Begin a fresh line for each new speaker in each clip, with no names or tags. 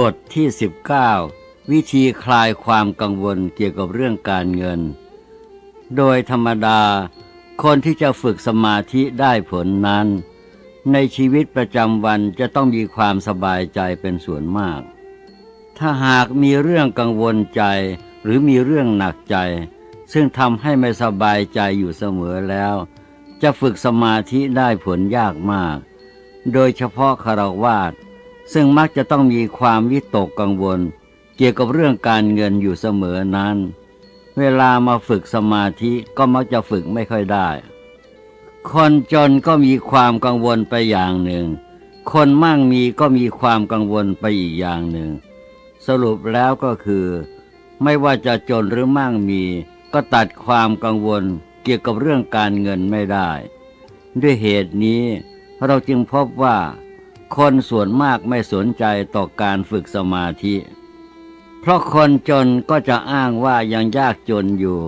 บทที่ 19 วิธีคลายความกังวลเกี่ยวกับเรื่องการเงิน โดยธรรมดา คนที่จะฝึกสมาธิได้ผลนั้น ในชีวิตประจำวันจะต้องมีความสบายใจเป็นส่วนมาก ถ้าหากมีเรื่องกังวลใจหรือมีเรื่องหนักใจ ซึ่งทำให้ไม่สบายใจอยู่เสมอแล้ว จะฝึกสมาธิได้ผลยากมาก โดยเฉพาะคารวาส ซึ่งมักจะต้องมีความวิตกกังวล เกี่ยวกับเรื่องการเงินอยู่เสมอนั้น เวลามาฝึกสมาธิก็มักจะฝึกไม่ค่อยได้ คนจนก็มีความกังวลไปอย่างหนึ่ง คนมั่งมีก็มีความกังวลไปอีกอย่างหนึ่ง สรุปแล้วก็คือ ไม่ว่าจะจนหรือมั่งมี ก็ตัดความกังวลเกี่ยวกับเรื่องการเงินไม่ได้ ด้วยเหตุนี้เราจึงพบว่า คนส่วนมากไม่สนใจต่อการฝึกสมาธิ เพราะคนจนก็จะอ้างว่ายังยากจนอยู่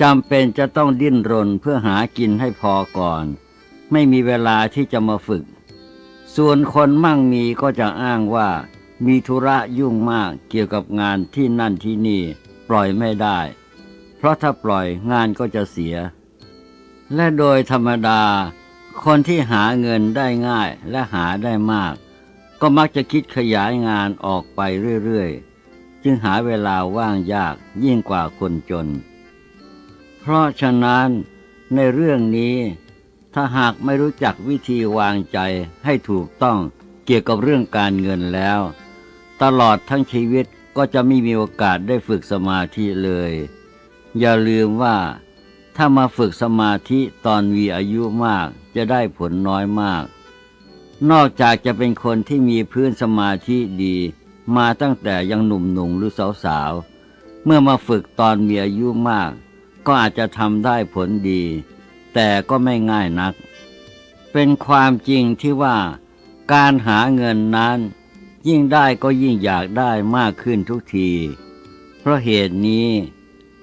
จำเป็นจะต้องดิ้นรนเพื่อหากินให้พอก่อน ไม่มีเวลาที่จะมาฝึก ส่วนคนมั่งมีก็จะอ้างว่า มีธุระยุ่งมากเกี่ยวกับงานที่นั่นที่นี่ ปล่อยไม่ได้ เพราะถ้าปล่อยงานก็จะเสีย และโดยธรรมดา คนที่หาเงินได้ง่ายและหาได้มาก ก็มักจะคิดขยายงานออกไปเรื่อยๆ จึงหาเวลาว่างยากยิ่งกว่าคนจน เพราะฉะนั้นในเรื่องนี้ ถ้าหากไม่รู้จักวิธีวางใจให้ถูกต้องเกี่ยวกับเรื่องการเงินแล้ว ตลอดทั้งชีวิตก็จะไม่มีโอกาสได้ฝึกสมาธิเลย อย่าลืมว่าถ้ามาฝึกสมาธิตอนมีอายุมาก จะได้ผลน้อยมาก นอกจากจะเป็นคนที่มีพื้นสมาธิดี มาตั้งแต่ยังหนุ่มๆหรือสาวๆ เมื่อมาฝึกตอนมีอายุมาก ก็อาจจะทำได้ผลดี แต่ก็ไม่ง่ายนัก เป็นความจริงที่ว่า การหาเงินนั้น ยิ่งได้ก็ยิ่งอยากได้มากขึ้นทุกที เพราะเหตุนี้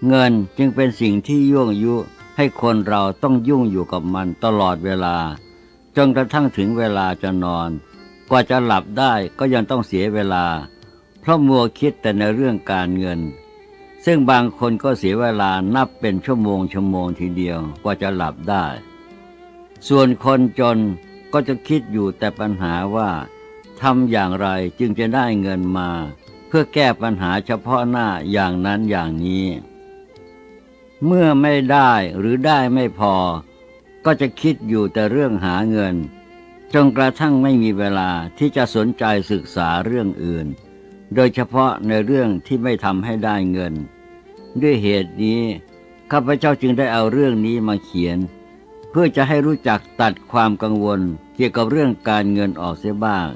เงินจึงเป็นสิ่งที่ยั่วยุ ให้คนเราต้องยุ่งอยู่กับมันตลอดเวลา จนกระทั่งถึงเวลาจะนอน กว่าจะหลับได้ก็ยังต้องเสียเวลา เพราะมัวคิดแต่ในเรื่องการเงิน ซึ่งบางคนก็เสียเวลานับเป็นชั่วโมงชั่วโมงทีเดียวกว่าจะหลับได้ ส่วนคนจนก็จะคิดอยู่แต่ปัญหาว่าทำอย่างไรจึงจะได้เงินมา เพื่อแก้ปัญหาเฉพาะหน้าอย่างนั้นอย่างนี้ เมื่อไม่ได้หรือได้ไม่พอ ก็จะคิดอยู่แต่เรื่องหาเงิน จนกระทั่งไม่มีเวลาที่จะสนใจศึกษาเรื่องอื่น โดยเฉพาะในเรื่องที่ไม่ทำให้ได้เงิน ด้วยเหตุนี้ข้าพเจ้าจึงได้เอาเรื่องนี้มาเขียน เพื่อจะให้รู้จักตัดความกังวลเกี่ยวกับเรื่องการเงินออกเสียบ้าง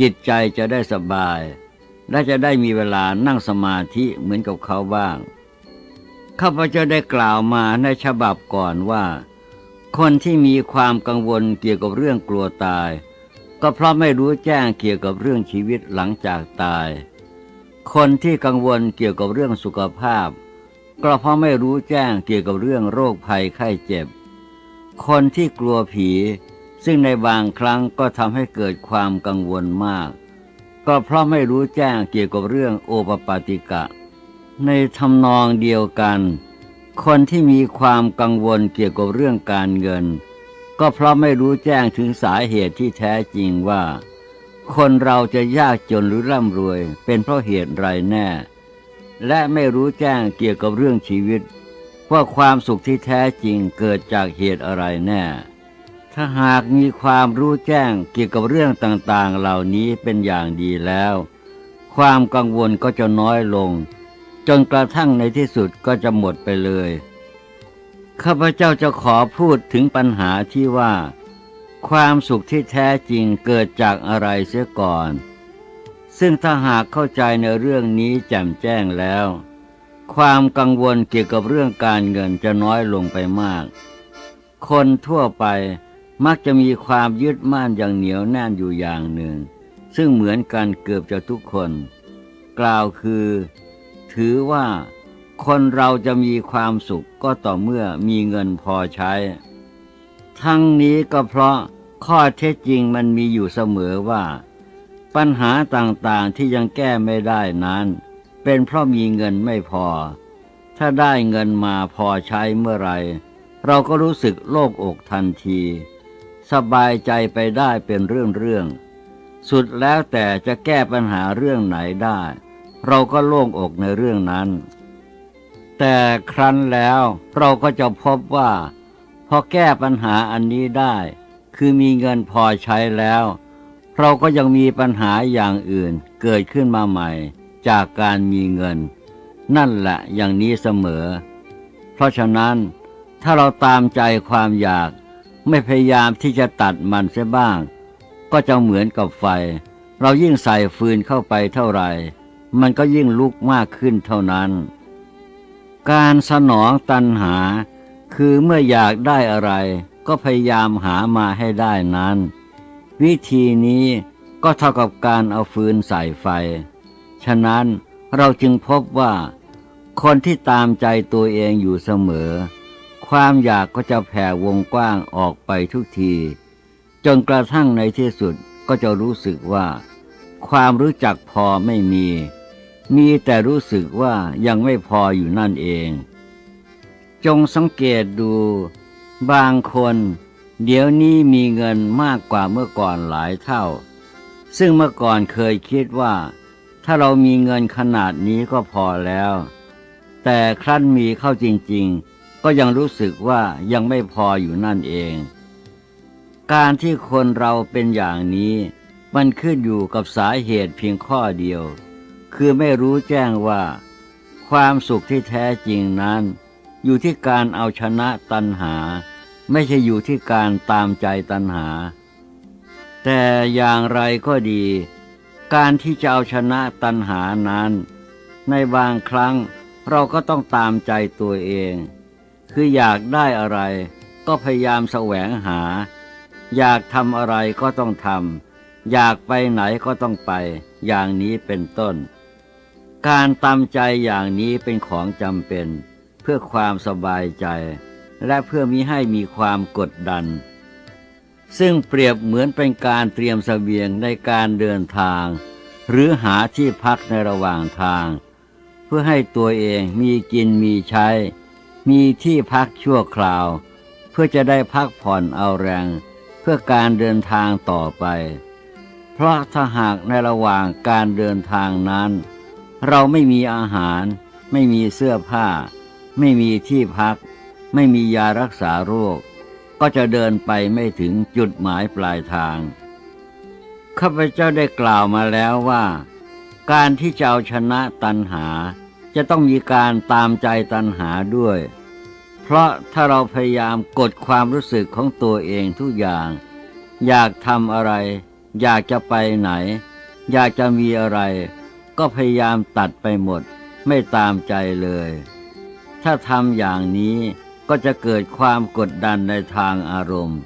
จิตใจจะได้สบาย และจะได้มีเวลานั่งสมาธิเหมือนกับเขาบ้าง ข้าพเจ้าได้กล่าวมาในฉบับก่อนว่า คนที่มีความกังวลเกี่ยวกับเรื่องกลัวตาย ก็เพราะไม่รู้แจ้งเกี่ยวกับเรื่องชีวิตหลังจากตาย คนที่กังวลเกี่ยวกับเรื่องสุขภาพ ก็เพราะไม่รู้แจ้งเกี่ยวกับเรื่องโรคภัยไข้เจ็บ คนที่กลัวผี ซึ่งในบางครั้งก็ทำให้เกิดความกังวลมาก ก็เพราะไม่รู้แจ้งเกี่ยวกับเรื่องโอปปาติกะ ในทำนองเดียวกัน คนที่มีความกังวลเกี่ยวกับเรื่องการเงิน ก็เพราะไม่รู้แจ้งถึงสาเหตุที่แท้จริงว่า คนเราจะยากจนหรือร่ำรวย เป็นเพราะเหตุไรแน่ และไม่รู้แจ้งเกี่ยวกับเรื่องชีวิต ว่าความสุขที่แท้จริงเกิดจากเหตุอะไรแน่ ถ้าหากมีความรู้แจ้งเกี่ยวกับเรื่องต่างๆ เหล่านี้เป็นอย่างดีแล้ว ความกังวลก็จะน้อยลง จนกระทั่งในที่สุดก็จะหมดไปเลย ข้าพเจ้าจะขอพูดถึงปัญหาที่ว่า ความสุขที่แท้จริงเกิดจากอะไรเสียก่อน ซึ่งถ้าหากเข้าใจในเรื่องนี้แจ่มแจ้งแล้ว ความกังวลเกี่ยวกับเรื่องการเงินจะน้อยลงไปมาก คนทั่วไปมักจะมีความยึดมั่นอย่างเหนียวแน่นอยู่อย่างหนึ่ง ซึ่งเหมือนกันเกือบจะทุกคน กล่าวคือ ถือว่า คนเราจะมีความสุขก็ต่อเมื่อมีเงินพอใช้ ทั้งนี้ก็เพราะข้อเท็จจริงมันมีอยู่เสมอว่า ปัญหาต่างๆที่ยังแก้ไม่ได้นั้น เป็นเพราะมีเงินไม่พอ ถ้าได้เงินมาพอใช้เมื่อไร เราก็รู้สึกโล่งอกทันที สบายใจไปได้เป็นเรื่องๆสุดแล้วแต่จะแก้ปัญหาเรื่องไหนได้ เราก็โล่งอกในเรื่องนั้น แต่ครั้นแล้วเราก็จะพบว่า พอแก้ปัญหาอันนี้ได้ คือมีเงินพอใช้แล้ว เราก็ยังมีปัญหาอย่างอื่นเกิดขึ้นมาใหม่ จากการมีเงิน นั่นแหละอย่างนี้เสมอ เพราะฉะนั้นถ้าเราตามใจความอยากไม่พยายามที่จะตัดมันเสียบ้าง ก็จะเหมือนกับไฟ เรายิ่งใส่ฟืนเข้าไปเท่าไหร่ มันก็ยิ่งลุกมากขึ้นเท่านั้น การสนองตัณหา คือเมื่ออยากได้อะไร ก็พยายามหามาให้ได้นั้น วิธีนี้ก็เท่ากับการเอาฟืนใส่ไฟ ฉะนั้นเราจึงพบว่า คนที่ตามใจตัวเองอยู่เสมอ ความอยากก็จะแผ่วงกว้างออกไปทุกที จนกระทั่งในที่สุดก็จะรู้สึกว่า ความรู้จักพอไม่มี มีแต่รู้สึกว่ายังไม่พออยู่นั่นเอง จงสังเกตดู บางคน เดี๋ยวนี้มีเงินมากกว่าเมื่อก่อนหลายเท่า ซึ่งเมื่อก่อนเคยคิดว่า ถ้าเรามีเงินขนาดนี้ก็พอแล้ว แต่ครั้นมีเข้าจริง ๆ ก็ยังรู้สึกว่ายังไม่พออยู่นั่นเอง การที่คนเราเป็นอย่างนี้ มันขึ้นอยู่กับสาเหตุเพียงข้อเดียว คือไม่รู้แจ้งว่า ความสุขที่แท้จริงนั้น อยู่ที่การเอาชนะตัณหา ไม่ใช่อยู่ที่การตามใจตัณหา แต่อย่างไรก็ดี การที่จะเอาชนะตัณหานั้น ในบางครั้งเราก็ต้องตามใจตัวเอง คืออยากได้อะไร ก็พยายามแสวงหา อยากทำอะไรก็ต้องทำอยากไปไหนก็ต้องไป อย่างนี้เป็นต้น การตามใจอย่างนี้เป็นของจำเป็น เพื่อความสบายใจ และเพื่อมิให้มีความกดดัน ซึ่งเปรียบเหมือนเป็นการเตรียมเสบียงในการเดินทาง หรือหาที่พักในระหว่างทาง เพื่อให้ตัวเองมีกินมีใช้ มีที่พักชั่วคราว เพื่อจะได้พักผ่อนเอาแรง เพื่อการเดินทางต่อไป เพราะถ้าหากในระหว่างการเดินทางนั้น เราไม่มีอาหาร ไม่มีเสื้อผ้า ไม่มีที่พัก ไม่มียารักษาโรค ก็จะเดินไปไม่ถึงจุดหมายปลายทาง ข้าพเจ้าได้กล่าวมาแล้วว่า การที่จะเอาชนะตัณหา จะต้องมีการตามใจตัณหาด้วย เพราะถ้าเราพยายามกดความรู้สึกของตัวเองทุกอย่าง อยากทำอะไร อยากจะไปไหน อยากจะมีอะไร ก็พยายามตัดไปหมด ไม่ตามใจเลย ถ้าทำอย่างนี้ก็จะเกิดความกดดันในทางอารมณ์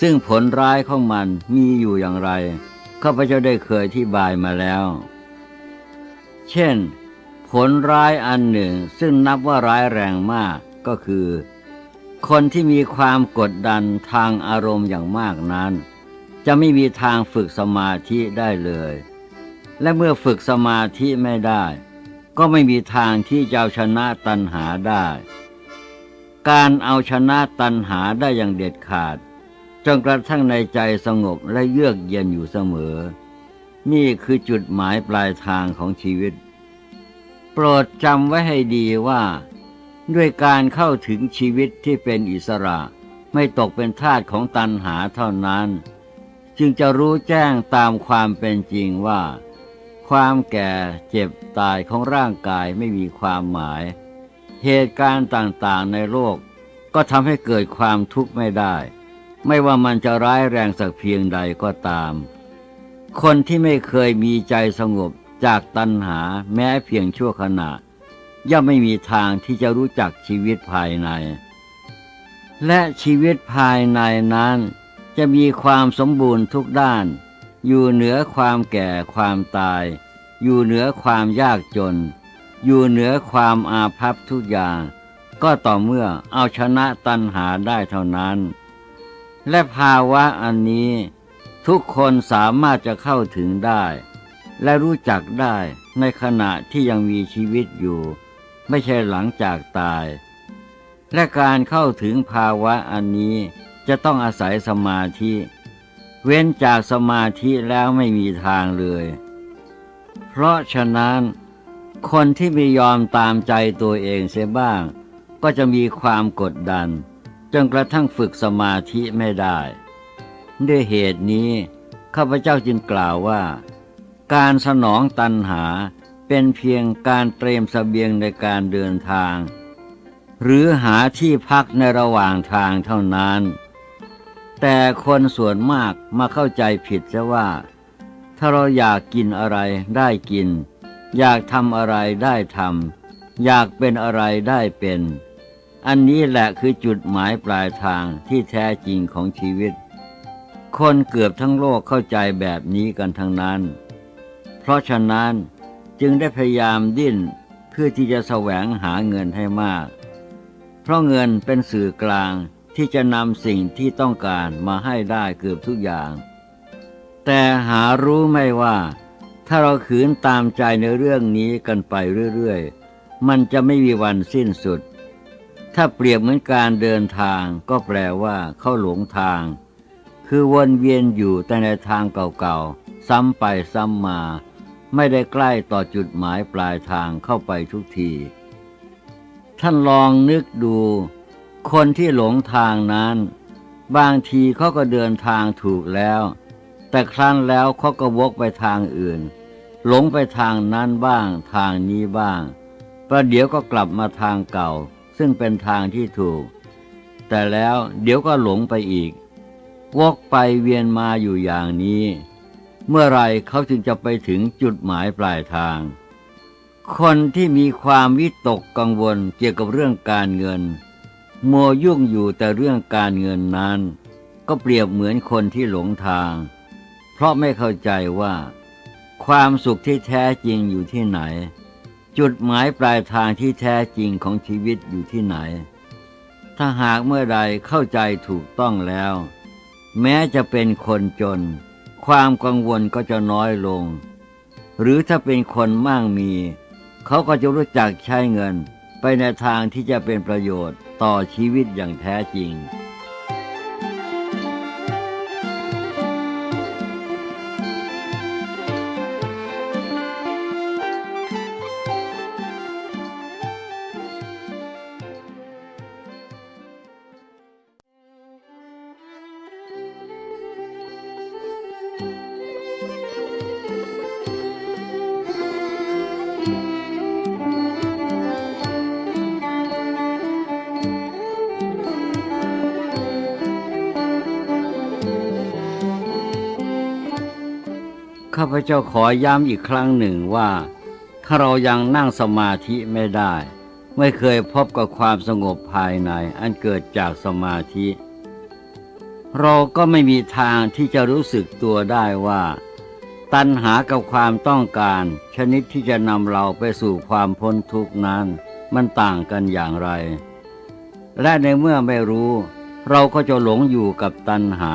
ซึ่งผลร้ายของมันมีอยู่อย่างไรข้าพเจ้าได้เคยที่บายมาแล้ว เช่น ผลร้ายอันหนึ่งซึ่งนับว่าร้ายแรงมากก็คือ คนที่มีความกดดันทางอารมณ์อย่างมากนั้น จะไม่มีทางฝึกสมาธิได้เลย และเมื่อฝึกสมาธิไม่ได้ ก็ไม่มีทางที่จะเอาชนะตัณหาได้ การเอาชนะตัณหาได้อย่างเด็ดขาดจนกระทั่งในใจสงบและเยือกเย็นอยู่เสมอ นี่คือจุดหมายปลายทางของชีวิต โปรดจำไว้ให้ดีว่า ด้วยการเข้าถึงชีวิตที่เป็นอิสระ ไม่ตกเป็นทาสของตัณหาเท่านั้น จึงจะรู้แจ้งตามความเป็นจริงว่า ความแก่เจ็บตายของร่างกายไม่มีความหมาย เหตุการณ์ต่างๆในโลก ก็ทำให้เกิดความทุกข์ไม่ได้ ไม่ว่ามันจะร้ายแรงสักเพียงใดก็ตาม คนที่ไม่เคยมีใจสงบจากตัณหาแม้เพียงชั่วขณะ ย่อมไม่มีทางที่จะรู้จักชีวิตภายใน และชีวิตภายในนั้นจะมีความสมบูรณ์ทุกด้าน อยู่เหนือความแก่ความตาย อยู่เหนือความยากจน อยู่เหนือความอาภัพทุกอย่าง ก็ต่อเมื่อเอาชนะตัณหาได้เท่านั้น และภาวะอันนี้ทุกคนสามารถจะเข้าถึงได้ และรู้จักได้ในขณะที่ยังมีชีวิตอยู่ ไม่ใช่หลังจากตาย และการเข้าถึงภาวะอันนี้จะต้องอาศัยสมาธิ เว้นจากสมาธิแล้วไม่มีทางเลย เพราะฉะนั้น คนที่ไม่ยอมตามใจตัวเองเสียบ้าง ก็จะมีความกดดัน จนกระทั่งฝึกสมาธิไม่ได้ ด้วยเหตุนี้ ข้าพเจ้าจึงกล่าวว่า การสนองตันหาเป็นเพียงการเตรียมสเสบียงในการเดินทาง หรือหาที่พักในระหว่างทางเท่านั้น แต่คนส่วนมากมาเข้าใจผิดซะว่า ถ้าเราอยากกินอะไรได้กิน อยากทำอะไรได้ทำอยากเป็นอะไรได้เป็น อันนี้แหละคือจุดหมายปลายทางที่แท้จริงของชีวิต คนเกือบทั้งโลกเข้าใจแบบนี้กันทั้งนั้น เพราะฉะนั้นจึงได้พยายามดิ้นเพื่อที่จะแสวงหาเงินให้มาก เพราะเงินเป็นสื่อกลางที่จะนำสิ่งที่ต้องการมาให้ได้เกือบทุกอย่าง แต่หารู้ไม่ว่า ถ้าเราขืนตามใจในเรื่องนี้กันไปเรื่อยๆ มันจะไม่มีวันสิ้นสุด ถ้าเปรียบเหมือนการเดินทางก็แปลว่าเข้าหลงทาง คือวนเวียนอยู่แต่ในทางเก่าๆ ซ้ำไปซ้ำมา ไม่ได้ใกล้ต่อจุดหมายปลายทางเข้าไปทุกที ท่านลองนึกดู คนที่หลงทางนั้น บางทีเขาก็เดินทางถูกแล้ว แต่ครั้นแล้วเขาก็วกไปทางอื่น หลงไปทางนั้นบ้าง ทางนี้บ้าง ประเดี๋ยวก็กลับมาทางเก่า ซึ่งเป็นทางที่ถูก แต่แล้วเดี๋ยวก็หลงไปอีก วกไปเวียนมาอยู่อย่างนี้ เมื่อไรเขาจึงจะไปถึงจุดหมายปลายทาง คนที่มีความวิตกกังวลเกี่ยวกับเรื่องการเงิน มัวยุ่งอยู่แต่เรื่องการเงินนั้น ก็เปรียบเหมือนคนที่หลงทาง เพราะไม่เข้าใจว่า ความสุขที่แท้จริงอยู่ที่ไหน จุดหมายปลายทางที่แท้จริงของชีวิตอยู่ที่ไหน ถ้าหากเมื่อใดเข้าใจถูกต้องแล้ว แม้จะเป็นคนจน ความกังวลก็จะน้อยลง หรือถ้าเป็นคนมั่งมี เขาก็จะรู้จักใช้เงินไปในทางที่จะเป็นประโยชน์ต่อชีวิตอย่างแท้จริง ข้าพเจ้าขอย้ำอีกครั้งหนึ่งว่า ถ้าเรายังนั่งสมาธิไม่ได้ ไม่เคยพบกับความสงบภายในอันเกิดจากสมาธิ เราก็ไม่มีทางที่จะรู้สึกตัวได้ว่า ตัณหากับความต้องการ ชนิดที่จะนำเราไปสู่ความพ้นทุกข์นั้น มันต่างกันอย่างไร และในเมื่อไม่รู้ เราก็จะหลงอยู่กับตัณหา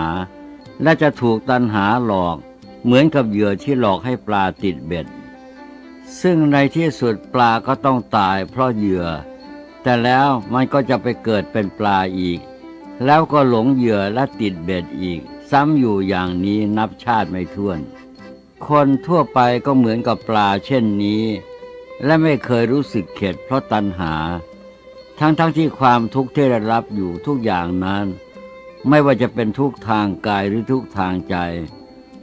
และจะถูกตัณหาหลอก เหมือนกับเหยื่อที่หลอกให้ปลาติดเบ็ด ซึ่งในที่สุดปลาก็ต้องตายเพราะเหยื่อ แต่แล้วมันก็จะไปเกิดเป็นปลาอีก แล้วก็หลงเหยื่อและติดเบ็ดอีก ซ้ำอยู่อย่างนี้นับชาติไม่ถ้วน คนทั่วไปก็เหมือนกับปลาเช่นนี้ และไม่เคยรู้สึกเข็ดเพราะตัณหา ทั้งๆทที่ความทุกข์ที่ได้รับอยู่ทุกอย่างนั้น ไม่ว่าจะเป็นทุกทางกายหรือทุกทางใจ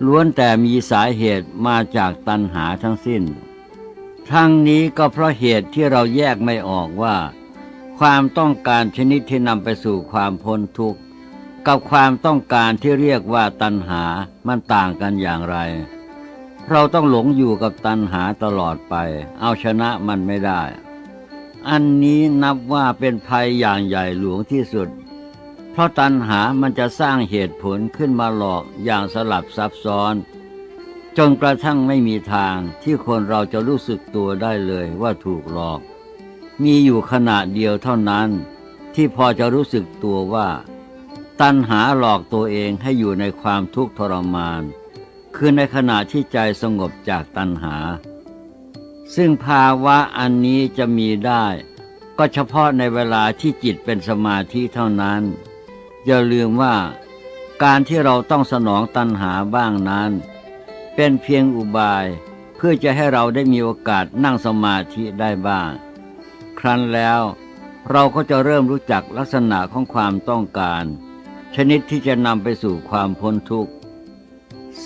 ล้วนแต่มีสาเหตุมาจากตัณหาทั้งสิ้น ทั้งนี้ก็เพราะเหตุที่เราแยกไม่ออกว่า ความต้องการชนิดที่นำไปสู่ความพ้นทุกข์ กับความต้องการที่เรียกว่าตัณหามันต่างกันอย่างไร เราต้องหลงอยู่กับตัณหาตลอดไป เอาชนะมันไม่ได้ อันนี้นับว่าเป็นภัยอย่างใหญ่หลวงที่สุด เพราะตัณหามันจะสร้างเหตุผลขึ้นมาหลอกอย่างสลับซับซ้อน จนกระทั่งไม่มีทางที่คนเราจะรู้สึกตัวได้เลยว่าถูกหลอก มีอยู่ขณะเดียวเท่านั้นที่พอจะรู้สึกตัวว่า ตัณหาหลอกตัวเองให้อยู่ในความทุกข์ทรมาน คือในขณะที่ใจสงบจากตัณหา ซึ่งภาวะอันนี้จะมีได้ ก็เฉพาะในเวลาที่จิตเป็นสมาธิเท่านั้น อย่าลืมว่า การที่เราต้องสนองตัณหาบ้างนั้น เป็นเพียงอุบายเพื่อจะให้เราได้มีโอกาสนั่งสมาธิได้บ้าง ครั้นแล้วเราก็จะเริ่มรู้จักลักษณะของความต้องการ ชนิดที่จะนำไปสู่ความพ้นทุกข์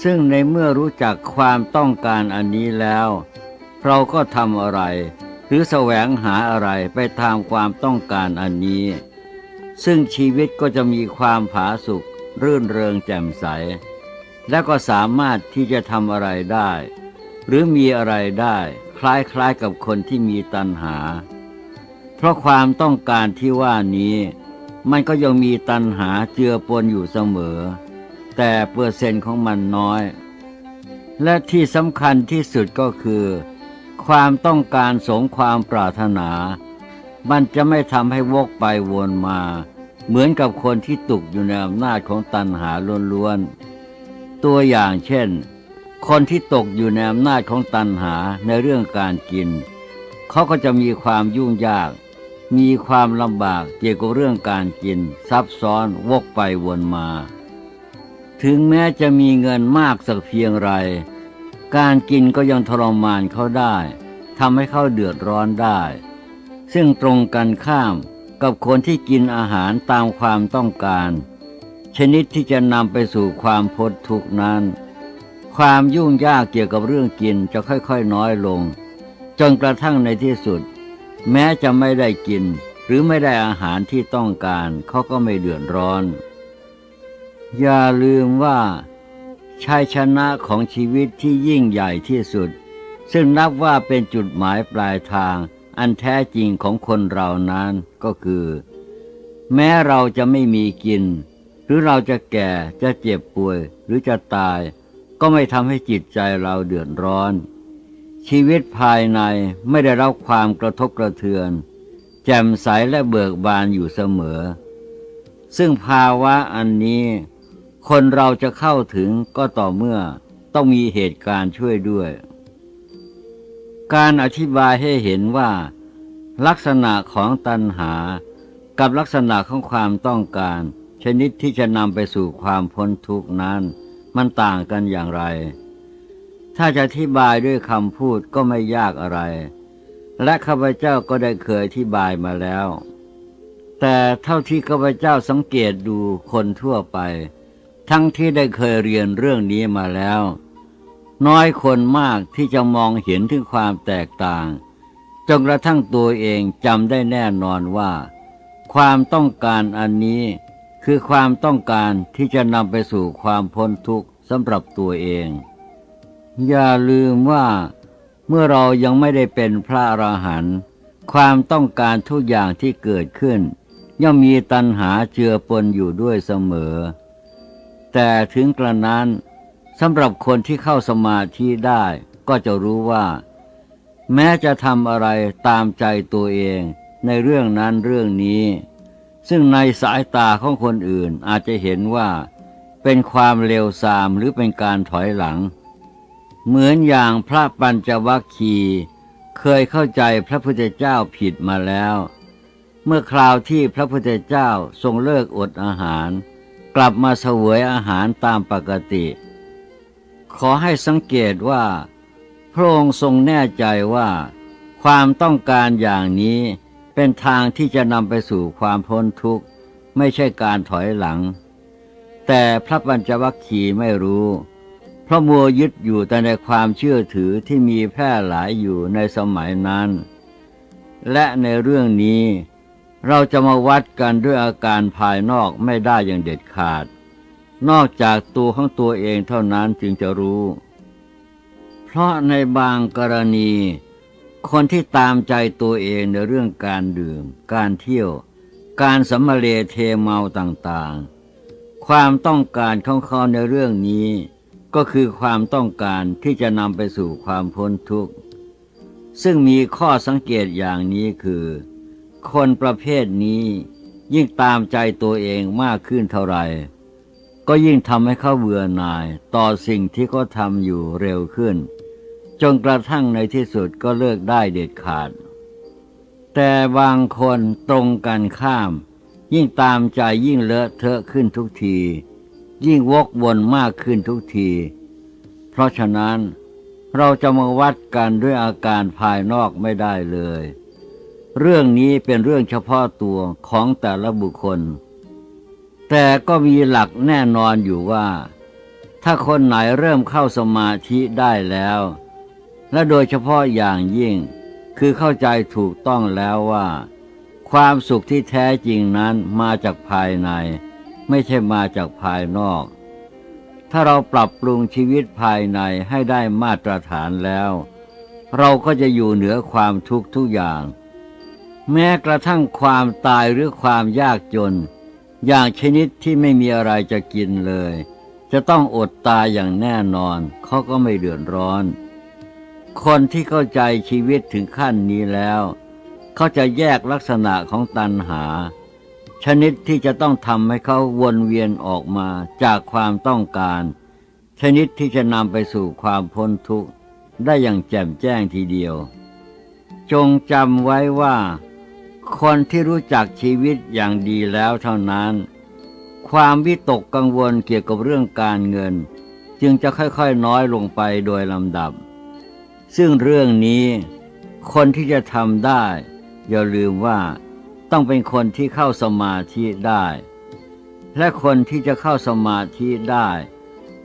ซึ่งในเมื่อรู้จักความต้องการอันนี้แล้ว เราก็ทำอะไร หรือแสวงหาอะไรไปตามความต้องการอันนี้ ซึ่งชีวิตก็จะมีความผาสุกรื่นเริงแจ่มใส และก็สามารถที่จะทำอะไรได้ หรือมีอะไรได้คล้ายๆกับคนที่มีตัณหา เพราะความต้องการที่ว่านี้ มันก็ยังมีตัณหาเจือปนอยู่เสมอ แต่เปอร์เซ็นต์ของมันน้อย และที่สำคัญที่สุดก็คือ ความต้องการสงความปรารถนา มันจะไม่ทำให้วกไปวนมา เหมือนกับคนที่ตกอยู่ในอำนาจของตัณหาล้วนๆ ตัวอย่างเช่น คนที่ตกอยู่ในอำนาจของตัณหาในเรื่องการกิน เขาก็จะมีความยุ่งยาก มีความลำบากเกี่ยวกับเรื่องการกิน ซับซ้อนวกไปวนมา ถึงแม้จะมีเงินมากสักเพียงไร การกินก็ยังทรมานเขาได้ทำให้เขาเดือดร้อนได้ ซึ่งตรงกันข้าม กับคนที่กินอาหารตามความต้องการ ชนิดที่จะนำไปสู่ความพ้นทุกข์นั้น ความยุ่งยากเกี่ยวกับเรื่องกินจะค่อยๆน้อยลง จนกระทั่งในที่สุด แม้จะไม่ได้กิน หรือไม่ได้อาหารที่ต้องการเขาก็ไม่เดือดร้อน อย่าลืมว่าชัยชนะของชีวิตที่ยิ่งใหญ่ที่สุด ซึ่งนับว่าเป็นจุดหมายปลายทางอันแท้จริงของคนเรานั้น ก็คือ แม้เราจะไม่มีกิน หรือเราจะแก่จะเจ็บป่วยหรือจะตาย ก็ไม่ทำให้จิตใจเราเดือดร้อน ชีวิตภายในไม่ได้รับความกระทบกระเทือน แจ่มใสและเบิกบานอยู่เสมอ ซึ่งภาวะอันนี้ คนเราจะเข้าถึงก็ต่อเมื่อต้องมีเหตุการณ์ช่วยด้วย การอธิบายให้เห็นว่า ลักษณะของตัณหา กับลักษณะของความต้องการ ชนิดที่จะนำไปสู่ความพ้นทุกข์นั้น มันต่างกันอย่างไร ถ้าจะอธิบายด้วยคำพูดก็ไม่ยากอะไร และข้าพเจ้าก็ได้เคยอธิบายมาแล้ว แต่เท่าที่ข้าพเจ้าสังเกตดูคนทั่วไป ทั้งที่ได้เคยเรียนเรื่องนี้มาแล้ว น้อยคนมากที่จะมองเห็นถึงความแตกต่าง จนกระทั่งตัวเองจำได้แน่นอนว่า ความต้องการอันนี้คือความต้องการที่จะนำไปสู่ความพ้นทุกข์สำหรับตัวเอง อย่าลืมว่า เมื่อเรายังไม่ได้เป็นพระอรหันต์ความต้องการทุกอย่างที่เกิดขึ้น ย่อมมีตัณหาเจือปนอยู่ด้วยเสมอ แต่ถึงกระนั้นสำหรับคนที่เข้าสมาธิได้ก็จะรู้ว่า แม้จะทำอะไรตามใจตัวเองในเรื่องนั้นเรื่องนี้ ซึ่งในสายตาของคนอื่นอาจจะเห็นว่า เป็นความเลวทรามหรือเป็นการถอยหลัง เหมือนอย่างพระปัญจวัคคีย์เคยเข้าใจพระพุทธเจ้าผิดมาแล้ว เมื่อคราวที่พระพุทธเจ้าทรงเลิกอดอาหาร กลับมาเสวยอาหารตามปกติ ขอให้สังเกตว่า พระองค์ทรงแน่ใจว่า ความต้องการอย่างนี้เป็นทางที่จะนำไปสู่ความพ้นทุกข์ ไม่ใช่การถอยหลัง แต่พระปัญจวัคคีย์ไม่รู้ เพราะมัวยึดอยู่แต่ในความเชื่อถือที่มีแพร่หลายอยู่ในสมัยนั้น และในเรื่องนี้เราจะมาวัดกันด้วยอาการภายนอกไม่ได้อย่างเด็ดขาด นอกจากตัวของตัวเองเท่านั้นจึงจะรู้ เพราะในบางกรณี คนที่ตามใจตัวเองในเรื่องการดื่ม การเที่ยว การสัมาเลเทเมาต่างๆ ความต้องการของเขาในเรื่องนี้ ก็คือความต้องการที่จะนำไปสู่ความพ้นทุกข์ ซึ่งมีข้อสังเกตอย่างนี้คือ คนประเภทนี้ยิ่งตามใจตัวเองมากขึ้นเท่าไหร่ ก็ยิ่งทำให้เขาเบื่อหน่ายต่อสิ่งที่เขาทำอยู่เร็วขึ้น จนกระทั่งในที่สุดก็เลิกได้เด็ดขาด แต่บางคนตรงกันข้าม ยิ่งตามใจยิ่งเลอะเทอะขึ้นทุกที ยิ่งวกวนมากขึ้นทุกที เพราะฉะนั้นเราจะมาวัดกันด้วยอาการภายนอกไม่ได้เลย เรื่องนี้เป็นเรื่องเฉพาะตัวของแต่ละบุคคล แต่ก็มีหลักแน่นอนอยู่ว่า ถ้าคนไหนเริ่มเข้าสมาธิได้แล้ว และโดยเฉพาะอย่างยิ่งคือเข้าใจถูกต้องแล้วว่า ความสุขที่แท้จริงนั้นมาจากภายใน ไม่ใช่มาจากภายนอก ถ้าเราปรับปรุงชีวิตภายในให้ได้มาตรฐานแล้ว เราก็จะอยู่เหนือความทุกข์ทุกอย่าง แม้กระทั่งความตายหรือความยากจน อย่างชนิดที่ไม่มีอะไรจะกินเลย จะต้องอดตายอย่างแน่นอนเขาก็ไม่เดือดร้อน คนที่เข้าใจชีวิตถึงขั้นนี้แล้ว เขาจะแยกลักษณะของตัณหา ชนิดที่จะต้องทำให้เขาวนเวียนออกมาจากความต้องการ ชนิดที่จะนำไปสู่ความพ้นทุกข์ได้อย่างแจ่มแจ้งทีเดียว จงจำไว้ว่า คนที่รู้จักชีวิตอย่างดีแล้วเท่านั้น ความวิตกกังวลเกี่ยวกับเรื่องการเงิน จึงจะค่อยๆน้อยลงไปโดยลำดับ ซึ่งเรื่องนี้คนที่จะทำได้ อย่าลืมว่าต้องเป็นคนที่เข้าสมาธิได้ และคนที่จะเข้าสมาธิได้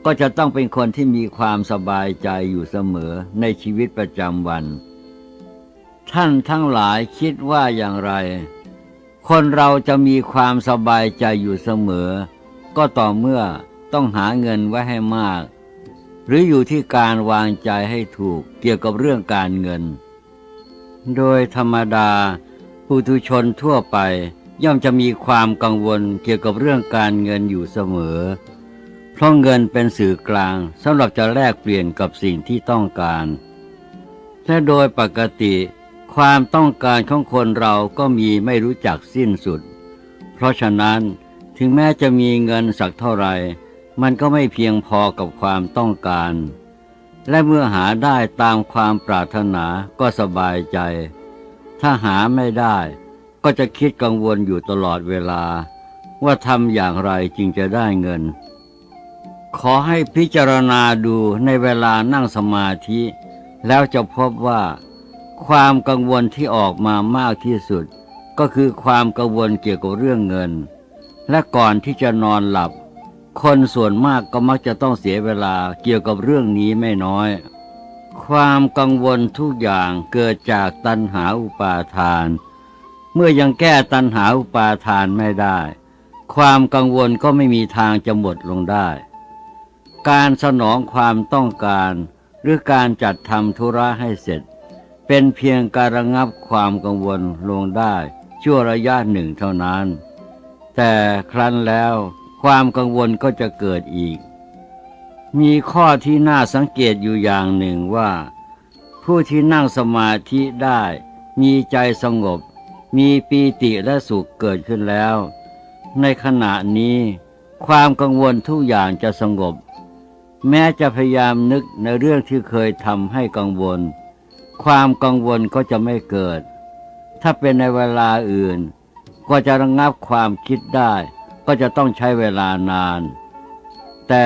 ก็จะต้องเป็นคนที่มีความสบายใจอยู่เสมอในชีวิตประจำวัน ท่านทั้งหลายคิดว่าอย่างไร คนเราจะมีความสบายใจอยู่เสมอ ก็ต่อเมื่อต้องหาเงินไว้ให้มาก หรืออยู่ที่การวางใจให้ถูกเกี่ยวกับเรื่องการเงิน โดยธรรมดาผู้ทุชนทั่วไปย่อมจะมีความกังวลเกี่ยวกับเรื่องการเงินอยู่เสมอ เพราะเงินเป็นสื่อกลางสำหรับจะแลกเปลี่ยนกับสิ่งที่ต้องการและโดยปกติความต้องการของคนเราก็มีไม่รู้จักสิ้นสุด เพราะฉะนั้นถึงแม้จะมีเงินสักเท่าไหร่ มันก็ไม่เพียงพอกับความต้องการ และเมื่อหาได้ตามความปรารถนาก็สบายใจ ถ้าหาไม่ได้ก็จะคิดกังวลอยู่ตลอดเวลา ว่าทำอย่างไรจึงจะได้เงิน ขอให้พิจารณาดูในเวลานั่งสมาธิ แล้วจะพบว่า ความกังวลที่ออกมามากที่สุด ก็คือความกังวลเกี่ยวกับเรื่องเงิน และก่อนที่จะนอนหลับ คนส่วนมากก็มักจะต้องเสียเวลาเกี่ยวกับเรื่องนี้ไม่น้อย ความกังวลทุกอย่างเกิดจากตัณหาอุปาทาน เมื่อยังแก้ตัณหาอุปาทานไม่ได้ ความกังวลก็ไม่มีทางจะหมดลงได้ การสนองความต้องการหรือการจัดทำธุระให้เสร็จ เป็นเพียงการระงับความกังวลลงได้ ชั่วระยะหนึ่งเท่านั้น แต่ครั้นแล้ว ความกังวลก็จะเกิดอีก มีข้อที่น่าสังเกตอยู่อย่างหนึ่งว่า ผู้ที่นั่งสมาธิได้ มีใจสงบ มีปีติและสุขเกิดขึ้นแล้ว ในขณะนี้ความกังวลทุกอย่างจะสงบ แม้จะพยายามนึกในเรื่องที่เคยทำให้กังวล ความกังวลก็จะไม่เกิด ถ้าเป็นในเวลาอื่น ก็จะระงงับความคิดได้ ก็จะต้องใช้เวลานาน แต่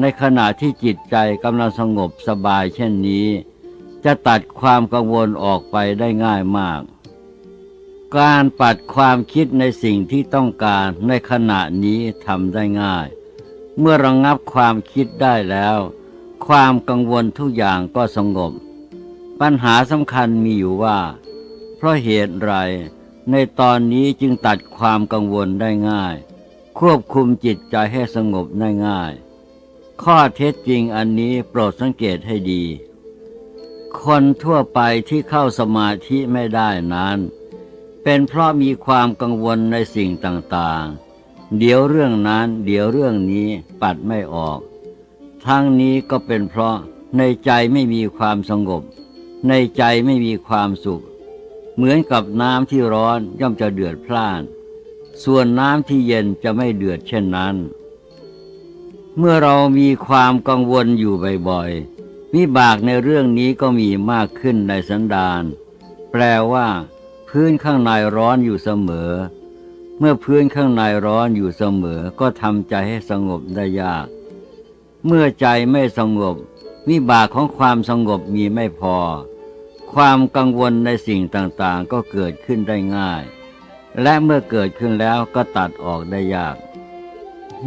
ในขณะที่จิตใจกำลังสงบสบายเช่นนี้ จะตัดความกังวลออกไปได้ง่ายมาก การปัดความคิดในสิ่งที่ต้องการในขณะนี้ทำได้ง่าย เมื่อระงงับความคิดได้แล้ว ความกังวลทุกอย่างก็สงบ ปัญหาสำคัญมีอยู่ว่า เพราะเหตุไรในตอนนี้จึงตัดความกังวลได้ง่าย ควบคุมจิตใจให้สงบได้ง่าย ข้อเท็จจริงอันนี้โปรดสังเกตให้ดี คนทั่วไปที่เข้าสมาธิไม่ได้นั้น เป็นเพราะมีความกังวลในสิ่งต่างๆ เดี๋ยวเรื่องนั้น เดี๋ยวเรื่องนี้ปัดไม่ออก ทั้งนี้ก็เป็นเพราะในใจไม่มีความสงบ ในใจไม่มีความสุข เหมือนกับน้ำที่ร้อนย่อมจะเดือดพล่าน ส่วนน้ำที่เย็นจะไม่เดือดเช่นนั้น เมื่อเรามีความกังวลอยู่บ่อยๆวิบากในเรื่องนี้ก็มีมากขึ้นในสันดานแปลว่า พื้นข้างในร้อนอยู่เสมอ เมื่อพื้นข้างในร้อนอยู่เสมอ ก็ทำใจให้สงบได้ยาก เมื่อใจไม่สงบ วิบากของความสงบมีไม่พอ ความกังวลในสิ่งต่างๆ ก็เกิดขึ้นได้ง่าย และเมื่อเกิดขึ้นแล้วก็ตัดออกได้ยาก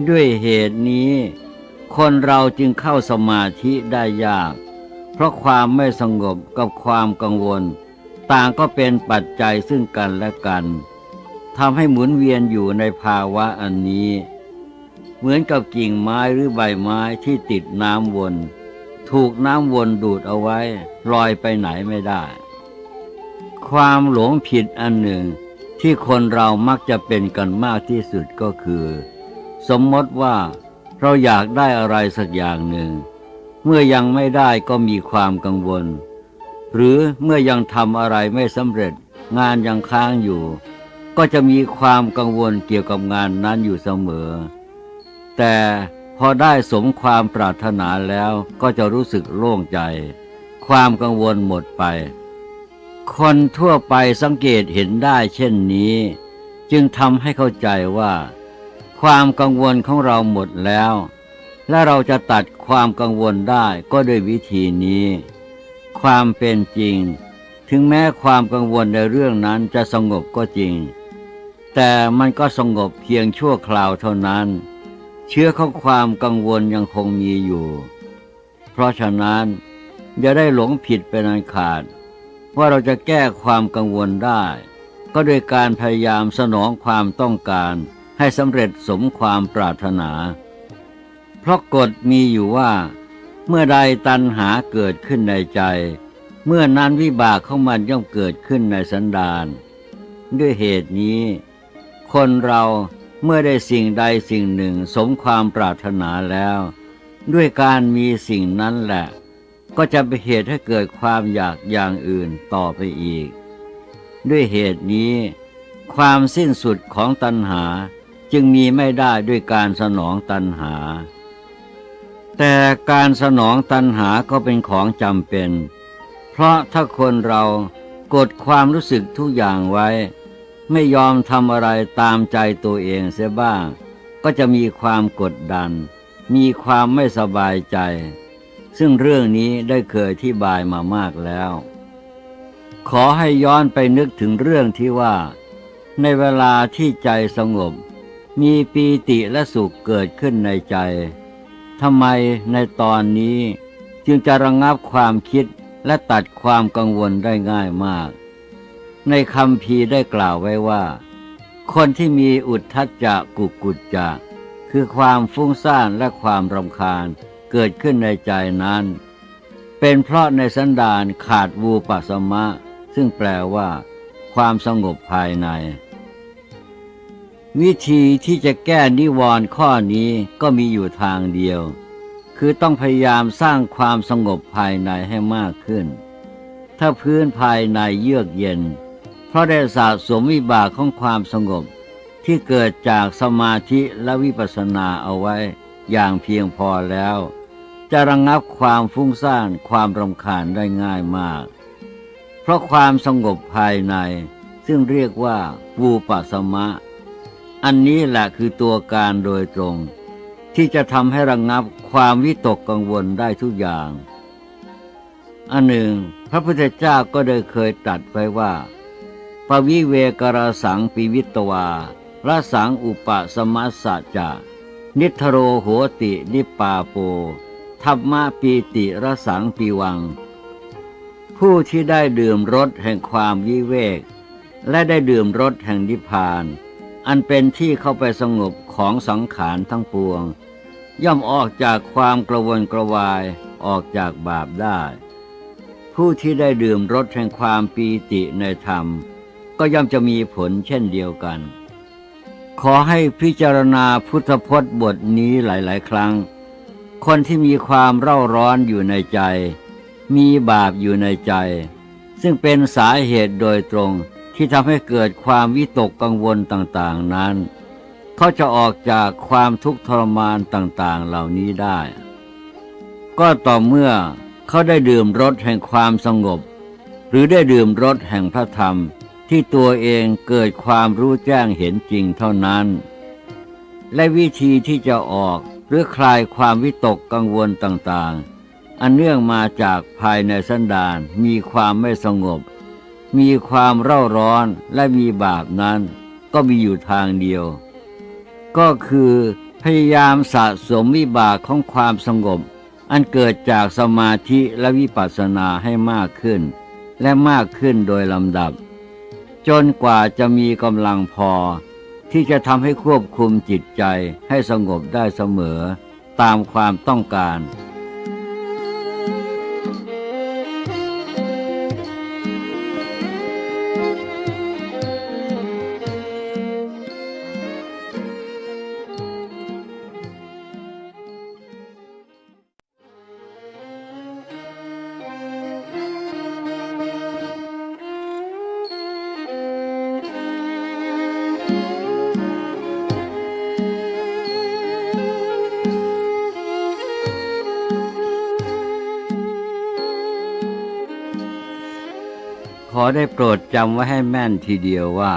ด้วยเหตุนี้ คนเราจึงเข้าสมาธิได้ยาก เพราะความไม่สงบกับความกังวล ต่างก็เป็นปัจจัยซึ่งกันและกันทำให้หมุนเวียนอยู่ในภาวะอันนี้ เหมือนกับกิ่งไม้หรือใบไม้ที่ติดน้ำวน ถูกน้ำวนดูดเอาไว้ลอยไปไหนไม่ได้ ความหลงผิดอันหนึ่ง ที่คนเรามักจะเป็นกันมากที่สุดก็คือ สมมติว่าเราอยากได้อะไรสักอย่างหนึ่ง เมื่อยังไม่ได้ก็มีความกังวล หรือเมื่อยังทำอะไรไม่สำเร็จ งานยังค้างอยู่ ก็จะมีความกังวลเกี่ยวกับงานนั้นอยู่เสมอ แต่พอได้สมความปรารถนาแล้วก็จะรู้สึกโล่งใจ ความกังวลหมดไป คนทั่วไปสังเกตเห็นได้เช่นนี้ จึงทำให้เข้าใจว่า ความกังวลของเราหมดแล้ว และเราจะตัดความกังวลได้ก็ด้วยวิธีนี้ ความเป็นจริง ถึงแม้ความกังวลในเรื่องนั้นจะสงบก็จริง แต่มันก็สงบเพียงชั่วคราวเท่านั้น เชื้อของความกังวลยังคงมีอยู่ เพราะฉะนั้นอย่าได้หลงผิดเป็นอันขาด ว่าเราจะแก้ความกังวลได้ ก็โดยการพยายามสนองความต้องการให้สำเร็จสมความปรารถนา เพราะกฎมีอยู่ว่า เมื่อใดตัณหาเกิดขึ้นในใจ เมื่อนั้นวิบากของมันย่อมเกิดขึ้นในสันดาน ด้วยเหตุนี้ คนเราเมื่อได้สิ่งใดสิ่งหนึ่งสมความปรารถนาแล้ว ด้วยการมีสิ่งนั้นแหละ ก็จะเป็นเหตุให้เกิดความอยากอย่างอื่นต่อไปอีก ด้วยเหตุนี้ ความสิ้นสุดของตัณหาจึงมีไม่ได้ด้วยการสนองตัณหา แต่การสนองตัณหาก็เป็นของจำเป็น เพราะถ้าคนเรากดความรู้สึกทุกอย่างไว้ ไม่ยอมทำอะไรตามใจตัวเองเสียบ้าง ก็จะมีความกดดัน มีความไม่สบายใจ ซึ่งเรื่องนี้ได้เคยที่บายมามากแล้ว ขอให้ย้อนไปนึกถึงเรื่องที่ว่า ในเวลาที่ใจสงบ มีปีติและสุขเกิดขึ้นในใจทำไมในตอนนี้จึงจะระงงับความคิดและตัดความกังวลได้ง่ายมาก ในคำพีได้กล่าวไว้ว่า คนที่มีอุทธัจจะกุกุจจะ คือความฟุ้งซ่านและความรำคาญ เกิดขึ้นในใจนั้น เป็นเพราะในสันดานขาดวูปัสมะ ซึ่งแปลว่า ความสงบภายใน วิธีที่จะแก้นิวรณ์ข้อนี้ก็มีอยู่ทางเดียว คือต้องพยายามสร้างความสงบภายในให้มากขึ้น ถ้าพื้นภายในเยือกเย็น เพราะได้สะสมวิบากของความสงบที่เกิดจากสมาธิและวิปัสสนาเอาไว้อย่างเพียงพอแล้ว จะระงงับความฟุ้งซ่านความรำคาญได้ง่ายมาก เพราะความสงบภายใน ซึ่งเรียกว่าวูปัสมะ อันนี้แหละคือตัวการโดยตรง ที่จะทำให้ระงงับความวิตกกังวลได้ทุกอย่างอันหนึ่ง พระพุทธเจ้าก็ได้เคยตรัสไว้ว่า ปวิเวกราสังปิวิตวาละสังอุปสมัสสะจะนิทโรโหตินิปาโป ธรรมปีติรสังปีวัง ผู้ที่ได้ดื่มรสแห่งความวิเวก และได้ดื่มรสแห่งนิพพาน อันเป็นที่เข้าไปสงบของสังขารทั้งปวง ย่อมออกจากความกระวนกระวายออกจากบาปได้ ผู้ที่ได้ดื่มรสแห่งความปีติในธรรม ก็ย่อมจะมีผลเช่นเดียวกัน ขอให้พิจารณาพุทธพจน์บทนี้หลาย ๆ ครั้ง คนที่มีความเร่าร้อนอยู่ในใจ มีบาปอยู่ในใจ ซึ่งเป็นสาเหตุโดยตรงที่ทำให้เกิดความวิตกกังวลต่างๆนั้น เขาจะออกจากความทุกข์ทรมานต่างๆเหล่านี้ได้ ก็ต่อเมื่อเขาได้ดื่มรสแห่งความสงบ หรือได้ดื่มรสแห่งพระธรรมที่ตัวเองเกิดความรู้แจ้งเห็นจริงเท่านั้น และวิธีที่จะออก รือคลายความวิตกกังวลต่างๆ อันเนื่องมาจากภายในสันดานมีความไม่สงบ มีความเร่าร้อนและมีบาปนั้น ก็มีอยู่ทางเดียว ก็คือพยายามสะสมวิบากของความสงบ อันเกิดจากสมาธิและวิปัสสนาให้มากขึ้น และมากขึ้นโดยลำดับ จนกว่าจะมีกำลังพอ ที่จะทำให้ควบคุมจิตใจให้สงบได้เสมอ ตามความต้องการ ได้โปรดจำไว้ให้แม่นทีเดียวว่า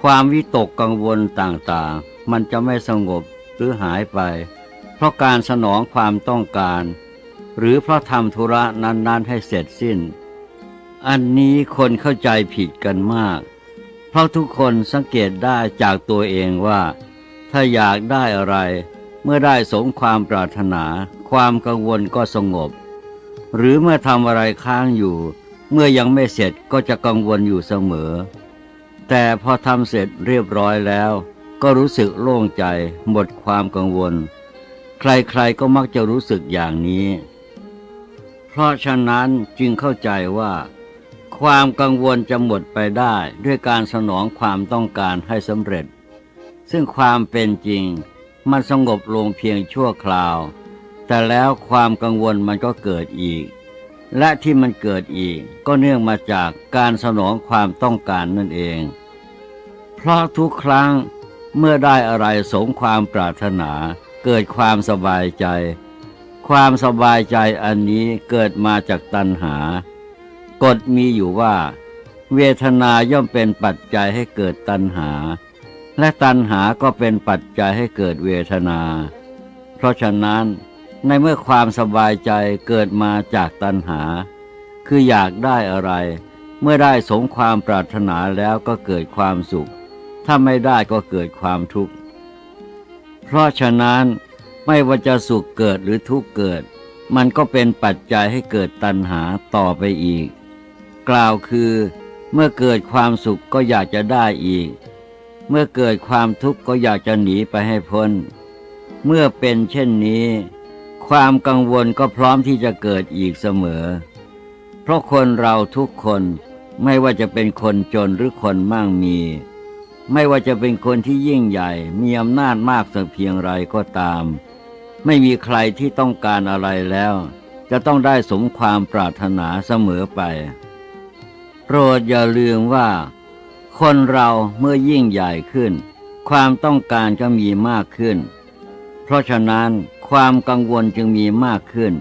ความวิตกกังวลต่างๆ มันจะไม่สงบหรือหายไป เพราะการสนองความต้องการ หรือเพราะทำธุระนั้นๆ ให้เสร็จสิ้น อันนี้คนเข้าใจผิดกันมาก เพราะทุกคนสังเกตได้จากตัวเองว่า ถ้าอยากได้อะไร เมื่อได้สมความปรารถนา ความกังวลก็สงบ หรือเมื่อทำอะไรค้างอยู่ เมื่อยังไม่เสร็จก็จะกังวลอยู่เสมอ แต่พอทำเสร็จเรียบร้อยแล้ว ก็รู้สึกโล่งใจ หมดความกังวล ใครๆก็มักจะรู้สึกอย่างนี้ เพราะฉะนั้นจึงเข้าใจว่า ความกังวลจะหมดไปได้ด้วยการสนองความต้องการให้สำเร็จ ซึ่งความเป็นจริงมันสงบลงเพียงชั่วคราว แต่แล้วความกังวลมันก็เกิดอีก และที่มันเกิดอีกก็เนื่องมาจากการสนองความต้องการนั่นเอง เพราะทุกครั้งเมื่อได้อะไรสมความปรารถนา เกิดความสบายใจ ความสบายใจอันนี้เกิดมาจากตัณหา กฎมีอยู่ว่า เวทนาย่อมเป็นปัจจัยให้เกิดตัณหา และตัณหาก็เป็นปัจจัยให้เกิดเวทนา เพราะฉะนั้น ในเมื่อความสบายใจเกิดมาจากตัณหา คืออยากได้อะไร เมื่อได้สมความปรารถนาแล้วก็เกิดความสุข ถ้าไม่ได้ก็เกิดความทุกข์ เพราะฉะนั้นไม่ว่าจะสุขเกิดหรือทุกข์เกิด มันก็เป็นปัจจัยให้เกิดตัณหาต่อไปอีก กล่าวคือ เมื่อเกิดความสุขก็อยากจะได้อีก เมื่อเกิดความทุกข์ก็อยากจะหนีไปให้พ้น เมื่อเป็นเช่นนี้ ความกังวลก็พร้อมที่จะเกิดอีกเสมอ เพราะคนเราทุกคนไม่ว่าจะเป็นคนจนหรือคนมั่งมี ไม่ว่าจะเป็นคนที่ยิ่งใหญ่มีอำนาจมากสักเพียงไรก็ตาม ไม่มีใครที่ต้องการอะไรแล้ว จะต้องได้สมความปรารถนาเสมอไป โปรดอย่าลืมว่า คนเราเมื่อยิ่งใหญ่ขึ้น ความต้องการก็มีมากขึ้น เพราะฉะนั้นความกังวลจึงมีมากขึ้น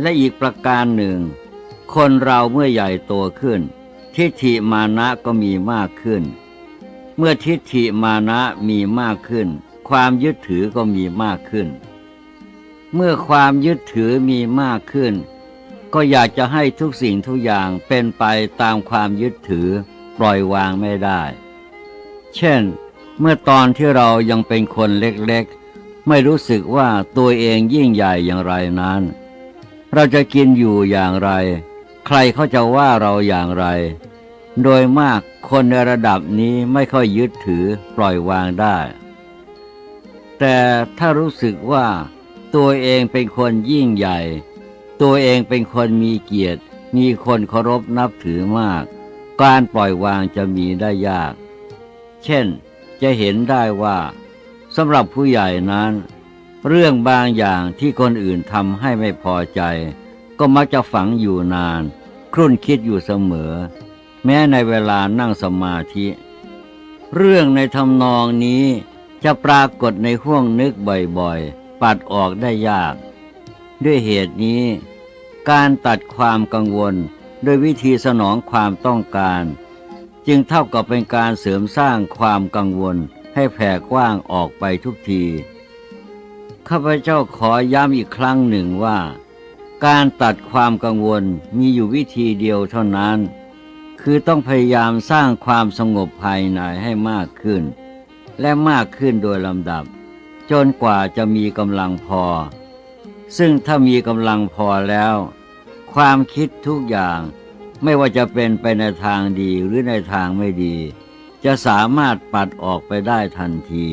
และอีกประการหนึ่ง คนเราเมื่อใหญ่โตขึ้น ทิฏฐิมานะก็มีมากขึ้น เมื่อทิฏฐิมานะมีมากขึ้น ความยึดถือก็มีมากขึ้น เมื่อความยึดถือมีมากขึ้น ก็อยากจะให้ทุกสิ่งทุกอย่างเป็นไปตามความยึดถือปล่อยวางไม่ได้ เช่น เมื่อตอนที่เรายังเป็นคนเล็กๆ ไม่รู้สึกว่าตัวเองยิ่งใหญ่อย่างไรนั้น เราจะกินอยู่อย่างไร ใครเขาจะว่าเราอย่างไร โดยมากคนในระดับนี้ไม่ค่อยยึดถือปล่อยวางได้ แต่ถ้ารู้สึกว่าตัวเองเป็นคนยิ่งใหญ่ ตัวเองเป็นคนมีเกียรติ มีคนเคารพนับถือมาก การปล่อยวางจะมีได้ยาก เช่น จะเห็นได้ว่า สำหรับผู้ใหญ่นั้น เรื่องบางอย่างที่คนอื่นทำให้ไม่พอใจ ก็มักจะฝังอยู่นาน ครุ่นคิดอยู่เสมอ แม้ในเวลานั่งสมาธิ เรื่องในทำนองนี้จะปรากฏในห่วงนึกบ่อยๆ ปัดออกได้ยาก ด้วยเหตุนี้ การตัดความกังวลด้วยวิธีสนองความต้องการ จึงเท่ากับเป็นการเสริมสร้างความกังวล ให้แผ่กว้างออกไปทุกที ข้าพเจ้าขอย้ำอีกครั้งหนึ่งว่า การตัดความกังวลมีอยู่วิธีเดียวเท่านั้น คือต้องพยายามสร้างความสงบภายในให้มากขึ้น และมากขึ้นโดยลำดับ จนกว่าจะมีกำลังพอ ซึ่งถ้ามีกำลังพอแล้ว ความคิดทุกอย่างไม่ว่าจะเป็นไปในทางดีหรือในทางไม่ดี จะสามารถปัดออกไปได้ทันที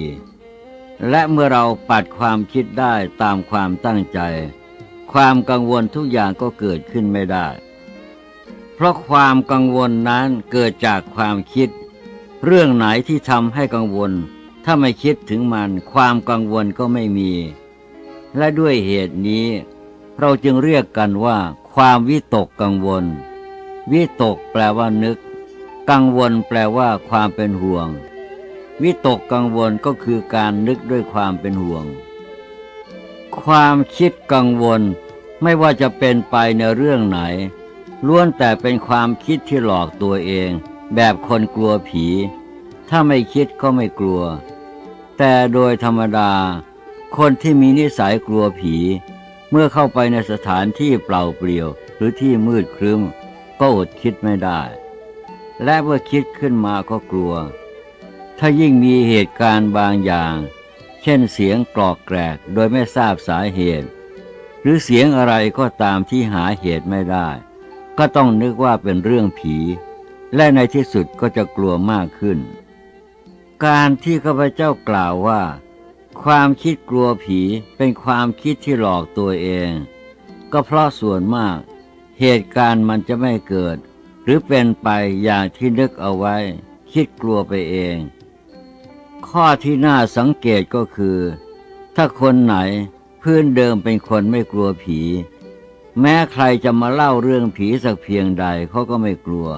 และเมื่อเราปัดความคิดได้ตามความตั้งใจ ความกังวลทุกอย่างก็เกิดขึ้นไม่ได้ เพราะความกังวลนั้นเกิดจากความคิด เรื่องไหนที่ทำให้กังวล ถ้าไม่คิดถึงมัน ความกังวลก็ไม่มี และด้วยเหตุนี้ เราจึงเรียกกันว่า ความวิตกกังวล วิตกแปลว่านึก กังวลแปลว่าความเป็นห่วง วิตกกังวลก็คือการนึกด้วยความเป็นห่วง ความคิดกังวลไม่ว่าจะเป็นไปในเรื่องไหน ล้วนแต่เป็นความคิดที่หลอกตัวเอง แบบคนกลัวผี ถ้าไม่คิดก็ไม่กลัว แต่โดยธรรมดา คนที่มีนิสัยกลัวผี เมื่อเข้าไปในสถานที่เปล่าเปลี่ยว หรือที่มืดครึ้ม ก็อดคิดไม่ได้ และเมื่อคิดขึ้นมาก็กลัว ถ้ายิ่งมีเหตุการณ์บางอย่าง เช่นเสียงกรอกแกรกโดยไม่ทราบสาเหตุ หรือเสียงอะไรก็ตามที่หาเหตุไม่ได้ ก็ต้องนึกว่าเป็นเรื่องผี และในที่สุดก็จะกลัวมากขึ้น การที่ข้าพเจ้ากล่าวว่า ความคิดกลัวผีเป็นความคิดที่หลอกตัวเอง ก็เพราะส่วนมาก เหตุการณ์มันจะไม่เกิด หรือเป็นไปอย่างที่นึกเอาไว้ คิดกลัวไปเอง ข้อที่น่าสังเกตก็คือ ถ้าคนไหนพื้นเดิมเป็นคนไม่กลัวผี แม้ใครจะมาเล่าเรื่องผีสักเพียงใดเขาก็ไม่กลัว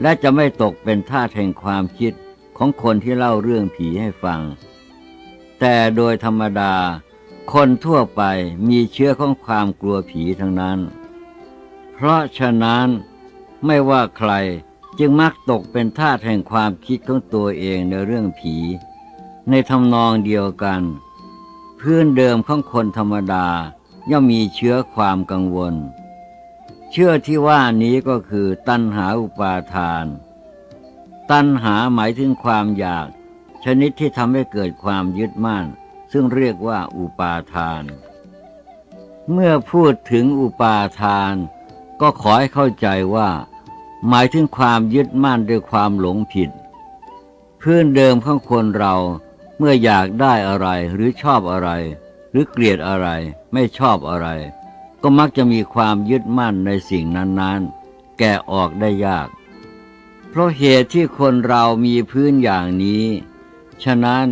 และจะไม่ตกเป็นท่าแห่งความคิดของคนที่เล่าเรื่องผีให้ฟัง แต่โดยธรรมดา คนทั่วไปมีเชื้อของความกลัวผีทั้งนั้น เพราะฉะนั้น ไม่ว่าใครจึงมักตกเป็นท่าแห่งความคิดของตัวเองในเรื่องผี ในทำนองเดียวกัน พื้นเดิมของคนธรรมดาย่อมมีเชื้อความกังวล เชื่อที่ว่านี้ก็คือตัณหาอุปาทาน ตัณหาหมายถึงความอยาก ชนิดที่ทำให้เกิดความยึดมั่น ซึ่งเรียกว่าอุปาทาน เมื่อพูดถึงอุปาทาน ก็ขอให้เข้าใจว่า หมายถึงความยึดมั่นด้วยความหลงผิด พื้นเดิมของคนเราเมื่ออยากได้อะไรหรือชอบอะไร หรือเกลียดอะไรไม่ชอบอะไร ก็มักจะมีความยึดมั่นในสิ่งนั้นๆ แก่ออกได้ยาก เพราะเหตุที่คนเรามีพื้นอย่างนี้ ฉะนั้น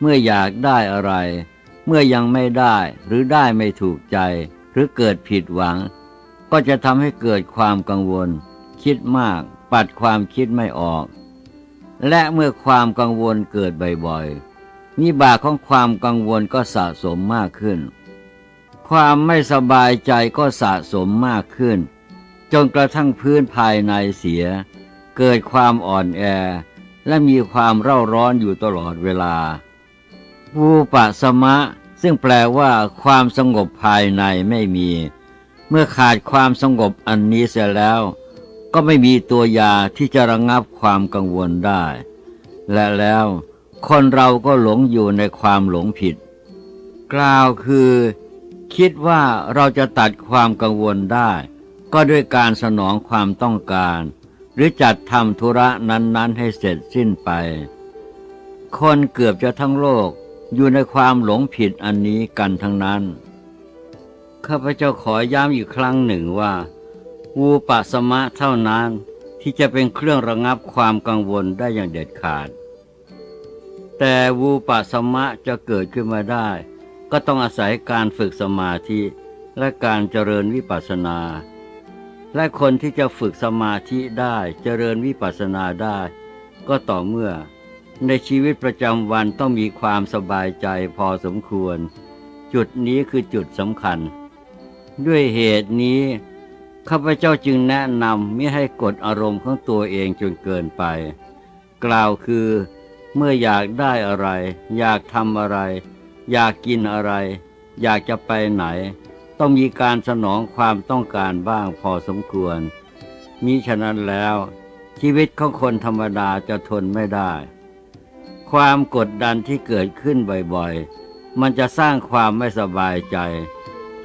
เมื่ออยากได้อะไร เมื่อยังไม่ได้หรือได้ไม่ถูกใจ หรือเกิดผิดหวัง ก็จะทำให้เกิดความกังวล คิดมาก ปัดความคิดไม่ออก และเมื่อความกังวลเกิดบ่อยๆนิบาของความกังวลก็สะสมมากขึ้น ความไม่สบายใจก็สะสมมากขึ้น จนกระทั่งพื้นภายในเสีย เกิดความอ่อนแอ และมีความเร่าร้อนอยู่ตลอดเวลาวูปะสมะซึ่งแปลว่าความสงบภายในไม่มี เมื่อขาดความสงบอันนี้เสียแล้ว ก็ไม่มีตัวยาที่จะระงับความกังวลได้ และแล้วคนเราก็หลงอยู่ในความหลงผิด กล่าวคือ คิดว่าเราจะตัดความกังวลได้ ก็ด้วยการสนองความต้องการ หรือจัดทำธุระนั้น ๆ ให้เสร็จสิ้นไป คนเกือบจะทั้งโลกอยู่ในความหลงผิดอันนี้กันทั้งนั้น ข้าพเจ้าขอย้ำอีกครั้งหนึ่งว่า วูปะสมะเท่านั้นที่จะเป็นเครื่องระงับความกังวลได้อย่างเด็ดขาด แต่วูปะสมะจะเกิดขึ้นมาได้ ก็ต้องอาศัยการฝึกสมาธิและการเจริญวิปัสสนา และคนที่จะฝึกสมาธิได้เจริญวิปัสสนาได้ ก็ต่อเมื่อ ในชีวิตประจำวันต้องมีความสบายใจพอสมควร จุดนี้คือจุดสำคัญ ด้วยเหตุนี้ ข้าพเจ้าจึงแนะนำไม่ให้กดอารมณ์ของตัวเองจนเกินไป กล่าวคือ เมื่ออยากได้อะไร อยากทำอะไร อยากกินอะไร อยากจะไปไหน ต้องมีการสนองความต้องการบ้างพอสมควร มิฉะนั้นแล้ว ชีวิตของคนธรรมดาจะทนไม่ได้ ความกดดันที่เกิดขึ้นบ่อยๆ มันจะสร้างความไม่สบายใจ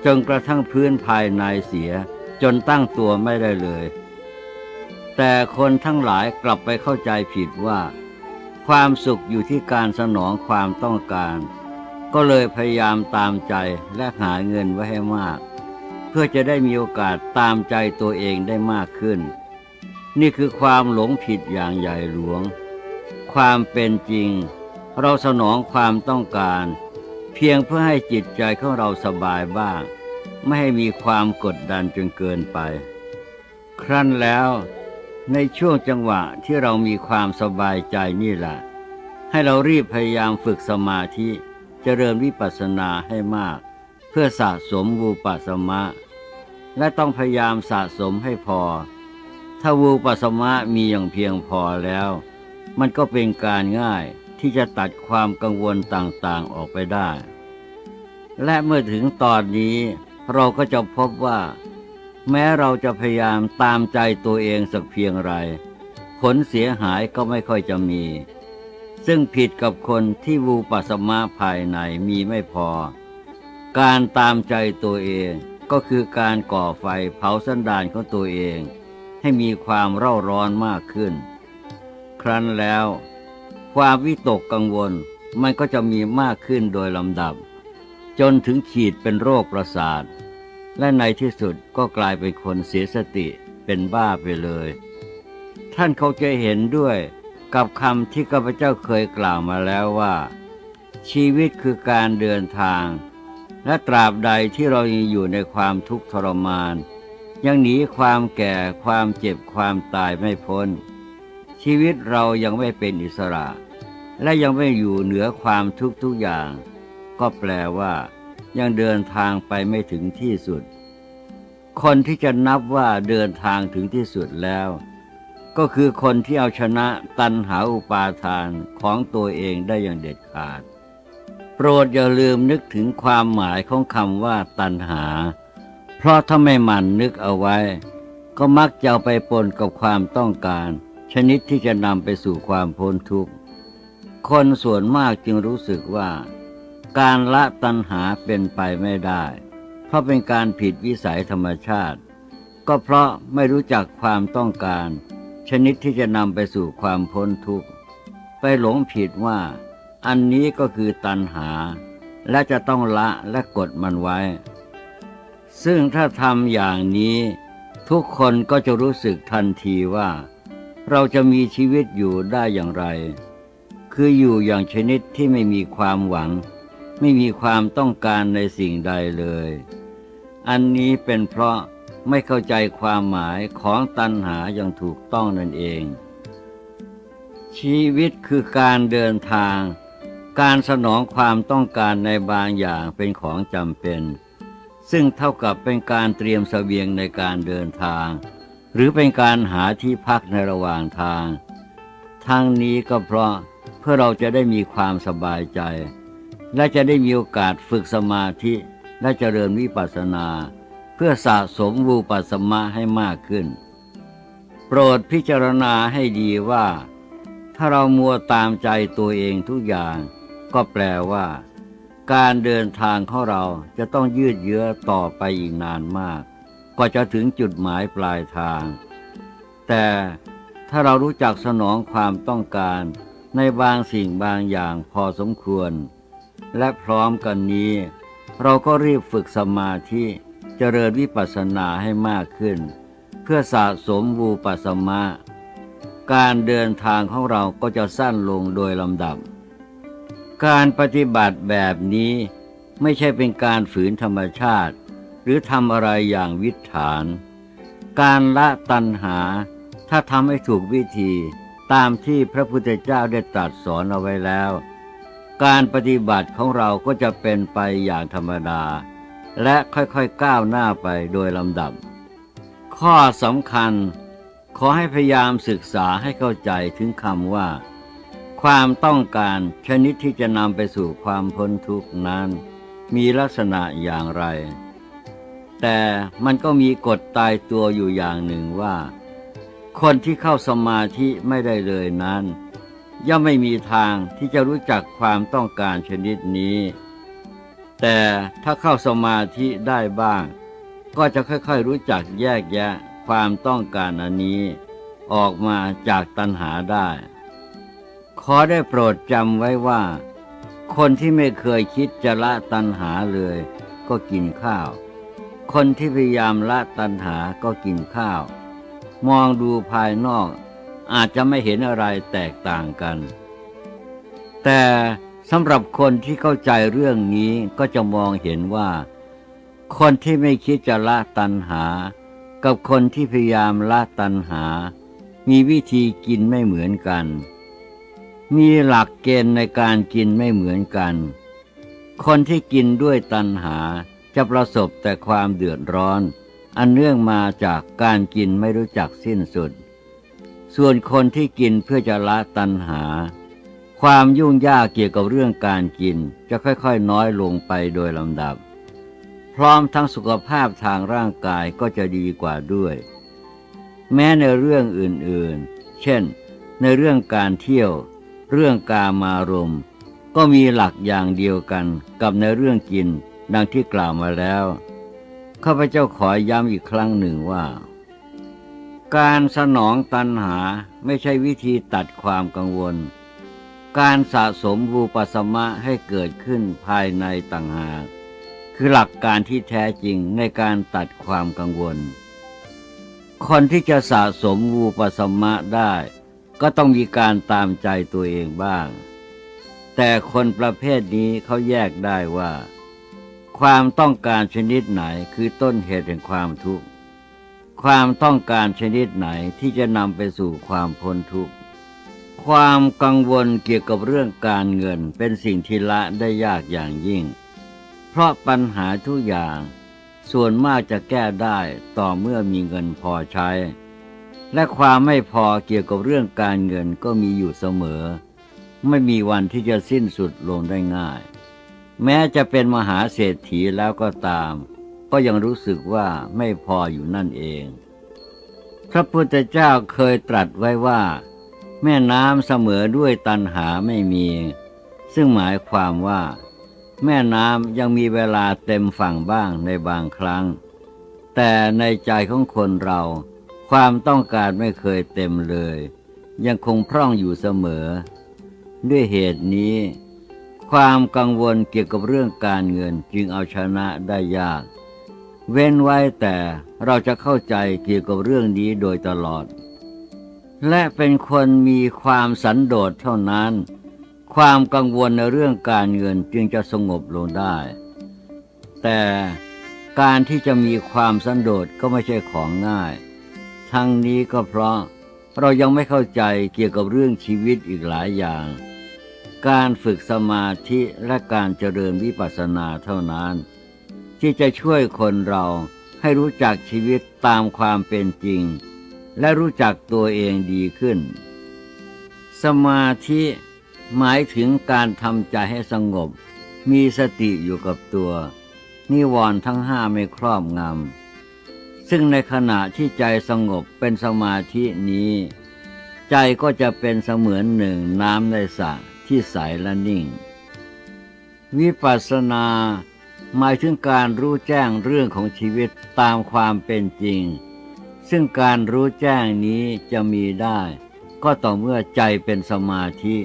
จนกระทั่งพื้นภายในเสีย จนตั้งตัวไม่ได้เลย แต่คนทั้งหลายกลับไปเข้าใจผิดว่า ความสุขอยู่ที่การสนองความต้องการ ก็เลยพยายามตามใจและหาเงินไว้ให้มาก เพื่อจะได้มีโอกาสตามใจตัวเองได้มากขึ้น นี่คือความหลงผิดอย่างใหญ่หลวง ความเป็นจริง เราสนองความต้องการ เพียงเพื่อให้จิตใจของเราสบายบ้าง ไม่ให้มีความกดดันจนเกินไป ครั้นแล้วในช่วงจังหวะที่เรามีความสบายใจนี่แหละ ให้เรารีบพยายามฝึกสมาธิจเจริญวิปัสสนาให้มาก เพื่อสะสมวูปัสมะ และต้องพยายามสะสมให้พอ ถ้าวูปัสมะมีอย่างเพียงพอแล้ว มันก็เป็นการง่ายที่จะตัดความกังวลต่างๆออกไปได้ และเมื่อถึงตอนนี้ เราก็จะพบว่า แม้เราจะพยายามตามใจตัวเองสักเพียงไร ผลเสียหายก็ไม่ค่อยจะมี ซึ่งผิดกับคนที่วูปัสมาภายในมีไม่พอ การตามใจตัวเองก็คือการก่อไฟเผาสันดานของตัวเอง ให้มีความเร่าร้อนมากขึ้น ครั้นแล้ว ความวิตกกังวลมันก็จะมีมากขึ้นโดยลำดับ จนถึงขีดเป็นโรคประสาท และในที่สุดก็กลายเป็นคนเสียสติเป็นบ้าไปเลย ท่านเขาจะเห็นด้วยกับคำที่ข้าพเจ้าเคยกล่าวมาแล้วว่า ชีวิตคือการเดินทาง และตราบใดที่เรายังอยู่ในความทุกข์ทรมาน ยังหนีความแก่ความเจ็บความตายไม่พ้น ชีวิตเรายังไม่เป็นอิสระ และยังไม่อยู่เหนือความทุกข์ทุกอย่าง ก็แปลว่า ยังเดินทางไปไม่ถึงที่สุด คนที่จะนับว่าเดินทางถึงที่สุดแล้ว ก็คือคนที่เอาชนะตันหาอุปาทานของตัวเองได้อย่างเด็ดขาด โปรดอย่าลืมนึกถึงความหมายของคำว่าตันหา เพราะถ้าไม่หมั่นนึกเอาไว้ ก็มักจะไปปนกับความต้องการ ชนิดที่จะนำไปสู่ความพ้นทุกข์คนส่วนมากจึงรู้สึกว่า การละตัณหาเป็นไปไม่ได้ เพราะเป็นการผิดวิสัยธรรมชาติ ก็เพราะไม่รู้จักความต้องการ ชนิดที่จะนำไปสู่ความพ้นทุกข์ ไปหลงผิดว่า อันนี้ก็คือตัณหา และจะต้องละและกดมันไว้ ซึ่งถ้าทำอย่างนี้ ทุกคนก็จะรู้สึกทันทีว่า เราจะมีชีวิตอยู่ได้อย่างไร คืออยู่อย่างชนิดที่ไม่มีความหวัง ไม่มีความต้องการในสิ่งใดเลย อันนี้เป็นเพราะไม่เข้าใจความหมายของตัณหาอย่างถูกต้องนั่นเอง ชีวิตคือการเดินทาง การสนองความต้องการในบางอย่างเป็นของจำเป็น ซึ่งเท่ากับเป็นการเตรียมสเสบียงในการเดินทาง หรือเป็นการหาที่พักในระหว่างทาง ทั้งนี้ก็เพราะเพื่อเราจะได้มีความสบายใจ และจะได้มีโอกาสฝึกสมาธิและเจริญวิปัสสนา เพื่อสะสมวูปัสมะให้มากขึ้น โปรดพิจารณาให้ดีว่า ถ้าเรามัวตามใจตัวเองทุกอย่าง ก็แปลว่า การเดินทางของเราจะต้องยืดเยื้อต่อไปอีกนานมากกว่าจะถึงจุดหมายปลายทาง แต่ถ้าเรารู้จักสนองความต้องการในบางสิ่งบางอย่างพอสมควร และพร้อมกันนี้ เราก็รีบฝึกสมาธิเจริญวิปัสสนาให้มากขึ้น เพื่อสะสมวูปัสมะ การเดินทางของเราก็จะสั้นลงโดยลำดับ การปฏิบัติแบบนี้ไม่ใช่เป็นการฝืนธรรมชาติ หรือทำอะไรอย่างวิถาน การละตัณหา ถ้าทำให้ถูกวิธีตามที่พระพุทธเจ้าได้ตรัสสอนเอาไว้แล้ว การปฏิบัติของเราก็จะเป็นไปอย่างธรรมดา และค่อยๆก้าวหน้าไปโดยลำดับ ข้อสำคัญขอให้พยายามศึกษาให้เข้าใจถึงคำว่า ความต้องการชนิดที่จะนำไปสู่ความพ้นทุกข์นั้น มีลักษณะอย่างไร แต่มันก็มีกฎตายตัวอยู่อย่างหนึ่งว่า คนที่เข้าสมาธิไม่ได้เลยนั้น ย่อมไม่มีทางที่จะรู้จักความต้องการชนิดนี้ แต่ถ้าเข้าสมาธิได้บ้าง ก็จะค่อยๆรู้จักแยกแยะความต้องการอันนี้ ออกมาจากตัณหาได้ ขอได้โปรดจำไว้ว่า คนที่ไม่เคยคิดจะละตัณหาเลย ก็กินข้าว คนที่พยายามละตัณหาก็กินข้าว มองดูภายนอก อาจจะไม่เห็นอะไรแตกต่างกัน แต่สำหรับคนที่เข้าใจเรื่องนี้ก็จะมองเห็นว่า คนที่ไม่คิดจะละตัณหา กับคนที่พยายามละตัณหา มีวิธีกินไม่เหมือนกัน มีหลักเกณฑ์ในการกินไม่เหมือนกัน คนที่กินด้วยตัณหาจะประสบแต่ความเดือดร้อน อันเนื่องมาจากการกินไม่รู้จักสิ้นสุด ส่วนคนที่กินเพื่อจะละตัณหา ความยุ่งยากเกี่ยวกับเรื่องการกินจะค่อยๆ น้อยลงไปโดยลำดับ พร้อมทั้งสุขภาพทางร่างกายก็จะดีกว่าด้วย แม้ในเรื่องอื่นๆ เช่น ในเรื่องการเที่ยว เรื่องกามารมณ์ ก็มีหลักอย่างเดียวกันกับในเรื่องกินดังที่กล่าวมาแล้วข้าพเจ้าขอย้ำอีกครั้งหนึ่งว่า การสนองตัณหาไม่ใช่วิธีตัดความกังวล การสะสมวูปสมะให้เกิดขึ้นภายในต่างหาก คือหลักการที่แท้จริงในการตัดความกังวล คนที่จะสะสมวูปสมะได้ ก็ต้องมีการตามใจตัวเองบ้าง แต่คนประเภทนี้เขาแยกได้ว่า ความต้องการชนิดไหนคือต้นเหตุแห่งความทุกข์ ความต้องการชนิดไหนที่จะนำไปสู่ความพ้นทุกข์ ความกังวลเกี่ยวกับเรื่องการเงินเป็นสิ่งที่ละได้ยากอย่างยิ่ง เพราะปัญหาทุกอย่างส่วนมากจะแก้ได้ต่อเมื่อมีเงินพอใช้ และความไม่พอเกี่ยวกับเรื่องการเงินก็มีอยู่เสมอ ไม่มีวันที่จะสิ้นสุดลงได้ง่าย แม้จะเป็นมหาเศรษฐีแล้วก็ตาม ก็ยังรู้สึกว่าไม่พออยู่นั่นเอง พระพุทธเจ้าเคยตรัสไว้ว่า แม่น้ำเสมอด้วยตันหาไม่มี ซึ่งหมายความว่า แม่น้ำยังมีเวลาเต็มฝั่งบ้างในบางครั้ง แต่ในใจของคนเราความต้องการไม่เคยเต็มเลย ยังคงพร่องอยู่เสมอ ด้วยเหตุนี้ความกังวลเกี่ยวกับเรื่องการเงินจึงเอาชนะได้ยาก เว้นไว้แต่เราจะเข้าใจเกี่ยวกับเรื่องนี้โดยตลอด และเป็นคนมีความสันโดษเท่านั้น ความกังวลในเรื่องการเงินจึงจะสงบลงได้ แต่การที่จะมีความสันโดษก็ไม่ใช่ของง่าย ทั้งนี้ก็เพราะเรายังไม่เข้าใจเกี่ยวกับเรื่องชีวิตอีกหลายอย่าง การฝึกสมาธิและการเจริญวิปัสสนาเท่านั้น ที่จะช่วยคนเราให้รู้จักชีวิตตามความเป็นจริง และรู้จักตัวเองดีขึ้น สมาธิหมายถึงการทำใจให้สงบ มีสติอยู่กับตัว นิวรณ์ทั้งห้าไม่ครอบงำ ซึ่งในขณะที่ใจสงบเป็นสมาธินี้ ใจก็จะเป็นเสมือนหนึ่งน้ำในสระที่ใสและนิ่ง วิปัสสนา หมายถึงการรู้แจ้งเรื่องของชีวิตตามความเป็นจริง ซึ่งการรู้แจ้งนี้จะมีได้ ก็ต่อเมื่อใจเป็นสมาธิ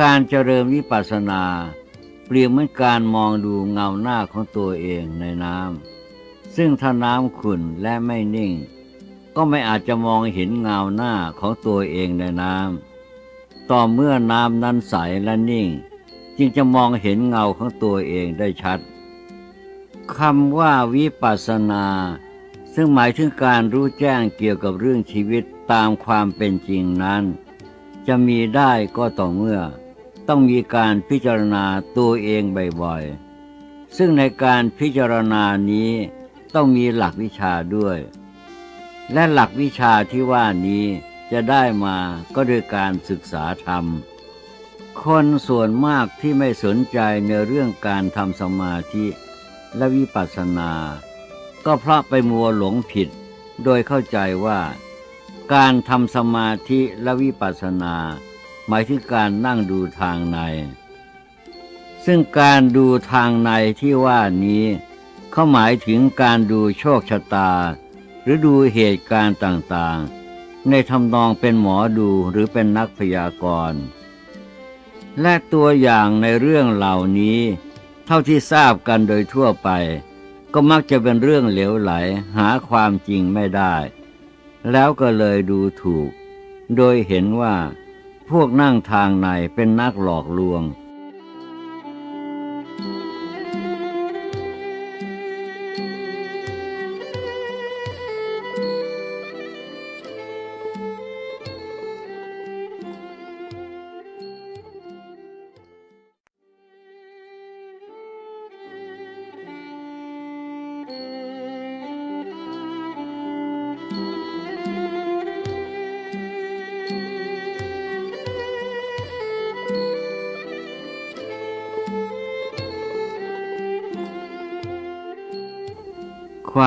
การเจริญวิปัสสนา เปรียบเหมือนการมองดูเงาหน้าของตัวเองในน้ำซึ่งถ้าน้ำขุ่นและไม่นิ่ง ก็ไม่อาจจะมองเห็นเงาหน้าของตัวเองในน้ำต่อเมื่อน้ำนั้นใสและนิ่งจึงจะมองเห็นเงาของตัวเองได้ชัด คำว่าวิปัสสนา ซึ่งหมายถึงการรู้แจ้งเกี่ยวกับเรื่องชีวิตตามความเป็นจริงนั้น จะมีได้ก็ต่อเมื่อ ต้องมีการพิจารณาตัวเองบ่อยๆ ซึ่งในการพิจารณานี้ต้องมีหลักวิชาด้วย และหลักวิชาที่ว่านี้จะได้มาก็โดยการศึกษาธรรม คนส่วนมากที่ไม่สนใจในเรื่องการทำสมาธิ และวิปัสสนา ก็เพราะไปมัวหลงผิด โดยเข้าใจว่า การทำสมาธิและวิปัสสนา หมายถึงการนั่งดูทางใน ซึ่งการดูทางในที่ว่านี้ เขาหมายถึงการดูโชคชะตา หรือดูเหตุการณ์ต่างๆ ในทำนองเป็นหมอดูหรือเป็นนักพยากรณ์และตัวอย่างในเรื่องเหล่านี้ เท่าที่ทราบกันโดยทั่วไป ก็มักจะเป็นเรื่องเหลวไหล หาความจริงไม่ได้ แล้วก็เลยดูถูก โดยเห็นว่า พวกนั่งทางในเป็นนักหลอกลวง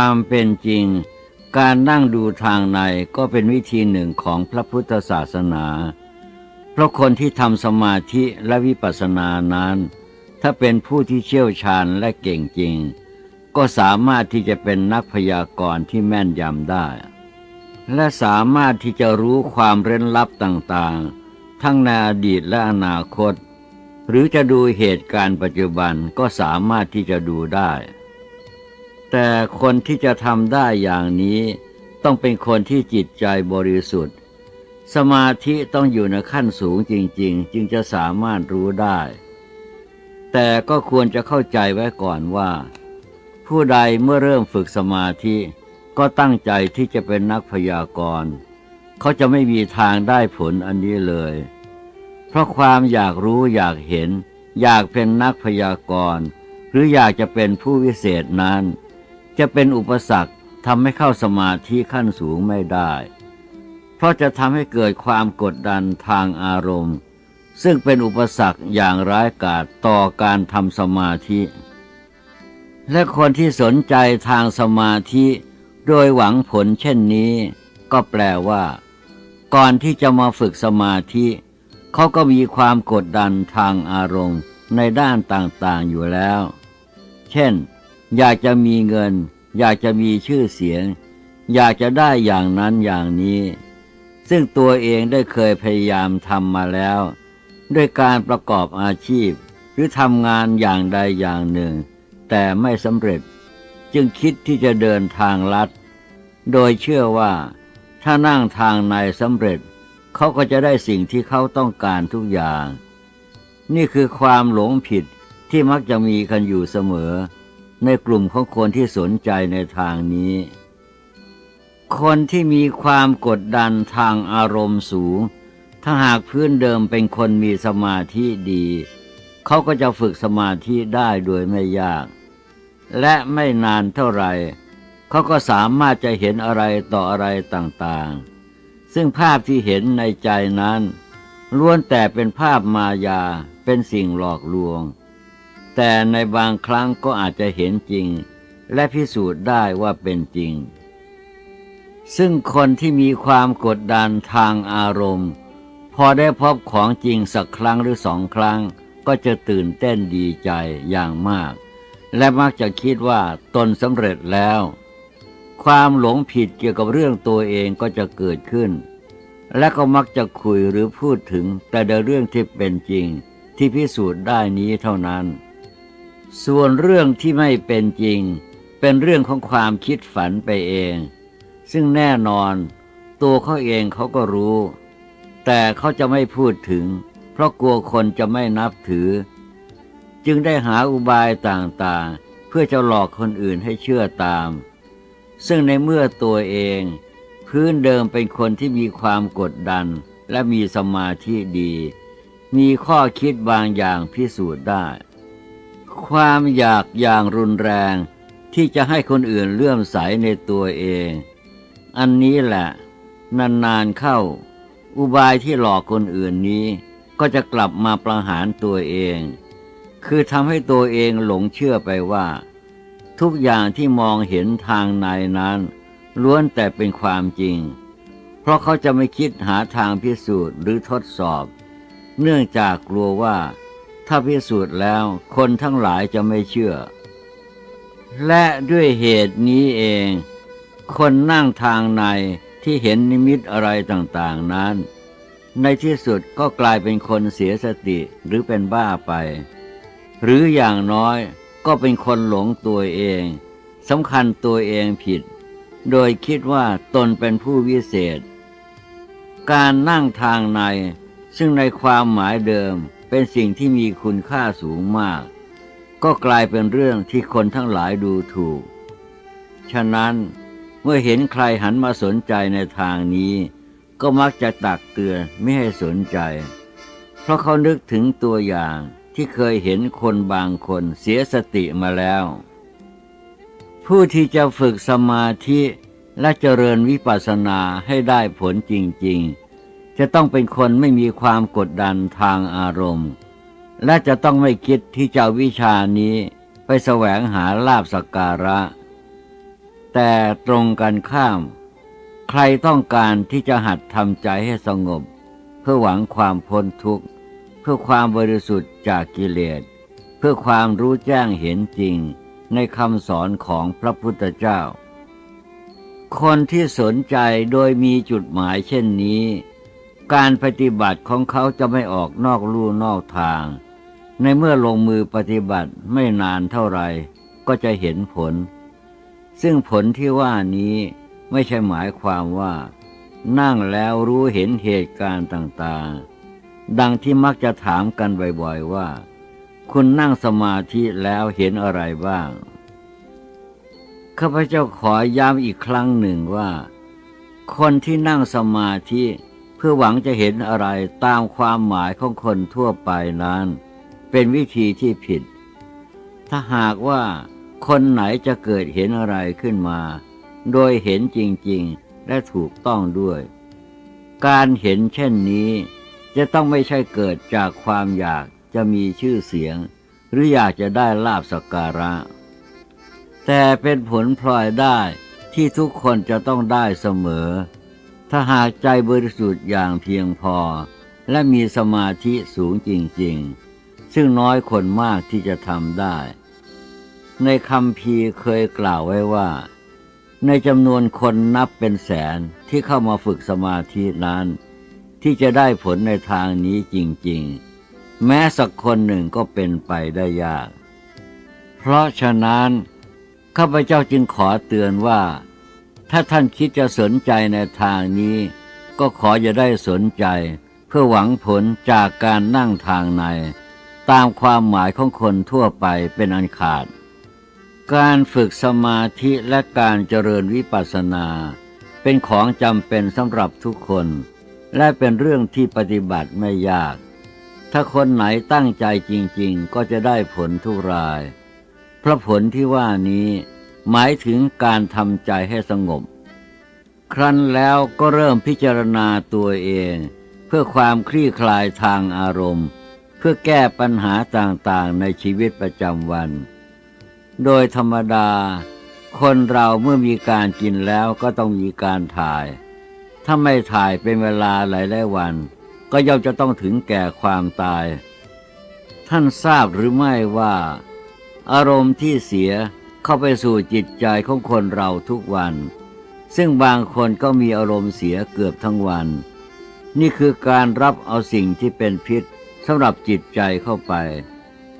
ความเป็นจริง การนั่งดูทางในก็เป็นวิธีหนึ่งของพระพุทธศาสนา เพราะคนที่ทำสมาธิและวิปัสสนานั้น ถ้าเป็นผู้ที่เชี่ยวชาญและเก่งจริง ก็สามารถที่จะเป็นนักพยากรณ์ที่แม่นยำได้ และสามารถที่จะรู้ความเร้นลับต่างๆ ทั้งในอดีตและอนาคต หรือจะดูเหตุการณ์ปัจจุบันก็สามารถที่จะดูได้ แต่คนที่จะทำได้อย่างนี้ต้องเป็นคนที่จิตใจบริสุทธิ์ สมาธิต้องอยู่ในขั้นสูงจริง ๆ จึงจะสามารถรู้ได้ แต่ก็ควรจะเข้าใจไว้ก่อนว่า ผู้ใดเมื่อเริ่มฝึกสมาธิก็ตั้งใจที่จะเป็นนักพยากรณ์เขาจะไม่มีทางได้ผลอันนี้เลย เพราะความอยากรู้อยากเห็น อยากเป็นนักพยากรณ์หรืออยากจะเป็นผู้วิเศษนั้น จะเป็นอุปสรรคทำให้เข้าสมาธิขั้นสูงไม่ได้ เพราะจะทำให้เกิดความกดดันทางอารมณ์ ซึ่งเป็นอุปสรรคอย่างร้ายกาจต่อการทำสมาธิ และคนที่สนใจทางสมาธิโดยหวังผลเช่นนี้ ก็แปลว่า ก่อนที่จะมาฝึกสมาธิ เขาก็มีความกดดันทางอารมณ์ในด้านต่างๆอยู่แล้ว เช่น อยากจะมีเงิน อยากจะมีชื่อเสียง อยากจะได้อย่างนั้นอย่างนี้ ซึ่งตัวเองได้เคยพยายามทำมาแล้ว ด้วยการประกอบอาชีพ หรือทำงานอย่างใดอย่างหนึ่ง แต่ไม่สำเร็จ จึงคิดที่จะเดินทางลัด โดยเชื่อว่า ถ้านั่งทางในสำเร็จ เขาก็จะได้สิ่งที่เขาต้องการทุกอย่าง นี่คือความหลงผิดที่มักจะมีกันอยู่เสมอ ในกลุ่มของคนที่สนใจในทางนี้ คนที่มีความกดดันทางอารมณ์สูง ถ้าหากพื้นเดิมเป็นคนมีสมาธิดี เขาก็จะฝึกสมาธิได้โดยไม่ยาก และไม่นานเท่าไหร่เขาก็สามารถจะเห็นอะไรต่ออะไรต่างๆ ซึ่งภาพที่เห็นในใจนั้นล้วนแต่เป็นภาพมายาเป็นสิ่งหลอกลวง แต่ในบางครั้งก็อาจจะเห็นจริง และพิสูจน์ได้ว่าเป็นจริง ซึ่งคนที่มีความกดดันทางอารมณ์ พอได้พบของจริงสักครั้งหรือสองครั้ง ก็จะตื่นเต้นดีใจอย่างมาก และมักจะคิดว่าตนสำเร็จแล้ว ความหลงผิดเกี่ยวกับเรื่องตัวเองก็จะเกิดขึ้น และก็มักจะคุยหรือพูดถึงแต่เรื่องที่เป็นจริงที่พิสูจน์ได้นี้เท่านั้น ส่วนเรื่องที่ไม่เป็นจริง เป็นเรื่องของความคิดฝันไปเอง ซึ่งแน่นอน ตัวเขาเองเขาก็รู้ แต่เขาจะไม่พูดถึง เพราะกลัวคนจะไม่นับถือ จึงได้หาอุบายต่างๆ เพื่อจะหลอกคนอื่นให้เชื่อตาม ซึ่งในเมื่อตัวเอง พื้นเดิมเป็นคนที่มีความกดดันและมีสมาธิดี มีข้อคิดบางอย่างพิสูจน์ได้ ความอยากอย่างรุนแรงที่จะให้คนอื่นเลื่อมใสในตัวเอง อันนี้แหละ นานๆเข้า อุบายที่หลอกคนอื่นนี้ ก็จะกลับมาประหารตัวเอง คือทำให้ตัวเองหลงเชื่อไปว่า ทุกอย่างที่มองเห็นทางในนั้น ล้วนแต่เป็นความจริง เพราะเขาจะไม่คิดหาทางพิสูจน์หรือทดสอบ เนื่องจากกลัวว่า ถ้าพิสูจน์แล้วคนทั้งหลายจะไม่เชื่อ และด้วยเหตุนี้เอง คนนั่งทางในที่เห็นนิมิตอะไรต่างๆนั้น ในที่สุดก็กลายเป็นคนเสียสติหรือเป็นบ้าไป หรืออย่างน้อยก็เป็นคนหลงตัวเองสำคัญตัวเองผิด โดยคิดว่าตนเป็นผู้วิเศษ การนั่งทางในซึ่งในความหมายเดิม เป็นสิ่งที่มีคุณค่าสูงมาก ก็กลายเป็นเรื่องที่คนทั้งหลายดูถูก ฉะนั้นเมื่อเห็นใครหันมาสนใจในทางนี้ ก็มักจะตักเตือนไม่ให้สนใจ เพราะเขานึกถึงตัวอย่างที่เคยเห็นคนบางคนเสียสติมาแล้ว ผู้ที่จะฝึกสมาธิและเจริญวิปัสสนาให้ได้ผลจริง ๆ จะต้องเป็นคนไม่มีความกดดันทางอารมณ์ และจะต้องไม่คิดที่จะวิชานี้ไปแสวงหาลาบสักการะ แต่ตรงกันข้าม ใครต้องการที่จะหัดทำใจให้สงบ เพื่อหวังความพ้นทุกข์ เพื่อความบริสุทธิ์จากกิเลส เพื่อความรู้แจ้งเห็นจริงในคำสอนของพระพุทธเจ้า คนที่สนใจโดยมีจุดหมายเช่นนี้ การปฏิบัติของเขาจะไม่ออกนอกลู่นอกทาง ในเมื่อลงมือปฏิบัติไม่นานเท่าไหร่ก็จะเห็นผล ซึ่งผลที่ว่านี้ไม่ใช่หมายความว่า นั่งแล้วรู้เห็นเหตุการณ์ต่างๆ ดังที่มักจะถามกันบ่อยๆว่า คุณนั่งสมาธิแล้วเห็นอะไรบ้าง ข้าพเจ้าขอย้ำอีกครั้งหนึ่งว่า คนที่นั่งสมาธิ เพื่อหวังจะเห็นอะไรตามความหมายของคนทั่วไปนั้น เป็นวิธีที่ผิด ถ้าหากว่าคนไหนจะเกิดเห็นอะไรขึ้นมา โดยเห็นจริงๆ และถูกต้องด้วย การเห็นเช่นนี้จะต้องไม่ใช่เกิดจากความอยากจะมีชื่อเสียง หรืออยากจะได้ลาบสักการะ แต่เป็นผลพลอยได้ที่ทุกคนจะต้องได้เสมอ ถ้าหากใจบริสุทธิ์อย่างเพียงพอ และมีสมาธิสูงจริงๆ ซึ่งน้อยคนมากที่จะทำได้ ในคำพีเคยกล่าวไว้ว่า ในจำนวนคนนับเป็นแสนที่เข้ามาฝึกสมาธินั้น ที่จะได้ผลในทางนี้จริงๆ แม้สักคนหนึ่งก็เป็นไปได้ยาก เพราะฉะนั้นข้าพเจ้าจึงขอเตือนว่า ถ้าท่านคิดจะสนใจในทางนี้ ก็ขออย่าได้สนใจ เพื่อหวังผลจากการนั่งทางใน ตามความหมายของคนทั่วไปเป็นอันขาด การฝึกสมาธิและการเจริญวิปัสสนา เป็นของจำเป็นสำหรับทุกคน และเป็นเรื่องที่ปฏิบัติไม่ยาก ถ้าคนไหนตั้งใจจริงๆ ก็จะได้ผลทุกราย พระผลที่ว่านี้ หมายถึงการทำใจให้สงบ ครั้นแล้วก็เริ่มพิจารณาตัวเอง เพื่อความคลี่คลายทางอารมณ์ เพื่อแก้ปัญหาต่างๆในชีวิตประจำวัน โดยธรรมดา คนเราเมื่อมีการกินแล้วก็ต้องมีการถ่าย ถ้าไม่ถ่ายเป็นเวลาหลายๆวัน ก็ย่อมจะต้องถึงแก่ความตาย ท่านทราบหรือไม่ว่า อารมณ์ที่เสีย เข้าไปสู่จิตใจของคนเราทุกวัน ซึ่งบางคนก็มีอารมณ์เสียเกือบทั้งวัน นี่คือการรับเอาสิ่งที่เป็นพิษสำหรับจิตใจเข้าไป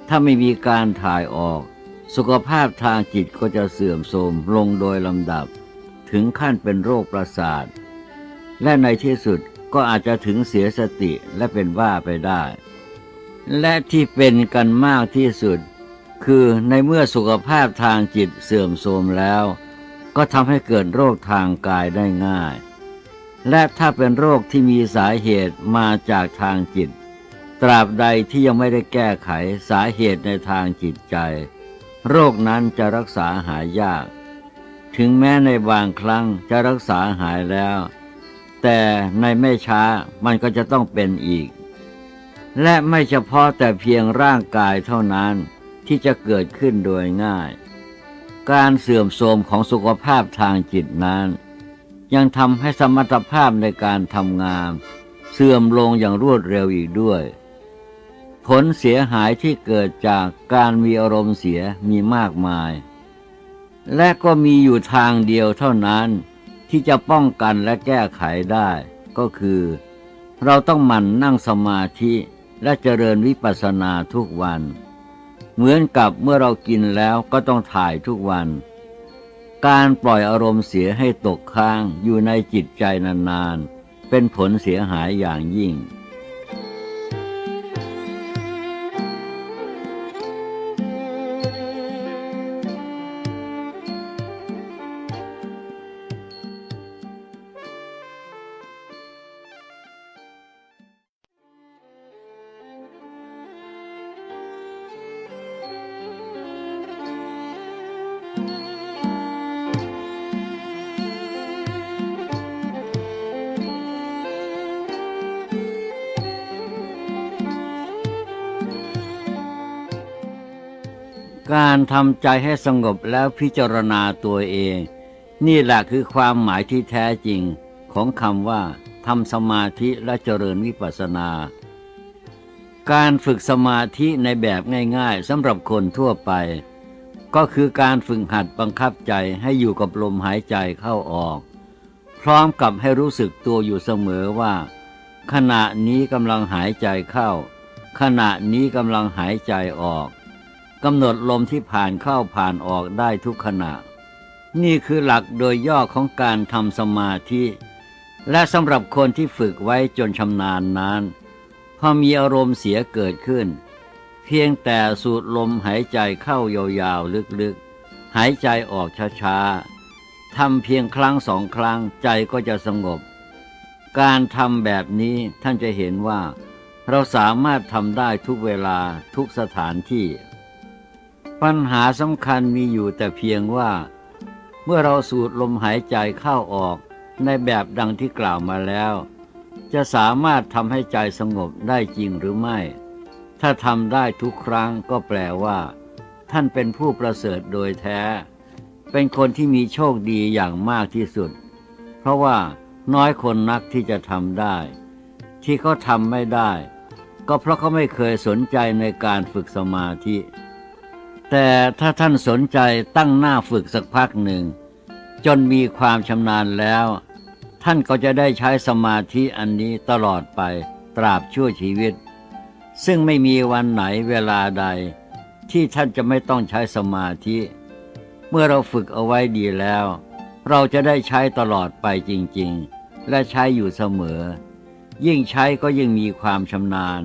ถ้าไม่มีการถ่ายออก สุขภาพทางจิตก็จะเสื่อมโทรมลงโดยลำดับ ถึงขั้นเป็นโรคประสาท และในที่สุดก็อาจจะถึงเสียสติและเป็นว่าไปได้ และที่เป็นกันมากที่สุด คือในเมื่อสุขภาพทางจิตเสื่อมโทรมแล้ว ก็ทำให้เกิดโรคทางกายได้ง่าย และถ้าเป็นโรคที่มีสาเหตุมาจากทางจิต ตราบใดที่ยังไม่ได้แก้ไขสาเหตุในทางจิตใจ โรคนั้นจะรักษาหายยาก ถึงแม้ในบางครั้งจะรักษาหายแล้ว แต่ในไม่ช้ามันก็จะต้องเป็นอีก และไม่เฉพาะแต่เพียงร่างกายเท่านั้น ที่จะเกิดขึ้นโดยง่าย การเสื่อมโทรมของสุขภาพทางจิตนั้น ยังทำให้สมรรถภาพในการทำงาน เสื่อมลงอย่างรวดเร็วอีกด้วย ผลเสียหายที่เกิดจากการมีอารมณ์เสียมีมากมาย และก็มีอยู่ทางเดียวเท่านั้นที่จะป้องกันและแก้ไขได้ก็คือ เราต้องหมั่นนั่งสมาธิและเจริญวิปัสสนาทุกวัน เหมือนกับเมื่อเรากินแล้วก็ต้องถ่ายทุกวัน การปล่อยอารมณ์เสียให้ตกค้างอยู่ในจิตใจนานๆ เป็นผลเสียหายอย่างยิ่ง การทำใจให้สงบแล้วพิจารณาตัวเอง นี่แหละคือความหมายที่แท้จริงของคำว่าทำสมาธิและเจริญวิปัสสนา การฝึกสมาธิในแบบง่ายๆสำหรับคนทั่วไป ก็คือการฝึกหัดบังคับใจให้อยู่กับลมหายใจเข้าออก พร้อมกับให้รู้สึกตัวอยู่เสมอว่า ขณะนี้กำลังหายใจเข้า ขณะนี้กำลังหายใจออก กำหนดลมที่ผ่านเข้าผ่านออกได้ทุกขณะ นี่คือหลักโดยย่อของการทำสมาธิ และสำหรับคนที่ฝึกไว้จนชำนาญนานพอมีอารมณ์เสียเกิดขึ้น เพียงแต่สูดลมหายใจเข้ายาวๆลึกๆ หายใจออกช้าๆทำเพียงครั้งสองครั้งใจก็จะสงบ การทำแบบนี้ท่านจะเห็นว่า เราสามารถทำได้ทุกเวลาทุกสถานที่ ปัญหาสำคัญมีอยู่แต่เพียงว่า เมื่อเราสูดลมหายใจเข้าออกในแบบดังที่กล่าวมาแล้ว จะสามารถทำให้ใจสงบได้จริงหรือไม่ ถ้าทำได้ทุกครั้งก็แปลว่า ท่านเป็นผู้ประเสริฐโดยแท้ เป็นคนที่มีโชคดีอย่างมากที่สุด เพราะว่าน้อยคนนักที่จะทำได้ ที่เขาทำไม่ได้ ก็เพราะเขาไม่เคยสนใจในการฝึกสมาธิ แต่ถ้าท่านสนใจตั้งหน้าฝึกสักพักหนึ่ง จนมีความชำนาญแล้ว ท่านก็จะได้ใช้สมาธิอันนี้ตลอดไปตราบชั่วชีวิต ซึ่งไม่มีวันไหนเวลาใด ที่ท่านจะไม่ต้องใช้สมาธิ เมื่อเราฝึกเอาไว้ดีแล้ว เราจะได้ใช้ตลอดไปจริงๆ และใช้อยู่เสมอ ยิ่งใช้ก็ยิ่งมีความชำนาญ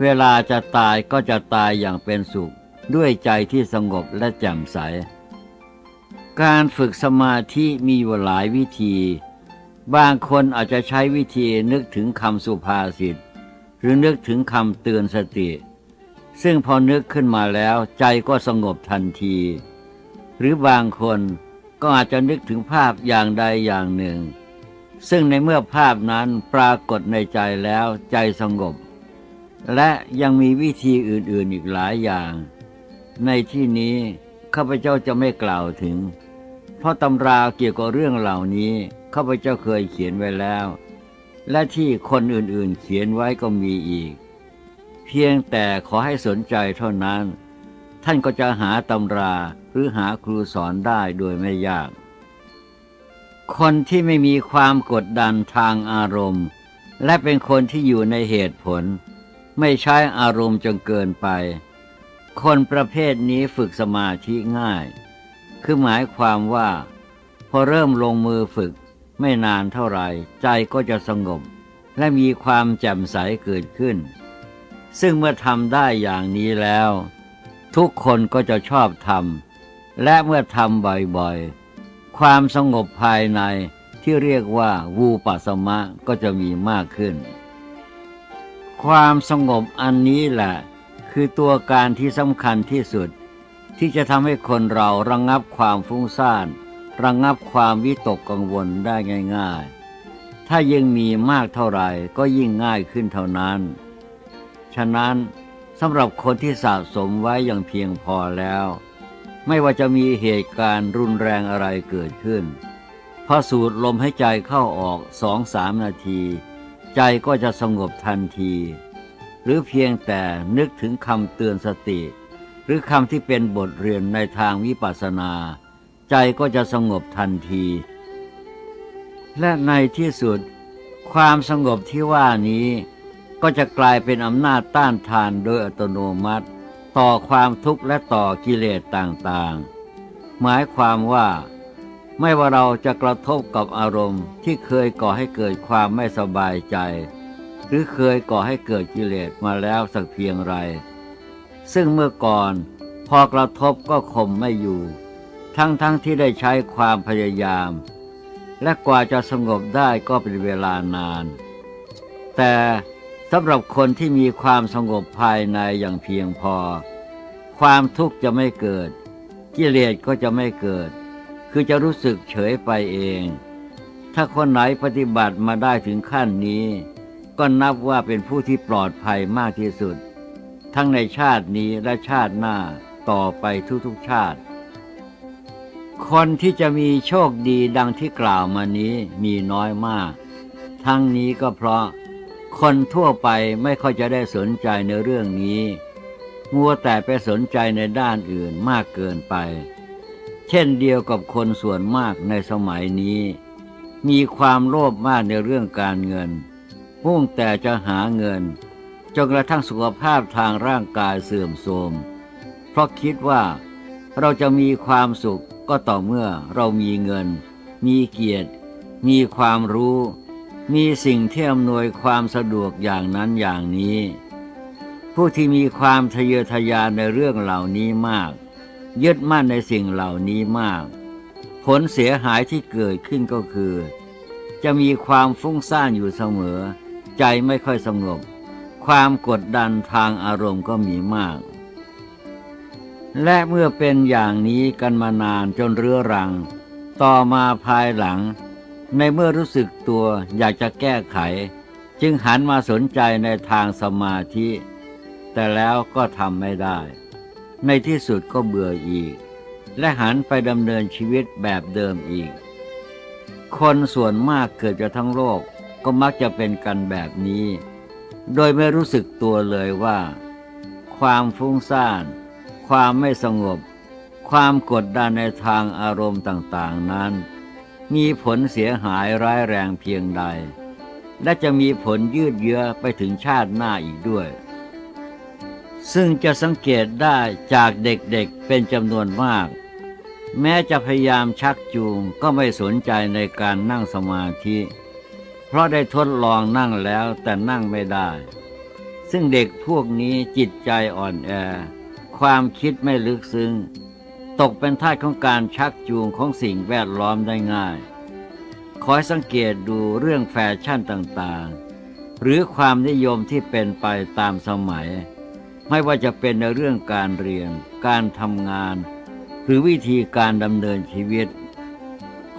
เวลาจะตายก็จะตายอย่างเป็นสุข ด้วยใจที่สงบและแจ่มใส การฝึกสมาธิมีอยู่หลายวิธี บางคนอาจจะใช้วิธีนึกถึงคำสุภาษิต หรือนึกถึงคำเตือนสติ ซึ่งพอนึกขึ้นมาแล้วใจก็สงบทันที หรือบางคนก็อาจจะนึกถึงภาพอย่างใดอย่างหนึ่ง ซึ่งในเมื่อภาพนั้นปรากฏในใจแล้วใจสงบ และยังมีวิธีอื่นๆอีกหลายอย่าง ในที่นี้ข้าพเจ้าจะไม่กล่าวถึง เพราะตำราเกี่ยวกับเรื่องเหล่านี้ข้าพเจ้าเคยเขียนไว้แล้ว และที่คนอื่นๆเขียนไว้ก็มีอีก เพียงแต่ขอให้สนใจเท่านั้น ท่านก็จะหาตำราหรือหาครูสอนได้โดยไม่ยาก คนที่ไม่มีความกดดันทางอารมณ์ และเป็นคนที่อยู่ในเหตุผล ไม่ใช้อารมณ์จนเกินไป คนประเภทนี้ฝึกสมาธิง่าย คือหมายความว่า พอเริ่มลงมือฝึกไม่นานเท่าไหร่ใจก็จะสงบ และมีความแจ่มใสเกิดขึ้น ซึ่งเมื่อทำได้อย่างนี้แล้ว ทุกคนก็จะชอบทำและเมื่อทำบ่อยๆ ความสงบภายในที่เรียกว่าวูปัสมะก็จะมีมากขึ้น ความสงบอันนี้แหละ คือตัวการที่สำคัญที่สุด ที่จะทำให้คนเราระงงับความฟุ้งซ่าน ระงงับความวิตกกังวลได้ง่าย ๆ ถ้ายังมีมากเท่าไหร่ก็ยิ่งง่ายขึ้นเท่านั้น ฉะนั้นสำหรับคนที่สะสมไว้อย่างเพียงพอแล้ว ไม่ว่าจะมีเหตุการณ์รุนแรงอะไรเกิดขึ้นพอสูดลมให้ใจเข้าออกสองสามนาที ใจก็จะสงบทันที หรือเพียงแต่นึกถึงคำเตือนสติ หรือคำที่เป็นบทเรียนในทางวิปัสสนา ใจก็จะสงบทันที และในที่สุด ความสงบที่ว่านี้ก็จะกลายเป็นอำนาจต้านทานโดยอัตโนมัติ ต่อความทุกข์และต่อกิเลสต่างๆ หมายความว่าไม่ว่าเราจะกระทบกับอารมณ์ที่เคยก่อให้เกิดความไม่สบายใจ รือเคยก่อให้เกิดกิเลสมาแล้วสักเพียงไร ซึ่งเมื่อก่อนพอกระทบก็ขมไม่อยู่ ทั้งๆทที่ได้ใช้ความพยายาม และกว่าจะสงบได้ก็เป็นเวลานาน แต่สำหรับคนที่มีความสงบภายในอย่างเพียงพอ ความทุกข์จะไม่เกิด กิเลสก็จะไม่เกิด คือจะรู้สึกเฉยไปเอง ถ้าคนไหนปฏิบัติมาได้ถึงขั้นนี้ ก็นับว่าเป็นผู้ที่ปลอดภัยมากที่สุด ทั้งในชาตินี้และชาติหน้าต่อไปทุกๆชาติ คนที่จะมีโชคดีดังที่กล่าวมานี้มีน้อยมาก ทั้งนี้ก็เพราะคนทั่วไปไม่ค่อยจะได้สนใจในเรื่องนี้ มัวแต่ไปสนใจในด้านอื่นมากเกินไป เช่นเดียวกับคนส่วนมากในสมัยนี้ มีความโลภมากในเรื่องการเงิน มุ่งแต่จะหาเงินจนกระทั่งสุขภาพทางร่างกายเสื่อมโทรม เพราะคิดว่าเราจะมีความสุขก็ต่อเมื่อเรามีเงิน มีเกียรติ มีความรู้ มีสิ่งที่อำนวยความสะดวกอย่างนั้นอย่างนี้ ผู้ที่มีความทะเยอทะยานในเรื่องเหล่านี้มาก ยึดมั่นในสิ่งเหล่านี้มาก ผลเสียหายที่เกิดขึ้นก็คือ จะมีความฟุ้งซ่านอยู่เสมอ ใจไม่ค่อยสงบ ความกดดันทางอารมณ์ก็มีมาก และเมื่อเป็นอย่างนี้กันมานานจนเรื้อรัง ต่อมาภายหลัง ในเมื่อรู้สึกตัวอยากจะแก้ไข จึงหันมาสนใจในทางสมาธิ แต่แล้วก็ทำไม่ได้ ในที่สุดก็เบื่ออีก และหันไปดำเนินชีวิตแบบเดิมอีก คนส่วนมากเกิดจะทั้งโลก ก็มักจะเป็นกันแบบนี้ โดยไม่รู้สึกตัวเลยว่า ความฟุ้งซ่าน ความไม่สงบ ความกดดันในทางอารมณ์ต่างๆนั้น มีผลเสียหายร้ายแรงเพียงใด และจะมีผลยืดเยื้อไปถึงชาติหน้าอีกด้วย ซึ่งจะสังเกตได้จากเด็กๆเป็นจำนวนมากแม้จะพยายามชักจูงก็ไม่สนใจในการนั่งสมาธิ ราะได้ทดลองนั่งแล้วแต่นั่งไม่ได้ ซึ่งเด็กพวกนี้จิตใจอ่อนแอ ความคิดไม่ลึกซึ้ง ตกเป็นท่าสของการชักจูงของสิ่งแวดล้อมได้ง่าย คอยสังเกตดูเรื่องแฟชั่นต่างๆ หรือความนิยมที่เป็นไปตามสมัย ไม่ว่าจะเป็นในเรื่องการเรียน การทำงาน หรือวิธีการดำเนินชีวิต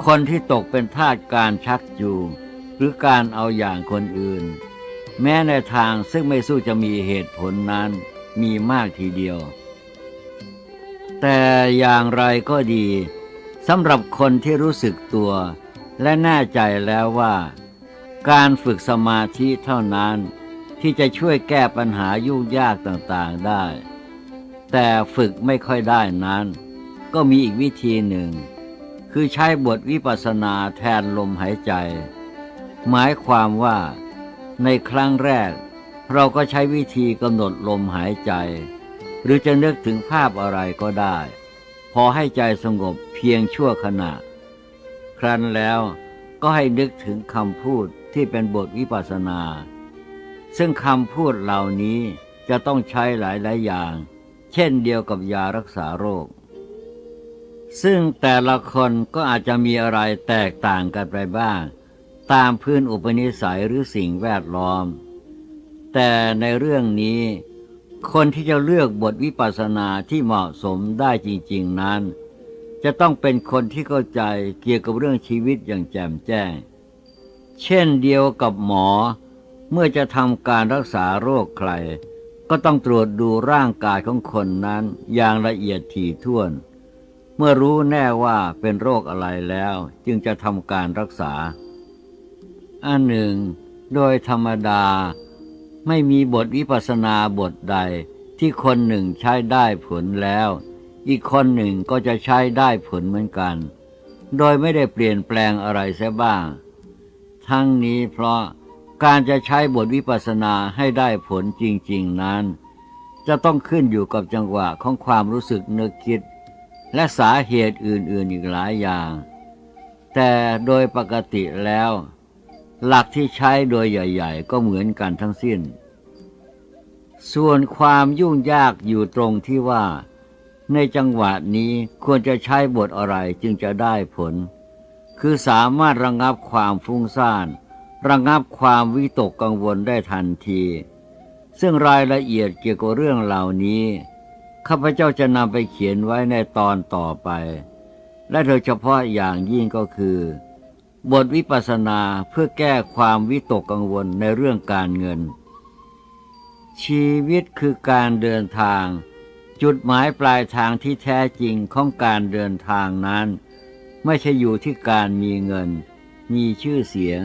คนที่ตกเป็นทาสการชักจูง หรือการเอาอย่างคนอื่น แม้ในทางซึ่งไม่สู้จะมีเหตุผลนั้นมีมากทีเดียว แต่อย่างไรก็ดีสำหรับคนที่รู้สึกตัว และแน่ใจแล้วว่า การฝึกสมาธิเท่านั้นที่จะช่วยแก้ปัญหายุ่งยากต่างๆได้ แต่ฝึกไม่ค่อยได้นั้น ก็มีอีกวิธีหนึ่ง คือใช้บทวิปัสสนาแทนลมหายใจ หมายความว่า ในครั้งแรก เราก็ใช้วิธีกำหนดลมหายใจ หรือจะนึกถึงภาพอะไรก็ได้ พอให้ใจสงบเพียงชั่วขณะ ครั้นแล้วก็ให้นึกถึงคำพูดที่เป็นบทวิปัสสนา ซึ่งคำพูดเหล่านี้จะต้องใช้หลายหลายอย่าง เช่นเดียวกับยารักษาโรค ซึ่งแต่ละคนก็อาจจะมีอะไรแตกต่างกันไปบ้าง ตามพื้นอุปนิสัยหรือสิ่งแวดล้อม แต่ในเรื่องนี้ คนที่จะเลือกบทวิปัสสนาที่เหมาะสมได้จริง ๆนั้น จะต้องเป็นคนที่เข้าใจเกี่ยวกับเรื่องชีวิตอย่างแจ่มแจ้ง เช่นเดียวกับหมอ เมื่อจะทำการรักษาโรคใคร ก็ต้องตรวจดูร่างกายของคนนั้นอย่างละเอียดถี่ถ้วนเมื่อรู้แน่ว่าเป็นโรคอะไรแล้วจึงจะทำการรักษา อันหนึ่ง โดยธรรมดา ไม่มีบทวิปัสนาบทใด ที่คนหนึ่งใช้ได้ผลแล้ว อีกคนหนึ่งก็จะใช้ได้ผลเหมือนกัน โดยไม่ได้เปลี่ยนแปลงอะไรเสียบ้าง ทั้งนี้เพราะการจะใช้บทวิปัสสนาให้ได้ผลจริง ๆนั้น จะต้องขึ้นอยู่กับจังหวะของความรู้สึกนึกคิด และสาเหตุอื่นๆอีกหลายอย่าง แต่โดยปกติแล้ว หลักที่ใช้โดยใหญ่ ๆ ก็เหมือนกันทั้งสิ้น ส่วนความยุ่งยากอยู่ตรงที่ว่า ในจังหวะนี้ควรจะใช้บทอะไรจึงจะได้ผล คือสามารถระงงับความฟุ้งซ่าน ระงงับความวิตกกังวลได้ทันที ซึ่งรายละเอียดเกี่ยวกับเรื่องเหล่านี้ข้าพเจ้าจะนำไปเขียนไว้ในตอนต่อไป และโดยเฉพาะอย่างยิ่งก็คือ บทวิปัสสนาเพื่อแก้ความวิตกกังวลในเรื่องการเงิน ชีวิตคือการเดินทาง จุดหมายปลายทางที่แท้จริงของการเดินทางนั้น ไม่ใช่อยู่ที่การมีเงิน มีชื่อเสียง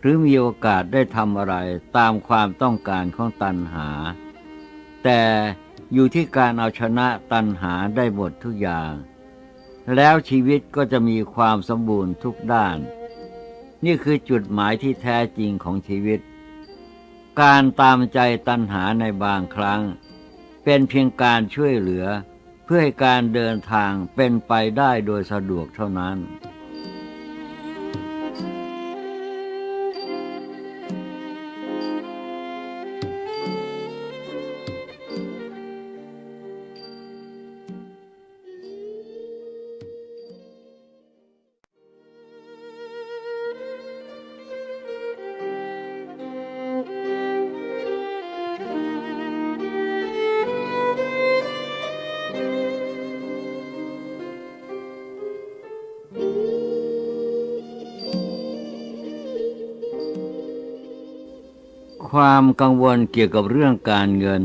หรือมีโอกาสได้ทำอะไรตามความต้องการของตัณหา แต่อยู่ที่การเอาชนะตัณหาได้หมดทุกอย่าง แล้วชีวิตก็จะมีความสมบูรณ์ทุกด้าน นี่คือจุดหมายที่แท้จริงของชีวิต การตามใจตัณหาในบางครั้ง เป็นเพียงการช่วยเหลือ เพื่อให้การเดินทางเป็นไปได้โดยสะดวกเท่านั้น ความกังวลเกี่ยวกับเรื่องการเงิน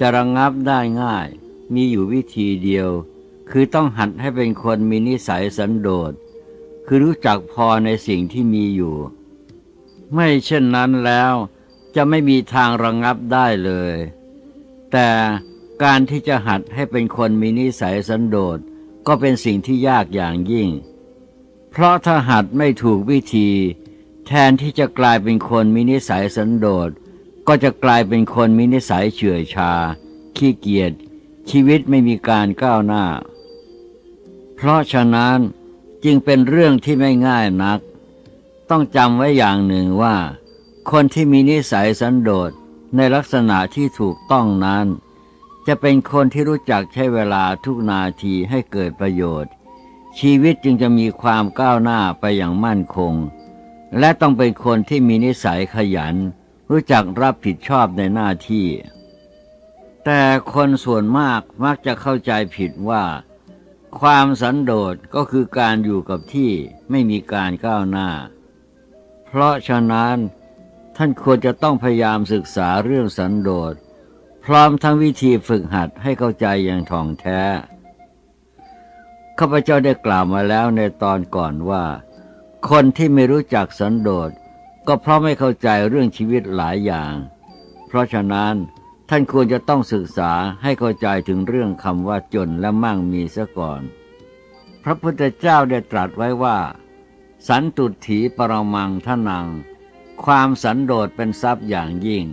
จะระงงับได้ง่าย มีอยู่วิธีเดียว คือต้องหัดให้เป็นคนมีนิสัยสันโดษ คือรู้จักพอในสิ่งที่มีอยู่ ไม่เช่นนั้นแล้วจะไม่มีทางระงงับได้เลย แต่การที่จะหัดให้เป็นคนมีนิสัยสันโดษก็เป็นสิ่งที่ยากอย่างยิ่ง เพราะถ้าหัดไม่ถูกวิธี แทนที่จะกลายเป็นคนมีนิสัยสันโดษ ก็จะกลายเป็นคนมีนิสัยเฉื่อยชา ขี้เกียจชีวิตไม่มีการก้าวหน้า เพราะฉะนั้นจึงเป็นเรื่องที่ไม่ง่ายนัก ต้องจำไว้อย่างหนึ่งว่า คนที่มีนิสัยสันโดษในลักษณะที่ถูกต้องนั้น จะเป็นคนที่รู้จักใช้เวลาทุกนาทีให้เกิดประโยชน์ ชีวิตจึงจะมีความก้าวหน้าไปอย่างมั่นคง และต้องเป็นคนที่มีนิสัยขยัน รู้จักรับผิดชอบในหน้าที่ แต่คนส่วนมากมักจะเข้าใจผิดว่า ความสันโดษก็คือการอยู่กับที่ไม่มีการก้าวหน้า เพราะฉะนั้นท่านควรจะต้องพยายามศึกษาเรื่องสันโดษ พร้อมทั้งวิธีฝึกหัดให้เข้าใจอย่างถ่องแท้ ข้าพเจ้าได้กล่าวมาแล้วในตอนก่อนว่า คนที่ไม่รู้จักสันโดษ ก็เพราะไม่เข้าใจเรื่องชีวิตหลายอย่าง เพราะฉะนั้นท่านควรจะต้องศึกษาให้เข้าใจถึงเรื่องคำว่าจนและมั่งมีซะก่อน พระพุทธเจ้าได้ตรัสไว้ว่า สันตุถีปรมังทนัง ความสันโดษเป็นทรัพย์อย่างยิ่ง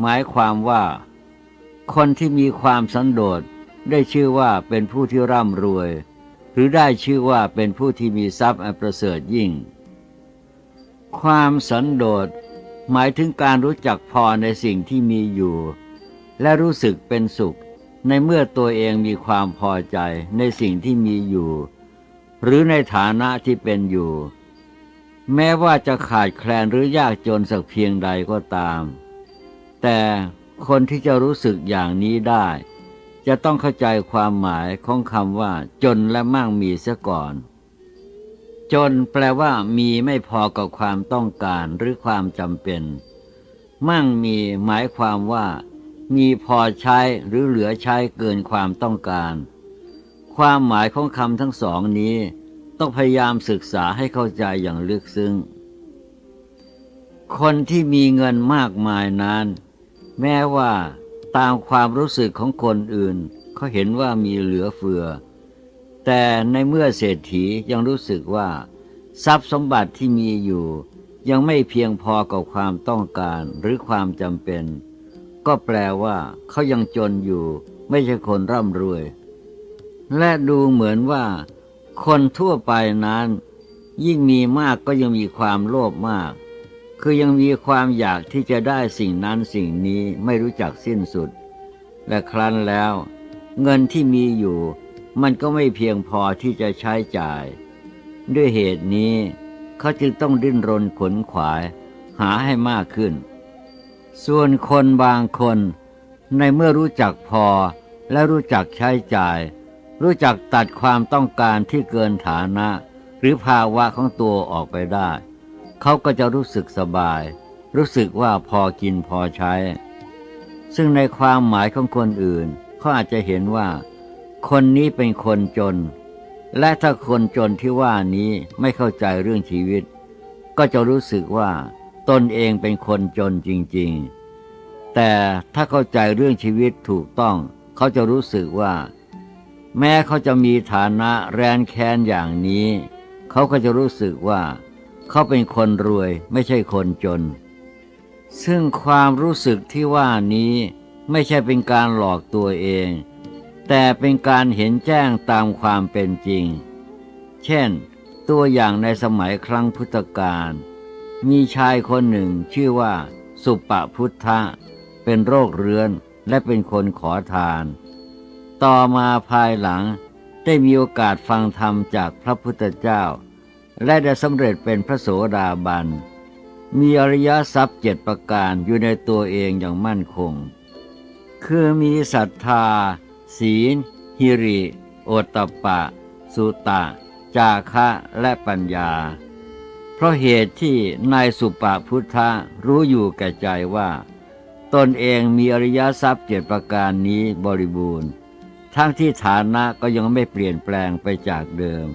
หมายความว่า คนที่มีความสันโดษได้ชื่อว่าเป็นผู้ที่ร่ำรวย หรือได้ชื่อว่าเป็นผู้ที่มีทรัพย์อันประเสริฐยิ่ง ความสันโดษหมายถึงการรู้จักพอในสิ่งที่มีอยู่ และรู้สึกเป็นสุข ในเมื่อตัวเองมีความพอใจในสิ่งที่มีอยู่ หรือในฐานะที่เป็นอยู่ แม้ว่าจะขาดแคลนหรือยากจนสักเพียงใดก็ตาม แต่คนที่จะรู้สึกอย่างนี้ได้ จะต้องเข้าใจความหมายของคำว่าจนและมั่งมีเสียก่อน จนแปลว่ามีไม่พอกับความต้องการหรือความจำเป็น มั่งมีหมายความว่า มีพอใช้หรือเหลือใช้เกินความต้องการ ความหมายของคำทั้งสองนี้ ต้องพยายามศึกษาให้เข้าใจอย่างลึกซึ้ง คนที่มีเงินมากมายนั้น แม้ว่าตามความรู้สึกของคนอื่นเขาเห็นว่ามีเหลือเฟือ แต่ในเมื่อเศรษฐียังรู้สึกว่า ทรัพย์สมบัติที่มีอยู่ ยังไม่เพียงพอกับความต้องการหรือความจำเป็น ก็แปลว่าเขายังจนอยู่ ไม่ใช่คนร่ำรวย และดูเหมือนว่า คนทั่วไปนั้น ยิ่งมีมากก็ยังมีความโลภมาก คือยังมีความอยากที่จะได้สิ่งนั้นสิ่งนี้ไม่รู้จักสิ้นสุด และครั้นแล้ว เงินที่มีอยู่ มันก็ไม่เพียงพอที่จะใช้จ่าย ด้วยเหตุนี้เขาจึงต้องดิ้นรนขนขวาย หาให้มากขึ้น ส่วนคนบางคนในเมื่อรู้จักพอและรู้จักใช้จ่าย รู้จักตัดความต้องการที่เกินฐานะ หรือภาวะของตัวออกไปได้ เขาก็จะรู้สึกสบาย รู้สึกว่าพอกินพอใช้ ซึ่งในความหมายของคนอื่นเขาอาจจะเห็นว่า คนนี้เป็นคนจน และถ้าคนจนที่ว่านี้ไม่เข้าใจเรื่องชีวิต ก็จะรู้สึกว่าตนเองเป็นคนจนจริง ๆ แต่ถ้าเข้าใจเรื่องชีวิตถูกต้อง เขาจะรู้สึกว่า แม้เขาจะมีฐานะแรนแค้นอย่างนี้ เขาก็จะรู้สึกว่า เขาเป็นคนรวยไม่ใช่คนจน ซึ่งความรู้สึกที่ว่านี้ไม่ใช่เป็นการหลอกตัวเอง แต่เป็นการเห็นแจ้งตามความเป็นจริง เช่น ตัวอย่างในสมัยครั้งพุทธกาลมีชายคนหนึ่งชื่อว่า สุปะพุทธะ เป็นโรคเรื้อนและเป็นคนขอทาน ต่อมาภายหลังได้มีโอกาสฟังธรรมจากพระพุทธเจ้า และได้สำเร็จเป็นพระโสดาบัน มีอริยทรัพย์เจ็ดประการอยู่ในตัวเองอย่างมั่นคง คือมีศรัทธา ศีล หิริ โอตปะ สุตะ จาคะและปัญญา เพราะเหตุที่นายสุปะพุทธะรู้อยู่แก่ใจว่า ตนเองมีอริยทรัพย์เจ็ดประการนี้บริบูรณ์ ทั้งที่ฐานะก็ยังไม่เปลี่ยนแปลงไปจากเดิม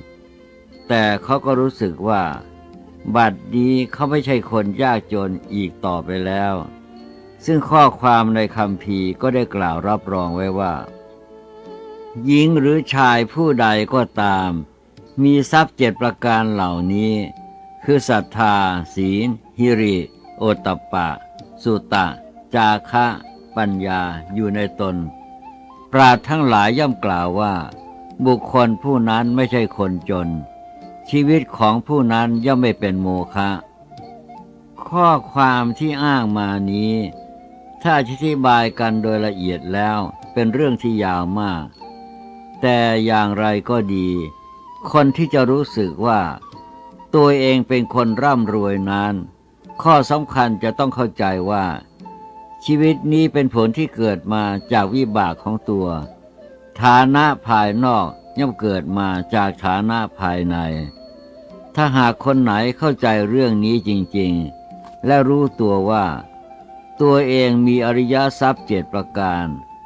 แต่เขาก็รู้สึกว่า บัดนี้เขาไม่ใช่คนยากจนอีกต่อไปแล้วซึ่งข้อความในคำพีก็ได้กล่าวรับรองไว้ว่า หญิงหรือชายผู้ใดก็ตาม มีทรัพย์เจ็ดประการเหล่านี้ คือศรัทธา ศีล หิริ โอตปปะ สุตะ จาคะ ปัญญาอยู่ในตน ปราดทั้งหลายย่อมกล่าวว่า บุคคลผู้นั้นไม่ใช่คนจน ชีวิตของผู้นั้นย่อมไม่เป็นโมฆะข้อความที่อ้างมานี้ ถ้าอธิบายกันโดยละเอียดแล้วเป็นเรื่องที่ยาวมาก แต่อย่างไรก็ดี คนที่จะรู้สึกว่า ตัวเองเป็นคนร่ำรวยนั้น ข้อสำคัญจะต้องเข้าใจว่า ชีวิตนี้เป็นผลที่เกิดมาจากวิบากของตัว ฐานะภายนอกย่อมเกิดมาจากฐานะภายใน ถ้าหากคนไหนเข้าใจเรื่องนี้จริงๆ และรู้ตัวว่า ตัวเองมีอริยทรัพย์เจ็ดประการ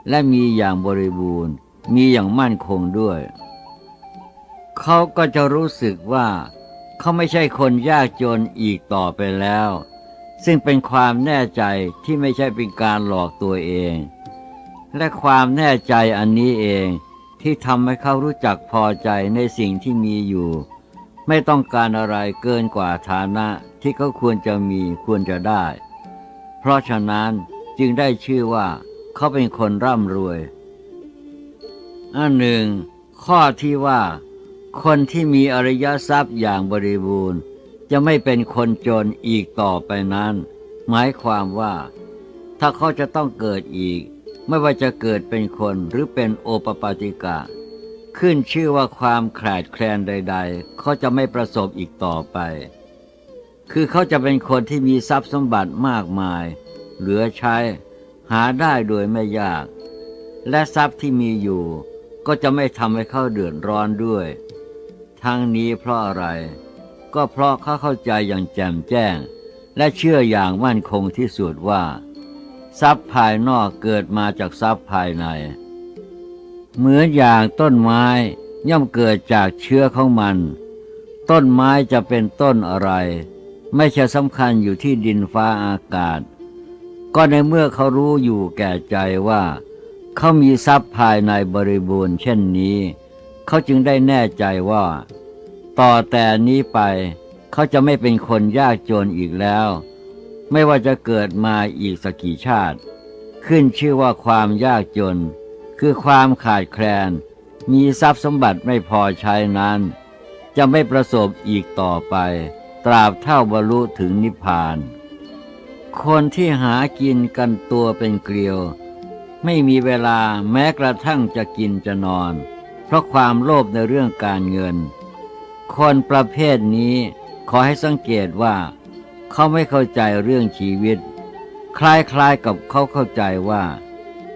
และมีอย่างบริบูรณ์ มีอย่างมั่นคงด้วย เขาก็จะรู้สึกว่า เขาไม่ใช่คนยากจนอีกต่อไปแล้ว ซึ่งเป็นความแน่ใจที่ไม่ใช่เป็นการหลอกตัวเอง และความแน่ใจอันนี้เองที่ทำให้เขารู้จักพอใจในสิ่งที่มีอยู่ ไม่ต้องการอะไรเกินกว่าฐานะที่เขาควรจะมีควรจะได้ เพราะฉะนั้นจึงได้ชื่อว่าเขาเป็นคนร่ำรวย อันหนึ่ง ข้อที่ว่า คนที่มีอริยทรัพย์อย่างบริบูรณ์ จะไม่เป็นคนจนอีกต่อไปนั้น หมายความว่า ถ้าเขาจะต้องเกิดอีก ไม่ว่าจะเกิดเป็นคนหรือเป็นโอปปาติกะ ขึ้นชื่อว่าความขาดแคลนใด ๆ เขาจะไม่ประสบอีกต่อไป คือเขาจะเป็นคนที่มีทรัพย์สมบัติมากมาย เหลือใช้ หาได้โดยไม่ยาก และทรัพย์ที่มีอยู่ ก็จะไม่ทำให้เขาเดือดร้อนด้วย ทั้งนี้เพราะอะไร ก็เพราะเขาเข้าใจอย่างแจ่มแจ้ง และเชื่ออย่างมั่นคงที่สุดว่า ทรัพย์ภายนอกเกิดมาจากทรัพย์ภายใน เหมือนอย่างต้นไม้ย่อมเกิดจากเชื้อของมัน ต้นไม้จะเป็นต้นอะไร ไม่ใช่สำคัญอยู่ที่ดินฟ้าอากาศ ก็ในเมื่อเขารู้อยู่แก่ใจว่า เขามีทรัพย์ภายในบริบูรณ์เช่นนี้ เขาจึงได้แน่ใจว่า ต่อแต่นี้ไป เขาจะไม่เป็นคนยากจนอีกแล้ว ไม่ว่าจะเกิดมาอีกสักกี่ชาติ ขึ้นชื่อว่าความยากจน คือความขาดแคลน มีทรัพย์สมบัติไม่พอใช้นั้น จะไม่ประสบอีกต่อไป ตราบเท่าบรรลุถึงนิพพาน คนที่หากินกันตัวเป็นเกลียว ไม่มีเวลาแม้กระทั่งจะกินจะนอน เพราะความโลภในเรื่องการเงิน คนประเภทนี้ขอให้สังเกตว่า เขาไม่เข้าใจเรื่องชีวิต คล้ายๆกับเขาเข้าใจว่า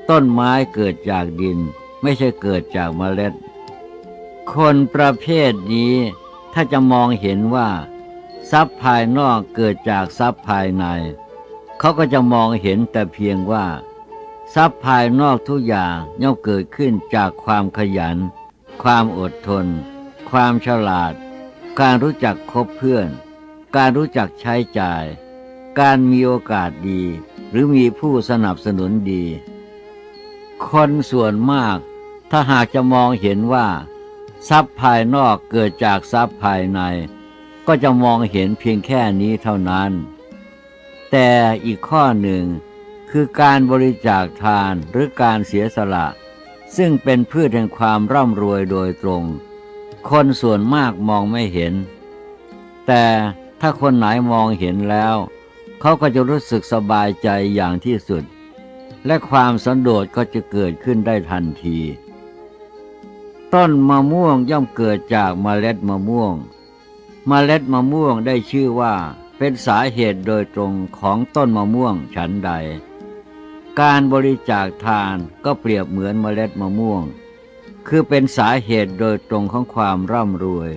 ต้นไม้เกิดจากดิน ไม่ใช่เกิดจากเมล็ด คนประเภทนี้ถ้าจะมองเห็นว่า ทรัพย์ภายนอกเกิดจากทรัพย์ภายใน เขาก็จะมองเห็นแต่เพียงว่า ทรัพย์ภายนอกทุกอย่างย่อมเกิดขึ้นจากความขยัน ความอดทน ความฉลาด การรู้จักคบเพื่อน การรู้จักใช้จ่าย การมีโอกาสดี หรือมีผู้สนับสนุนดี คนส่วนมาก ถ้าหากจะมองเห็นว่า ทรัพย์ภายนอกเกิดจากทรัพย์ภายใน ก็จะมองเห็นเพียงแค่นี้เท่านั้น แต่อีกข้อหนึ่ง คือการบริจาคทานหรือการเสียสละ ซึ่งเป็นพืชแห่งความร่ำรวยโดยตรง คนส่วนมากมองไม่เห็น แต่ถ้าคนไหนมองเห็นแล้ว เขาก็จะรู้สึกสบายใจอย่างที่สุด และความสันโดษก็จะเกิดขึ้นได้ทันที ต้นมะม่วงย่อมเกิดจากเมล็ดมะม่วง เมล็ดมะม่วงได้ชื่อว่าเป็นสาเหตุโดยตรงของต้นมะม่วงฉันใด การบริจาคทานก็เปรียบเหมือนเมล็ดมะม่วง คือเป็นสาเหตุโดยตรงของความร่ำรวย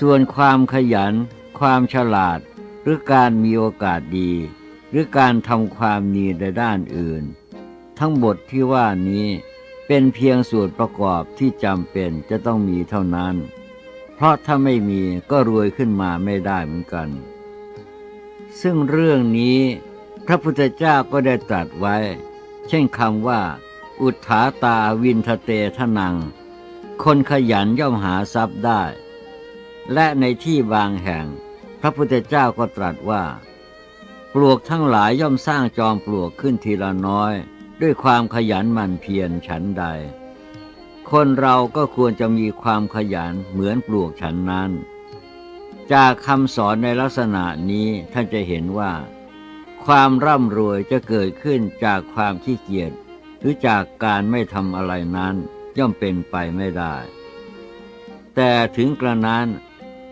ส่วนความขยัน ความฉลาด หรือการมีโอกาสดี หรือการทำความดีในด้านอื่น ทั้งหมดที่ว่านี้เป็นเพียงส่วนประกอบที่จำเป็นจะต้องมีเท่านั้น เพราะถ้าไม่มีก็รวยขึ้นมาไม่ได้เหมือนกัน ซึ่งเรื่องนี้ พระพุทธเจ้าก็ได้ตรัสไว้ เช่นคำว่า อุทาตาวินทเตทนัง คนขยันย่อมหาทรัพย์ได้ และในที่บางแห่ง พระพุทธเจ้าก็ตรัสว่า ปลวกทั้งหลายย่อมสร้างจอมปลวกขึ้นทีละน้อย ด้วยความขยันหมั่นเพียรฉันใด คนเราก็ควรจะมีความขยันเหมือนปลวกฉันนั้น จากคำสอนในลักษณะนี้ท่านจะเห็นว่า ความร่ำรวยจะเกิดขึ้นจากความขี้เกียจหรือจากการไม่ทำอะไรนั้นย่อมเป็นไปไม่ได้ แต่ถึงกระนั้น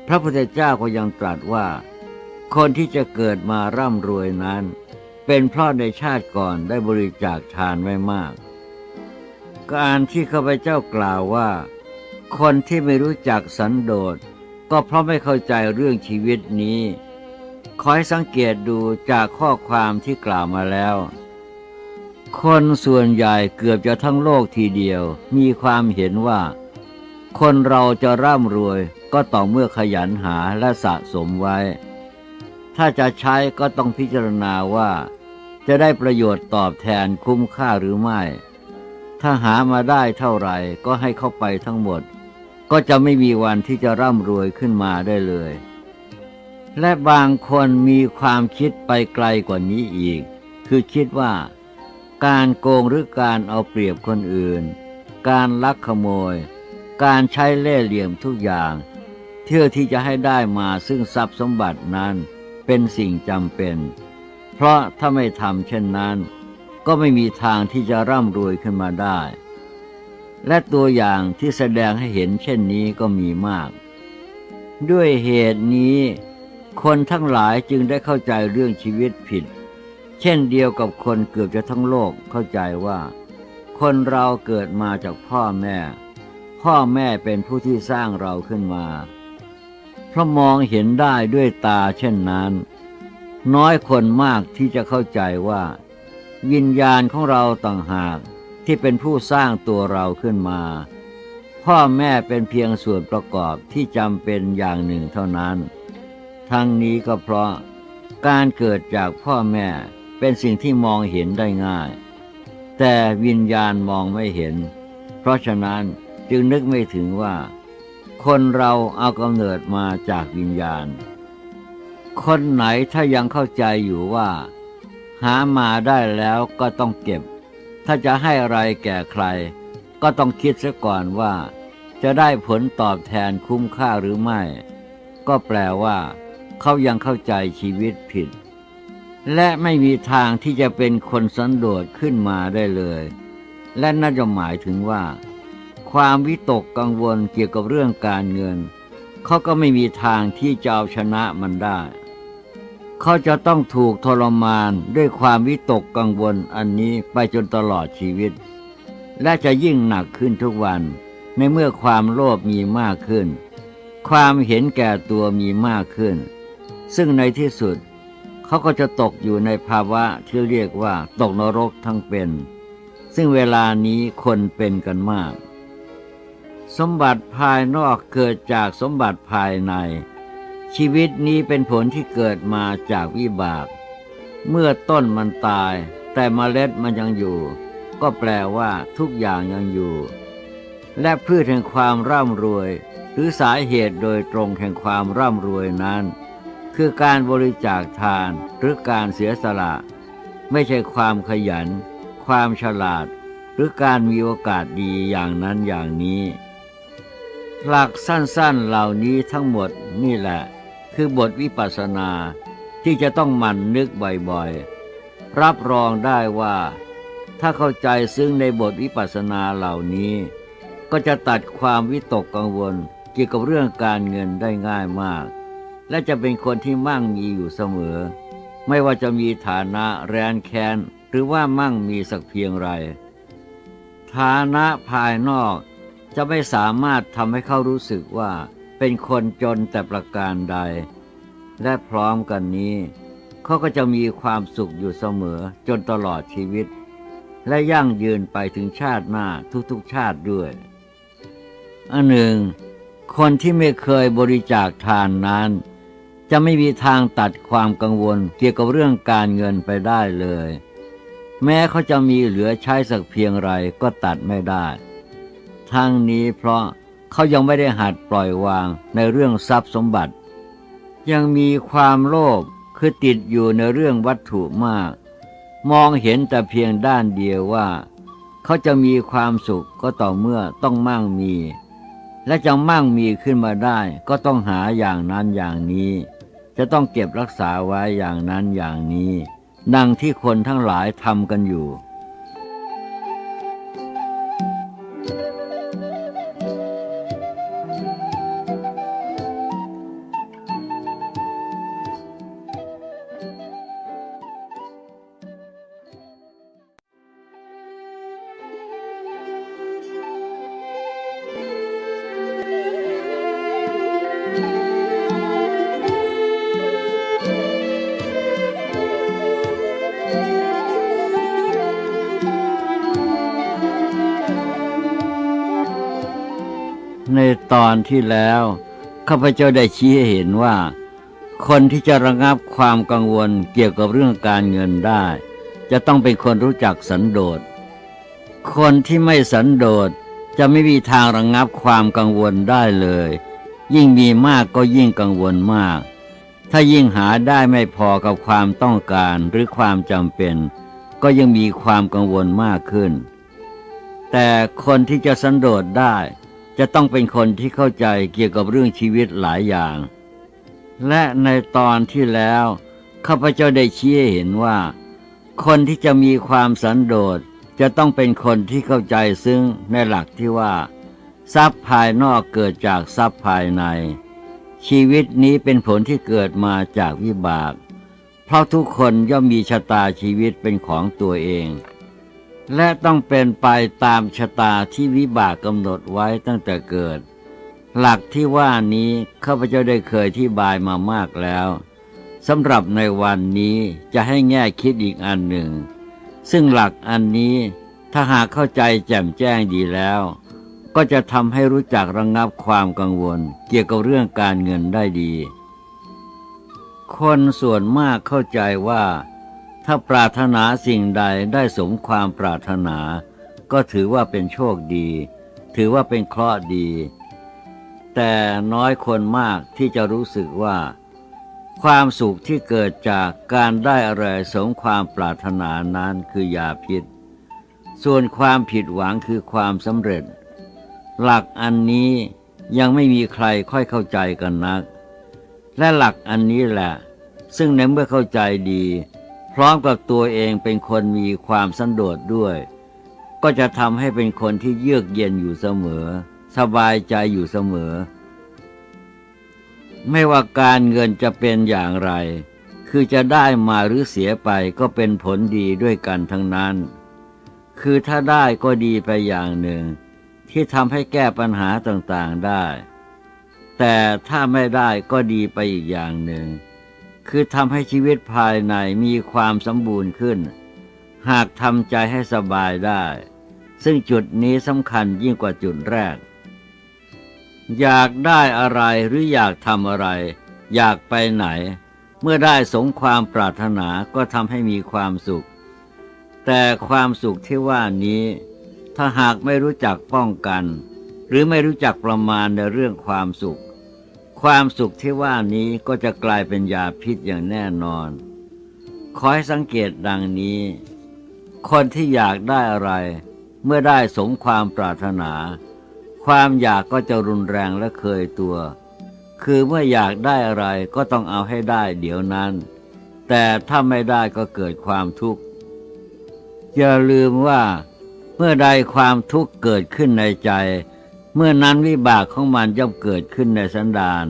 พระพุทธเจ้าก็ยังตรัสว่า คนที่จะเกิดมาร่ำรวยนั้น เป็นเพราะในชาติก่อนได้บริจาคทานไว้มาก การที่ข้าพเจ้ากล่าวว่า คนที่ไม่รู้จักสันโดษก็เพราะไม่เข้าใจเรื่องชีวิตนี้ คอยสังเกตดูจากข้อความที่กล่าวมาแล้ว คนส่วนใหญ่เกือบจะทั้งโลกทีเดียว มีความเห็นว่า คนเราจะร่ำรวยก็ต่อเมื่อขยันหาและสะสมไว้ ถ้าจะใช้ก็ต้องพิจารณาว่า จะได้ประโยชน์ตอบแทนคุ้มค่าหรือไม่ ถ้าหามาได้เท่าไหร่ก็ให้เข้าไปทั้งหมด ก็จะไม่มีวันที่จะร่ำรวยขึ้นมาได้เลย และบางคนมีความคิดไปไกลกว่านี้อีก คือคิดว่า การโกงหรือการเอาเปรียบคนอื่น การลักขโมย การใช้เล่ห์เหลี่ยมทุกอย่างเพื่อที่จะให้ได้มาซึ่งทรัพย์สมบัตินั้นเป็นสิ่งจำเป็น เพราะถ้าไม่ทำเช่นนั้น ก็ไม่มีทางที่จะร่ำรวยขึ้นมาได้ และตัวอย่างที่แสดงให้เห็นเช่นนี้ก็มีมาก ด้วยเหตุนี้ คนทั้งหลายจึงได้เข้าใจเรื่องชีวิตผิด เช่นเดียวกับคนเกือบจะทั้งโลกเข้าใจว่า คนเราเกิดมาจากพ่อแม่ พ่อแม่เป็นผู้ที่สร้างเราขึ้นมา เพราะมองเห็นได้ด้วยตาเช่นนั้น น้อยคนมากที่จะเข้าใจว่า วิญญาณของเราต่างหากที่เป็นผู้สร้างตัวเราขึ้นมา พ่อแม่เป็นเพียงส่วนประกอบที่จำเป็นอย่างหนึ่งเท่านั้น ทั้งนี้ก็เพราะการเกิดจากพ่อแม่เป็นสิ่งที่มองเห็นได้ง่าย แต่วิญญาณมองไม่เห็น เพราะฉะนั้นจึงนึกไม่ถึงว่า คนเราเอากำเนิดมาจากวิญญาณ คนไหนถ้ายังเข้าใจอยู่ว่า หามาได้แล้วก็ต้องเก็บ ถ้าจะให้อะไรแก่ใคร ก็ต้องคิดซะก่อนว่า จะได้ผลตอบแทนคุ้มค่าหรือไม่ ก็แปลว่า เขายังเข้าใจชีวิตผิด และไม่มีทางที่จะเป็นคนสันโดษขึ้นมาได้เลย และน่าจะหมายถึงว่า ความวิตกกังวลเกี่ยวกับเรื่องการเงิน เขาก็ไม่มีทางที่จะเอาชนะมันได้ เขาจะต้องถูกทรมานด้วยความวิตกกังวลอันนี้ไปจนตลอดชีวิต และจะยิ่งหนักขึ้นทุกวันในเมื่อความโลภมีมากขึ้น ความเห็นแก่ตัวมีมากขึ้น ซึ่งในที่สุดเขาก็จะตกอยู่ในภาวะที่เรียกว่าตกนรกทั้งเป็น ซึ่งเวลานี้คนเป็นกันมาก สมบัติภายนอกเกิดจากสมบัติภายใน ชีวิตนี้เป็นผลที่เกิดมาจากวิบาก เมื่อต้นมันตาย แต่เมล็ดมันยังอยู่ ก็แปลว่าทุกอย่างยังอยู่ และพืชแห่งความร่ำรวย หรือสาเหตุโดยตรงแห่งความร่ำรวยนั้น คือการบริจาคทานหรือการเสียสละ ไม่ใช่ความขยัน ความฉลาด หรือการมีโอกาสดีอย่างนั้นอย่างนี้ หลักสั้นๆเหล่านี้ทั้งหมดนี่แหละ คือบทวิปัสสนาที่จะต้องหมั่นนึกบ่อยๆ รับรองได้ว่า ถ้าเข้าใจซึ่งในบทวิปัสสนาเหล่านี้ ก็จะตัดความวิตกกังวลเกี่ยวกับเรื่องการเงินได้ง่ายมาก และจะเป็นคนที่มั่งมีอยู่เสมอ ไม่ว่าจะมีฐานะแรนแค้นหรือว่ามั่งมีสักเพียงไร ฐานะภายนอกจะไม่สามารถทำให้เขารู้สึกว่าเป็นคนจนแต่ประการใด และพร้อมกันนี้ เขาก็จะมีความสุขอยู่เสมอจนตลอดชีวิต และยั่งยืนไปถึงชาติหน้าทุกๆชาติด้วยอันหนึ่ง คนที่ไม่เคยบริจาคทานนั้น จะไม่มีทางตัดความกังวลเกี่ยวกับเรื่องการเงินไปได้เลย แม้เขาจะมีเหลือใช้สักเพียงไรก็ตัดไม่ได้ ทั้งนี้เพราะเขายังไม่ได้หัดปล่อยวางในเรื่องทรัพย์สมบัติ ยังมีความโลภคือติดอยู่ในเรื่องวัตถุมาก มองเห็นแต่เพียงด้านเดียวว่า เขาจะมีความสุขก็ต่อเมื่อต้องมั่งมี และจะมั่งมีขึ้นมาได้ก็ต้องหาอย่างนั้นอย่างนี้ จะต้องเก็บรักษาไว้อย่างนั้นอย่างนี้ ดังที่คนทั้งหลายทำกันอยู่ อนที่แล้วข้าพเจ้าได้ชี้ให้เห็นว่า คนที่จะระงับความกังวลเกี่ยวกับเรื่องการเงินได้ จะต้องเป็นคนรู้จักสันโดษ คนที่ไม่สันโดษจะไม่มีทางระงับความกังวลได้เลย ยิ่งมีมากก็ยิ่งกังวลมาก ถ้ายิ่งหาได้ไม่พอกับความต้องการหรือความจำเป็น ก็ยังมีความกังวลมากขึ้น แต่คนที่จะสันโดษได้ จะต้องเป็นคนที่เข้าใจเกี่ยวกับเรื่องชีวิตหลายอย่าง และในตอนที่แล้วข้าพเจ้าได้ชี้ให้เห็นว่า คนที่จะมีความสันโดษจะต้องเป็นคนที่เข้าใจซึ่งในหลักที่ว่า ทรัพย์ภายนอกเกิดจากทรัพย์ภายใน ชีวิตนี้เป็นผลที่เกิดมาจากวิบาก เพราะทุกคนย่อมมีชะตาชีวิตเป็นของตัวเอง และต้องเป็นไปตามชะตาที่วิบากกำหนดไว้ตั้งแต่เกิด หลักที่ว่านี้ข้าพเจ้าได้เคยที่บายมามากแล้วสำหรับในวันนี้จะให้แง่คิดอีกอันหนึ่ง ซึ่งหลักอันนี้ถ้าหากเข้าใจแจ่มแจ้งดีแล้ว ก็จะทำให้รู้จักระงงับความกังวล เกี่ยวกับเรื่องการเงินได้ดี คนส่วนมากเข้าใจว่า ถ้าปรารถนาสิ่งใดได้สมความปรารถนา ก็ถือว่าเป็นโชคดี ถือว่าเป็นเคราะห์ดี แต่น้อยคนมากที่จะรู้สึกว่า ความสุขที่เกิดจากการได้อะไรสมความปรารถนานั้นคือยาพิษ ส่วนความผิดหวังคือความสำเร็จ หลักอันนี้ยังไม่มีใครค่อยเข้าใจกันนัก และหลักอันนี้แหละ ซึ่งในเมื่อเข้าใจดี พร้อมกับตัวเองเป็นคนมีความสันโดษด้วย ก็จะทำให้เป็นคนที่เยือกเย็นอยู่เสมอ สบายใจอยู่เสมอ ไม่ว่าการเงินจะเป็นอย่างไร คือจะได้มาหรือเสียไปก็เป็นผลดีด้วยกันทั้งนั้น คือถ้าได้ก็ดีไปอย่างหนึ่ง ที่ทำให้แก้ปัญหาต่างๆได้ แต่ถ้าไม่ได้ก็ดีไปอีกอย่างหนึ่ง คือทำให้ชีวิตภายในมีความสมบูรณ์ขึ้น หากทำใจให้สบายได้ ซึ่งจุดนี้สำคัญยิ่งกว่าจุดแรก อยากได้อะไรหรืออยากทำอะไร อยากไปไหน เมื่อได้สงความปรารถนาก็ทำให้มีความสุข แต่ความสุขที่ว่านี้ ถ้าหากไม่รู้จักป้องกัน หรือไม่รู้จักประมาณในเรื่องความสุข ความสุขที่ว่านี้ก็จะกลายเป็นยาพิษอย่างแน่นอน ขอให้สังเกตดังนี้ คนที่อยากได้อะไร เมื่อได้สมความปรารถนา ความอยากก็จะรุนแรงและเคยตัว คือเมื่ออยากได้อะไรก็ต้องเอาให้ได้เดี๋ยวนั้น แต่ถ้าไม่ได้ก็เกิดความทุกข์ อย่าลืมว่า เมื่อใดความทุกข์เกิดขึ้นในใจ เมื่อนั้นวิบากของมันย่อมเกิดขึ้นในสันดาน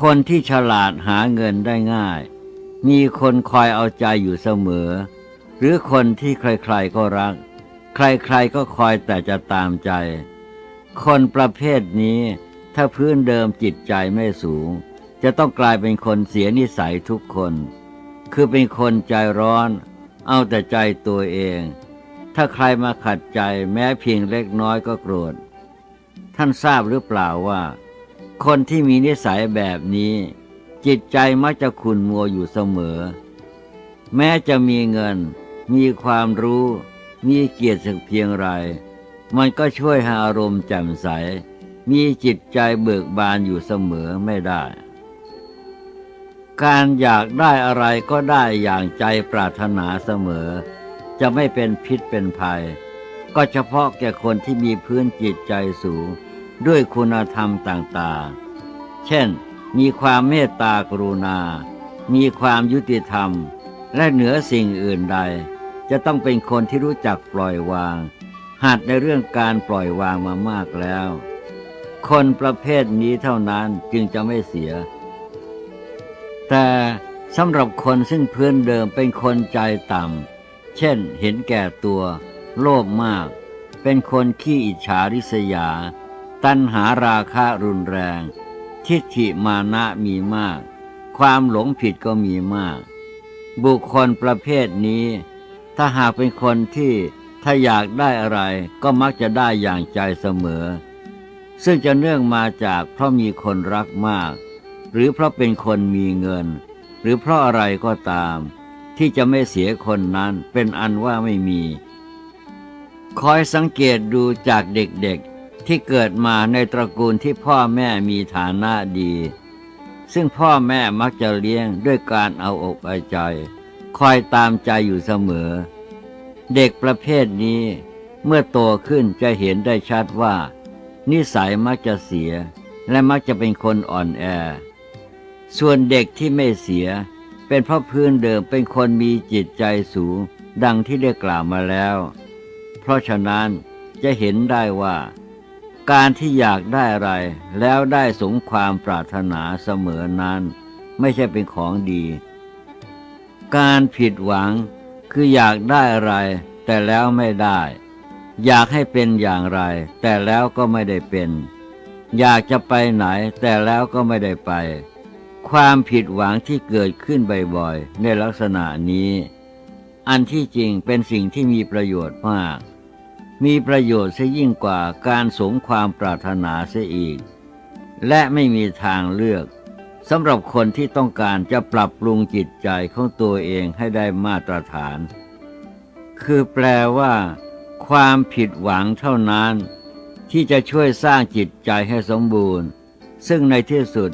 คนที่ฉลาดหาเงินได้ง่าย มีคนคอยเอาใจอยู่เสมอ หรือคนที่ใครๆก็รัก ใครๆก็คอยแต่จะตามใจ คนประเภทนี้ถ้าพื้นเดิมจิตใจไม่สูง จะต้องกลายเป็นคนเสียนิสัยทุกคน คือเป็นคนใจร้อน เอาแต่ใจตัวเอง ถ้าใครมาขัดใจแม้เพียงเล็กน้อยก็โกรธ ท่านทราบหรือเปล่าว่า คนที่มีนิสัยแบบนี้ จิตใจมักจะขุนมัวอยู่เสมอ แม้จะมีเงิน มีความรู้ มีเกียรติสักเพียงไร มันก็ช่วยห้อารมณ์แจ่มใส มีจิตใจเบิกบานอยู่เสมอไม่ได้ การอยากได้อะไรก็ได้อย่างใจปรารถนาเสมอ จะไม่เป็นพิษเป็นภัย ก็เฉพาะแก่คนที่มีพื้นจิตใจสูง ด้วยคุณธรรมต่างๆ เช่น มีความเมตตากรุณา มีความยุติธรรม และเหนือสิ่งอื่นใด จะต้องเป็นคนที่รู้จักปล่อยวาง หัดในเรื่องการปล่อยวางมามากแล้ว คนประเภทนี้เท่านั้นจึงจะไม่เสีย แต่สำหรับคนซึ่งเพื่อนเดิมเป็นคนใจต่ำ เช่น เห็นแก่ตัว โลภมาก เป็นคนขี้อิจฉาริษยา ตัณหาราคะรุนแรง ทิฏฐิมานะมีมาก ความหลงผิดก็มีมาก บุคคลประเภทนี้ ถ้าหากเป็นคนที่ถ้าอยากได้อะไรก็มักจะได้อย่างใจเสมอ ซึ่งจะเนื่องมาจากเพราะมีคนรักมาก หรือเพราะเป็นคนมีเงิน หรือเพราะอะไรก็ตาม ที่จะไม่เสียคนนั้นเป็นอันว่าไม่มี คอยสังเกตดูจากเด็กๆ ที่เกิดมาในตระกูลที่พ่อแม่มีฐานะดี ซึ่งพ่อแม่มักจะเลี้ยงด้วยการเอาอกเอาใจ คอยตามใจอยู่เสมอ เด็กประเภทนี้เมื่อโตขึ้นจะเห็นได้ชัดว่า นิสัยมักจะเสีย และมักจะเป็นคนอ่อนแอ ส่วนเด็กที่ไม่เสีย เป็นเพราะพื้นเดิมเป็นคนมีจิตใจสูง ดังที่ได้กล่าวมาแล้ว เพราะฉะนั้นจะเห็นได้ว่า การที่อยากได้อะไร แล้วได้สมความปรารถนาเสมอนั้น ไม่ใช่เป็นของดี การผิดหวังคืออยากได้อะไร แต่แล้วไม่ได้ อยากให้เป็นอย่างไร แต่แล้วก็ไม่ได้เป็น อยากจะไปไหน แต่แล้วก็ไม่ได้ไป ความผิดหวังที่เกิดขึ้นบ่อยๆในลักษณะนี้ อันที่จริงเป็นสิ่งที่มีประโยชน์มาก มีประโยชน์ซะยิ่งกว่าการสมความปรารถนาเสียอีก และไม่มีทางเลือกสำหรับคนที่ต้องการจะปรับปรุงจิตใจของตัวเองให้ได้มาตรฐาน คือแปลว่า ความผิดหวังเท่านั้น ที่จะช่วยสร้างจิตใจให้สมบูรณ์ ซึ่งในที่สุด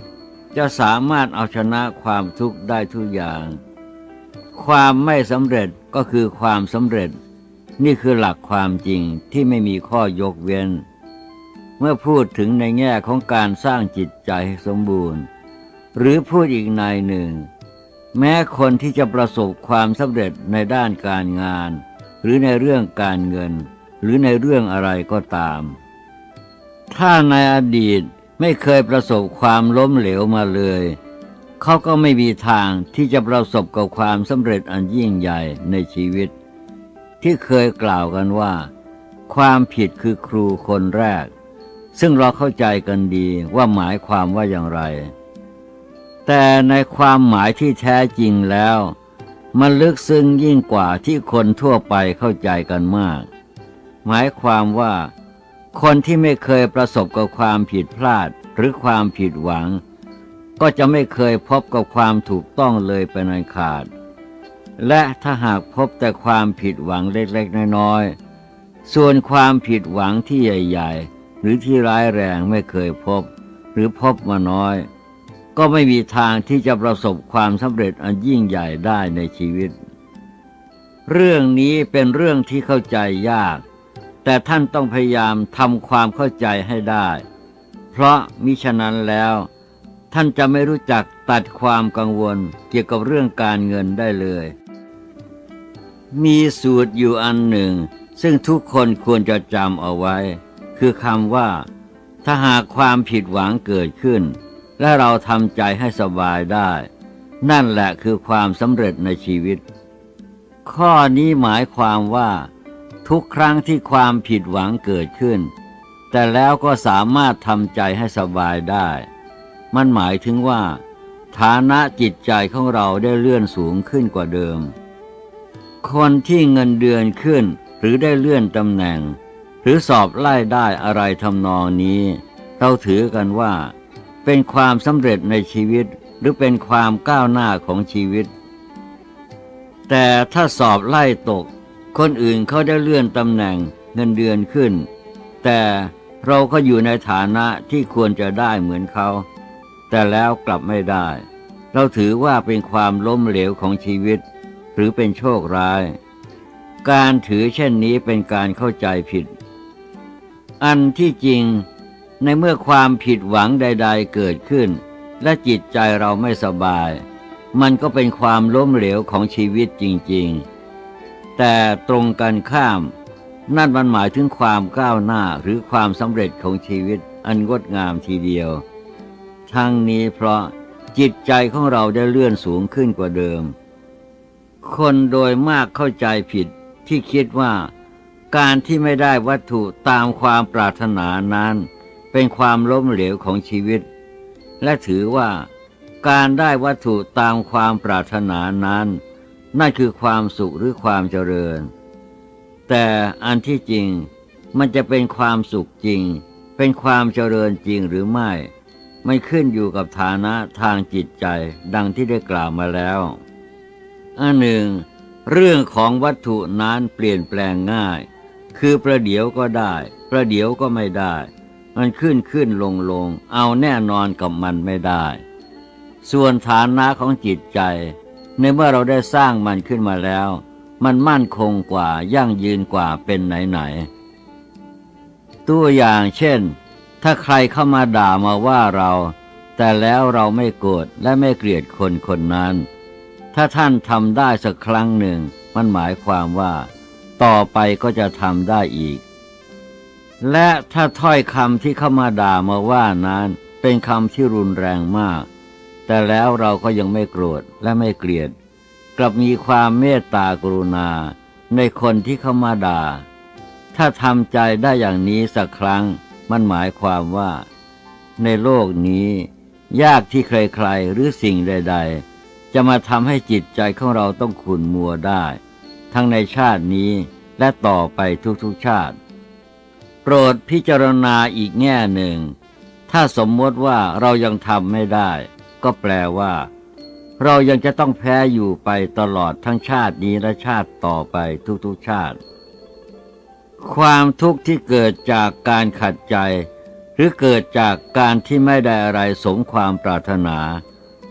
จะสามารถเอาชนะความทุกข์ได้ทุกอย่าง ความไม่สำเร็จก็คือความสำเร็จ นี่คือหลักความจริงที่ไม่มีข้อยกเว้น เมื่อพูดถึงในแง่ของการสร้างจิตใจให้สมบูรณ์ หรือพูดอีกในหนึ่ง แม้คนที่จะประสบความสำเร็จในด้านการงาน หรือในเรื่องการเงิน หรือในเรื่องอะไรก็ตาม ถ้าในอดีตไม่เคยประสบความล้มเหลวมาเลย เขาก็ไม่มีทางที่จะประสบกับความสำเร็จอันยิ่งใหญ่ในชีวิต ที่เคยกล่าวกันว่า ความผิดคือครูคนแรก ซึ่งเราเข้าใจกันดีว่าหมายความว่าอย่างไร แต่ในความหมายที่แท้จริงแล้ว มันลึกซึ้งยิ่งกว่าที่คนทั่วไปเข้าใจกันมาก หมายความว่า คนที่ไม่เคยประสบกับความผิดพลาดหรือความผิดหวัง ก็จะไม่เคยพบกับความถูกต้องเลยเป็นอันขาด และถ้าหากพบแต่ความผิดหวังเล็กๆ น้อยๆ ส่วนความผิดหวังที่ใหญ่ ๆ หรือที่ร้ายแรงไม่เคยพบ หรือพบมาน้อย ก็ไม่มีทางที่จะประสบความสำเร็จอันยิ่งใหญ่ได้ในชีวิต เรื่องนี้เป็นเรื่องที่เข้าใจยาก แต่ท่านต้องพยายามทำความเข้าใจให้ได้ เพราะมิฉะนั้นแล้วท่านจะไม่รู้จักตัดความกังวลเกี่ยวกับเรื่องการเงินได้เลย มีสูตรอยู่อันหนึ่ง ซึ่งทุกคนควรจะจำเอาไว้ คือคำว่า ถ้าหากความผิดหวังเกิดขึ้น และเราทำใจให้สบายได้ นั่นแหละคือความสำเร็จในชีวิต ข้อนี้หมายความว่า ทุกครั้งที่ความผิดหวังเกิดขึ้น แต่แล้วก็สามารถทำใจให้สบายได้ มันหมายถึงว่า ฐานะจิตใจของเราได้เลื่อนสูงขึ้นกว่าเดิม คนที่เงินเดือนขึ้น หรือได้เลื่อนตำแหน่ง หรือสอบไล่ได้อะไรทำนองนี้ เราถือกันว่า เป็นความสำเร็จในชีวิตหรือเป็นความก้าวหน้าของชีวิต แต่ถ้าสอบไล่ตก คนอื่นเขาได้เลื่อนตำแหน่งเงินเดือนขึ้น แต่เราก็อยู่ในฐานะที่ควรจะได้เหมือนเขา แต่แล้วกลับไม่ได้ เราถือว่าเป็นความล้มเหลวของชีวิต หรือเป็นโชคร้าย การถือเช่นนี้เป็นการเข้าใจผิด อันที่จริงในเมื่อความผิดหวังใด ๆ เกิดขึ้น และจิตใจเราไม่สบาย มันก็เป็นความล้มเหลวของชีวิตจริง ๆ แต่ตรงกันข้าม นั่นมันหมายถึงความก้าวหน้าหรือความสำเร็จของชีวิตอันงดงามทีเดียว ทั้งนี้เพราะจิตใจของเราได้เลื่อนสูงขึ้นกว่าเดิม คนโดยมากเข้าใจผิดที่คิดว่าการที่ไม่ได้วัตถุตามความปรารถนานั้น เป็นความล้มเหลวของชีวิต และถือว่า การได้วัตถุตามความปรารถนานั้น นั่นคือความสุขหรือความเจริญ แต่อันที่จริงมันจะเป็นความสุขจริง เป็นความเจริญจริงหรือไม่ ไม่ขึ้นอยู่กับฐานะทางจิตใจดังที่ได้กล่าวมาแล้ว อันหนึ่ง เรื่องของวัตถุนั้นเปลี่ยนแปลงง่าย คือประเดี๋ยวก็ได้ ประเดี๋ยวก็ไม่ได้ มันขึ้นขึ้นลงลง เอาแน่นอนกับมันไม่ได้ ส่วนฐานะของจิตใจ ในเมื่อเราได้สร้างมันขึ้นมาแล้ว มันมั่นคงกว่ายั่งยืนกว่าเป็นไหนๆตัวอย่างเช่น ถ้าใครเข้ามาด่ามาว่าเรา แต่แล้วเราไม่โกรธและไม่เกลียดคนคนนั้น ถ้าท่านทำได้สักครั้งหนึ่ง มันหมายความว่า ต่อไปก็จะทำได้อีก และถ้าถ้อยคำที่เข้ามาด่ามาว่านั้น เป็นคำที่รุนแรงมาก แต่แล้วเราก็ยังไม่โกรธและไม่เกลียด กลับมีความเมตตากรุณา ในคนที่เข้ามาด่า ถ้าทำใจได้อย่างนี้สักครั้ง มันหมายความว่า ในโลกนี้ ยากที่ใครๆหรือสิ่งใด ๆ จะมาทำให้จิตใจของเราต้องขุ่นมัวได้ ทั้งในชาตินี้และต่อไปทุกๆชาติ โปรดพิจารณาอีกแง่หนึ่ง ถ้าสมมติว่าเรายังทำไม่ได้ ก็แปลว่า เรายังจะต้องแพ้อยู่ไปตลอดทั้งชาตินี้และชาติต่อไปทุกๆชาติ ความทุกข์ที่เกิดจากการขัดใจ หรือเกิดจากการที่ไม่ได้อะไรสมความปรารถนา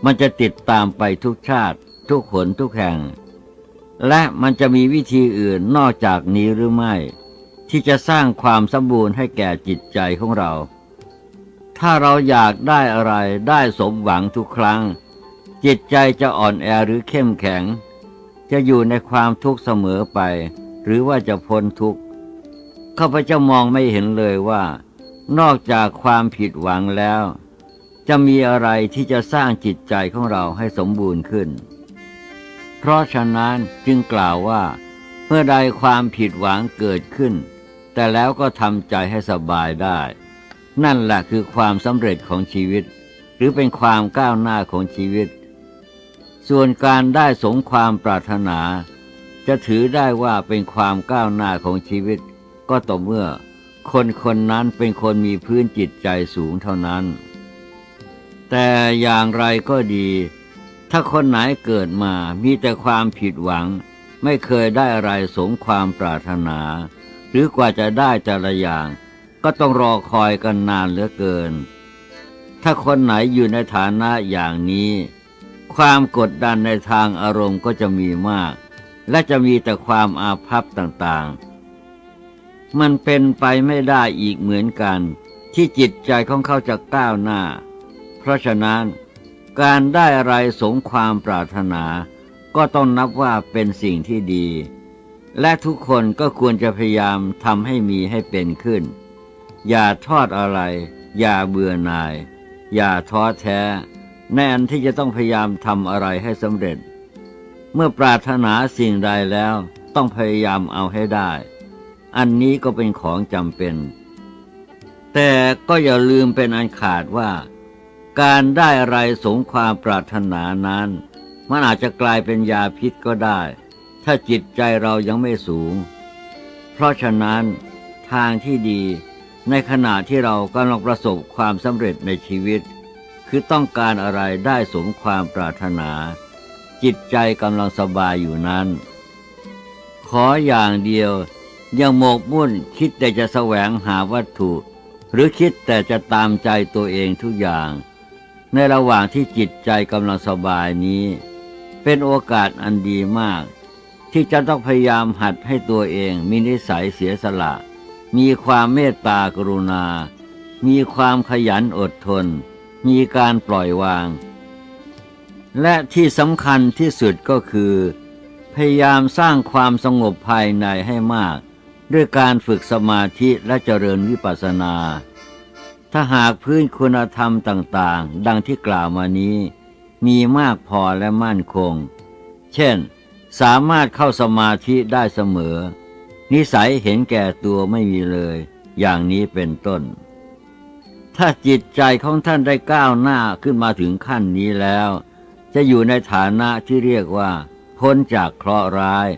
มันจะติดตามไปทุกชาติ ทุกหนทุกแห่ง และมันจะมีวิธีอื่นนอกจากนี้หรือไม่ ที่จะสร้างความสมบูรณ์ให้แก่จิตใจของเรา ถ้าเราอยากได้อะไรได้สมหวังทุกครั้ง จิตใจจะอ่อนแอหรือเข้มแข็ง จะอยู่ในความทุกข์เสมอไป หรือว่าจะพ้นทุกข์ข้าพเจ้ามองไม่เห็นเลยว่า นอกจากความผิดหวังแล้ว จะมีอะไรที่จะสร้างจิตใจของเราให้สมบูรณ์ขึ้น เพราะฉะนั้นจึงกล่าวว่า เมื่อใดความผิดหวังเกิดขึ้น แต่แล้วก็ทำใจให้สบายได้ นั่นแหละคือความสำเร็จของชีวิต หรือเป็นความก้าวหน้าของชีวิต ส่วนการได้สมความปรารถนา จะถือได้ว่าเป็นความก้าวหน้าของชีวิต ก็ต่อเมื่อ คนคนนั้นเป็นคนมีพื้นจิตใจสูงเท่านั้น แต่อย่างไรก็ดี ถ้าคนไหนเกิดมามีแต่ความผิดหวัง ไม่เคยได้อะไรสมความปรารถนา หรือกว่าจะได้แต่ละอย่าง ก็ต้องรอคอยกันนานเหลือเกิน ถ้าคนไหนอยู่ในฐานะอย่างนี้ ความกดดันในทางอารมณ์ก็จะมีมาก และจะมีแต่ความอาภัพต่างๆ มันเป็นไปไม่ได้อีกเหมือนกัน ที่จิตใจของเขาจะก้าวหน้า เพราะฉะนั้น การได้อะไรสมความปรารถนา ก็ต้องนับว่าเป็นสิ่งที่ดี และทุกคนก็ควรจะพยายามทำให้มีให้เป็นขึ้น อย่าทอดอะไร อย่าเบื่อหน่าย อย่าท้อแท้ในอันที่จะต้องพยายามทำอะไรให้สำเร็จ เมื่อปรารถนาสิ่งใดแล้วต้องพยายามเอาให้ได้ อันนี้ก็เป็นของจำเป็น แต่ก็อย่าลืมเป็นอันขาดว่า การได้อะไรสมความปรารถนานั้น มันอาจจะกลายเป็นยาพิษก็ได้ ถ้าจิตใจเรายังไม่สูง เพราะฉะนั้นทางที่ดีในขณะที่เรากำลังประสบความสำเร็จในชีวิต คือต้องการอะไรได้สมความปรารถนา จิตใจกำลังสบายอยู่นั้น ขออย่างเดียวยังหมกมุ่นคิดแต่จะแสวงหาวัตถุ หรือคิดแต่จะตามใจตัวเองทุกอย่าง ในระหว่างที่จิตใจกำลังสบายนี้ เป็นโอกาสอันดีมาก ที่จะต้องพยายามหัดให้ตัวเองมีนิสัยเสียสละ มีความเมตตากรุณา มีความขยันอดทน มีการปล่อยวาง และที่สำคัญที่สุดก็คือ พยายามสร้างความสงบภายในให้มาก ด้วยการฝึกสมาธิและเจริญวิปัสสนา ถ้าหากพื้นคุณธรรมต่างๆ ดังที่กล่าวมานี้ มีมากพอและมั่นคง เช่น สามารถเข้าสมาธิได้เสมอ นิสัยเห็นแก่ตัวไม่มีเลย อย่างนี้เป็นต้น ถ้าจิตใจของท่านได้ก้าวหน้าขึ้นมาถึงขั้นนี้แล้ว จะอยู่ในฐานะที่เรียกว่า พ้นจากเคราะห์ร้าย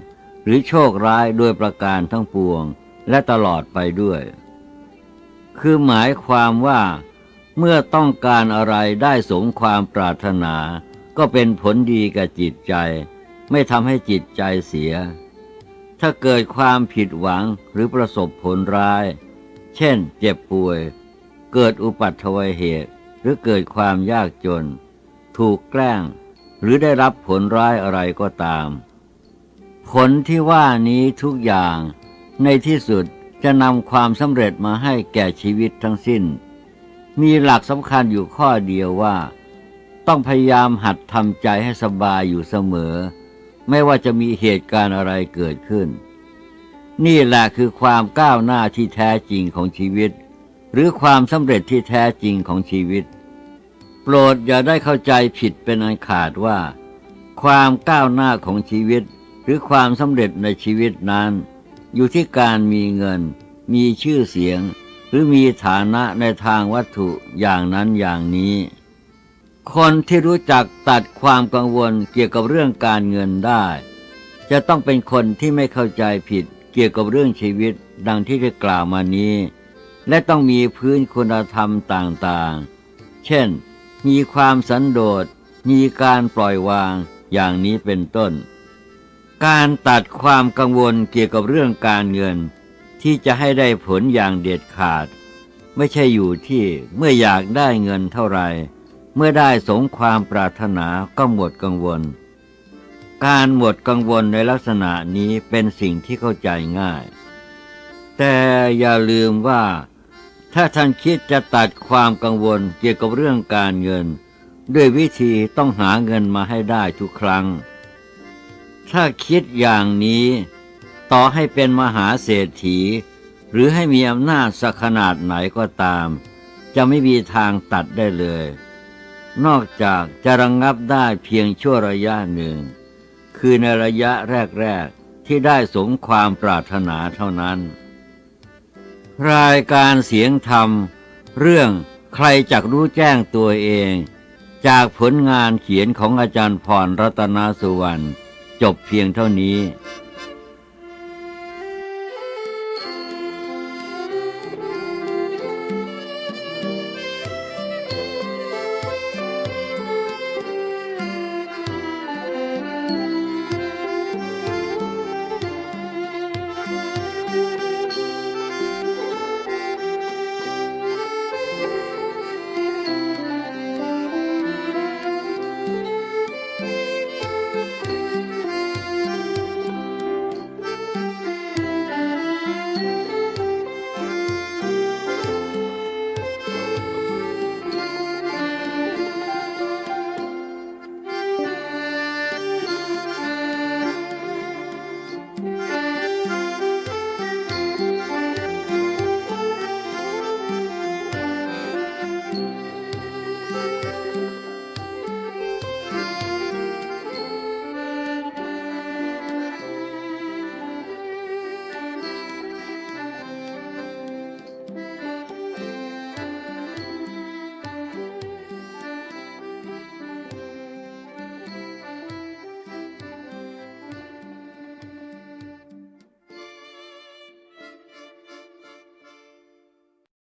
หรือโชคร้ายโดยประการทั้งปวง และตลอดไปด้วย คือหมายความว่า เมื่อต้องการอะไรได้สมความปรารถนา ก็เป็นผลดีกับจิตใจ ไม่ทำให้จิตใจเสีย ถ้าเกิดความผิดหวังหรือประสบผลร้าย เช่น เจ็บป่วย เกิดอุปัตถวยเหตุ หรือเกิดความยากจน ถูกแกล้ง หรือได้รับผลร้ายอะไรก็ตาม ผลที่ว่านี้ทุกอย่างในที่สุด จะนำความสำเร็จมาให้แก่ชีวิตทั้งสิ้น มีหลักสำคัญอยู่ข้อเดียวว่า ต้องพยายามหัดทำใจให้สบายอยู่เสมอ ไม่ว่าจะมีเหตุการณ์อะไรเกิดขึ้น นี่แหละคือความก้าวหน้าที่แท้จริงของชีวิต หรือความสำเร็จที่แท้จริงของชีวิต โปรดอย่าได้เข้าใจผิดเป็นอันขาดว่า ความก้าวหน้าของชีวิต หรือความสำเร็จในชีวิตนั้น อยู่ที่การมีเงิน มีชื่อเสียง หรือมีฐานะในทางวัตถุอย่างนั้นอย่างนี้ คนที่รู้จักตัดความกังวลเกี่ยวกับเรื่องการเงินได้ จะต้องเป็นคนที่ไม่เข้าใจผิดเกี่ยวกับเรื่องชีวิตดังที่ได้กล่าวมานี้ และต้องมีพื้นคุณธรรมต่างๆ เช่น มีความสันโดษ มีการปล่อยวางอย่างนี้เป็นต้น การตัดความกังวลเกี่ยวกับเรื่องการเงิน ที่จะให้ได้ผลอย่างเด็ดขาด ไม่ใช่อยู่ที่เมื่ออยากได้เงินเท่าไหร่เมื่อได้สมความปรารถนาก็หมดกังวล การหมดกังวลในลักษณะนี้เป็นสิ่งที่เข้าใจง่าย แต่อย่าลืมว่า ถ้าท่านคิดจะตัดความกังวลเกี่ยวกับเรื่องการเงิน ด้วยวิธีต้องหาเงินมาให้ได้ทุกครั้ง ถ้าคิดอย่างนี้ ต่อให้เป็นมหาเศรษฐี หรือให้มีอำนาจสักขนาดไหนก็ตาม จะไม่มีทางตัดได้เลย นอกจากจะระงงับได้เพียงชั่วระยะหนึ่ง คือในระยะแรก ๆ ที่ได้สมความปรารถนาเท่านั้น รายการเสียงธรรม เรื่องใครจักรู้แจ้งตัวเอง จากผลงานเขียนของอาจารย์พรรัตนสุวรรณ จบเพียงเท่านี้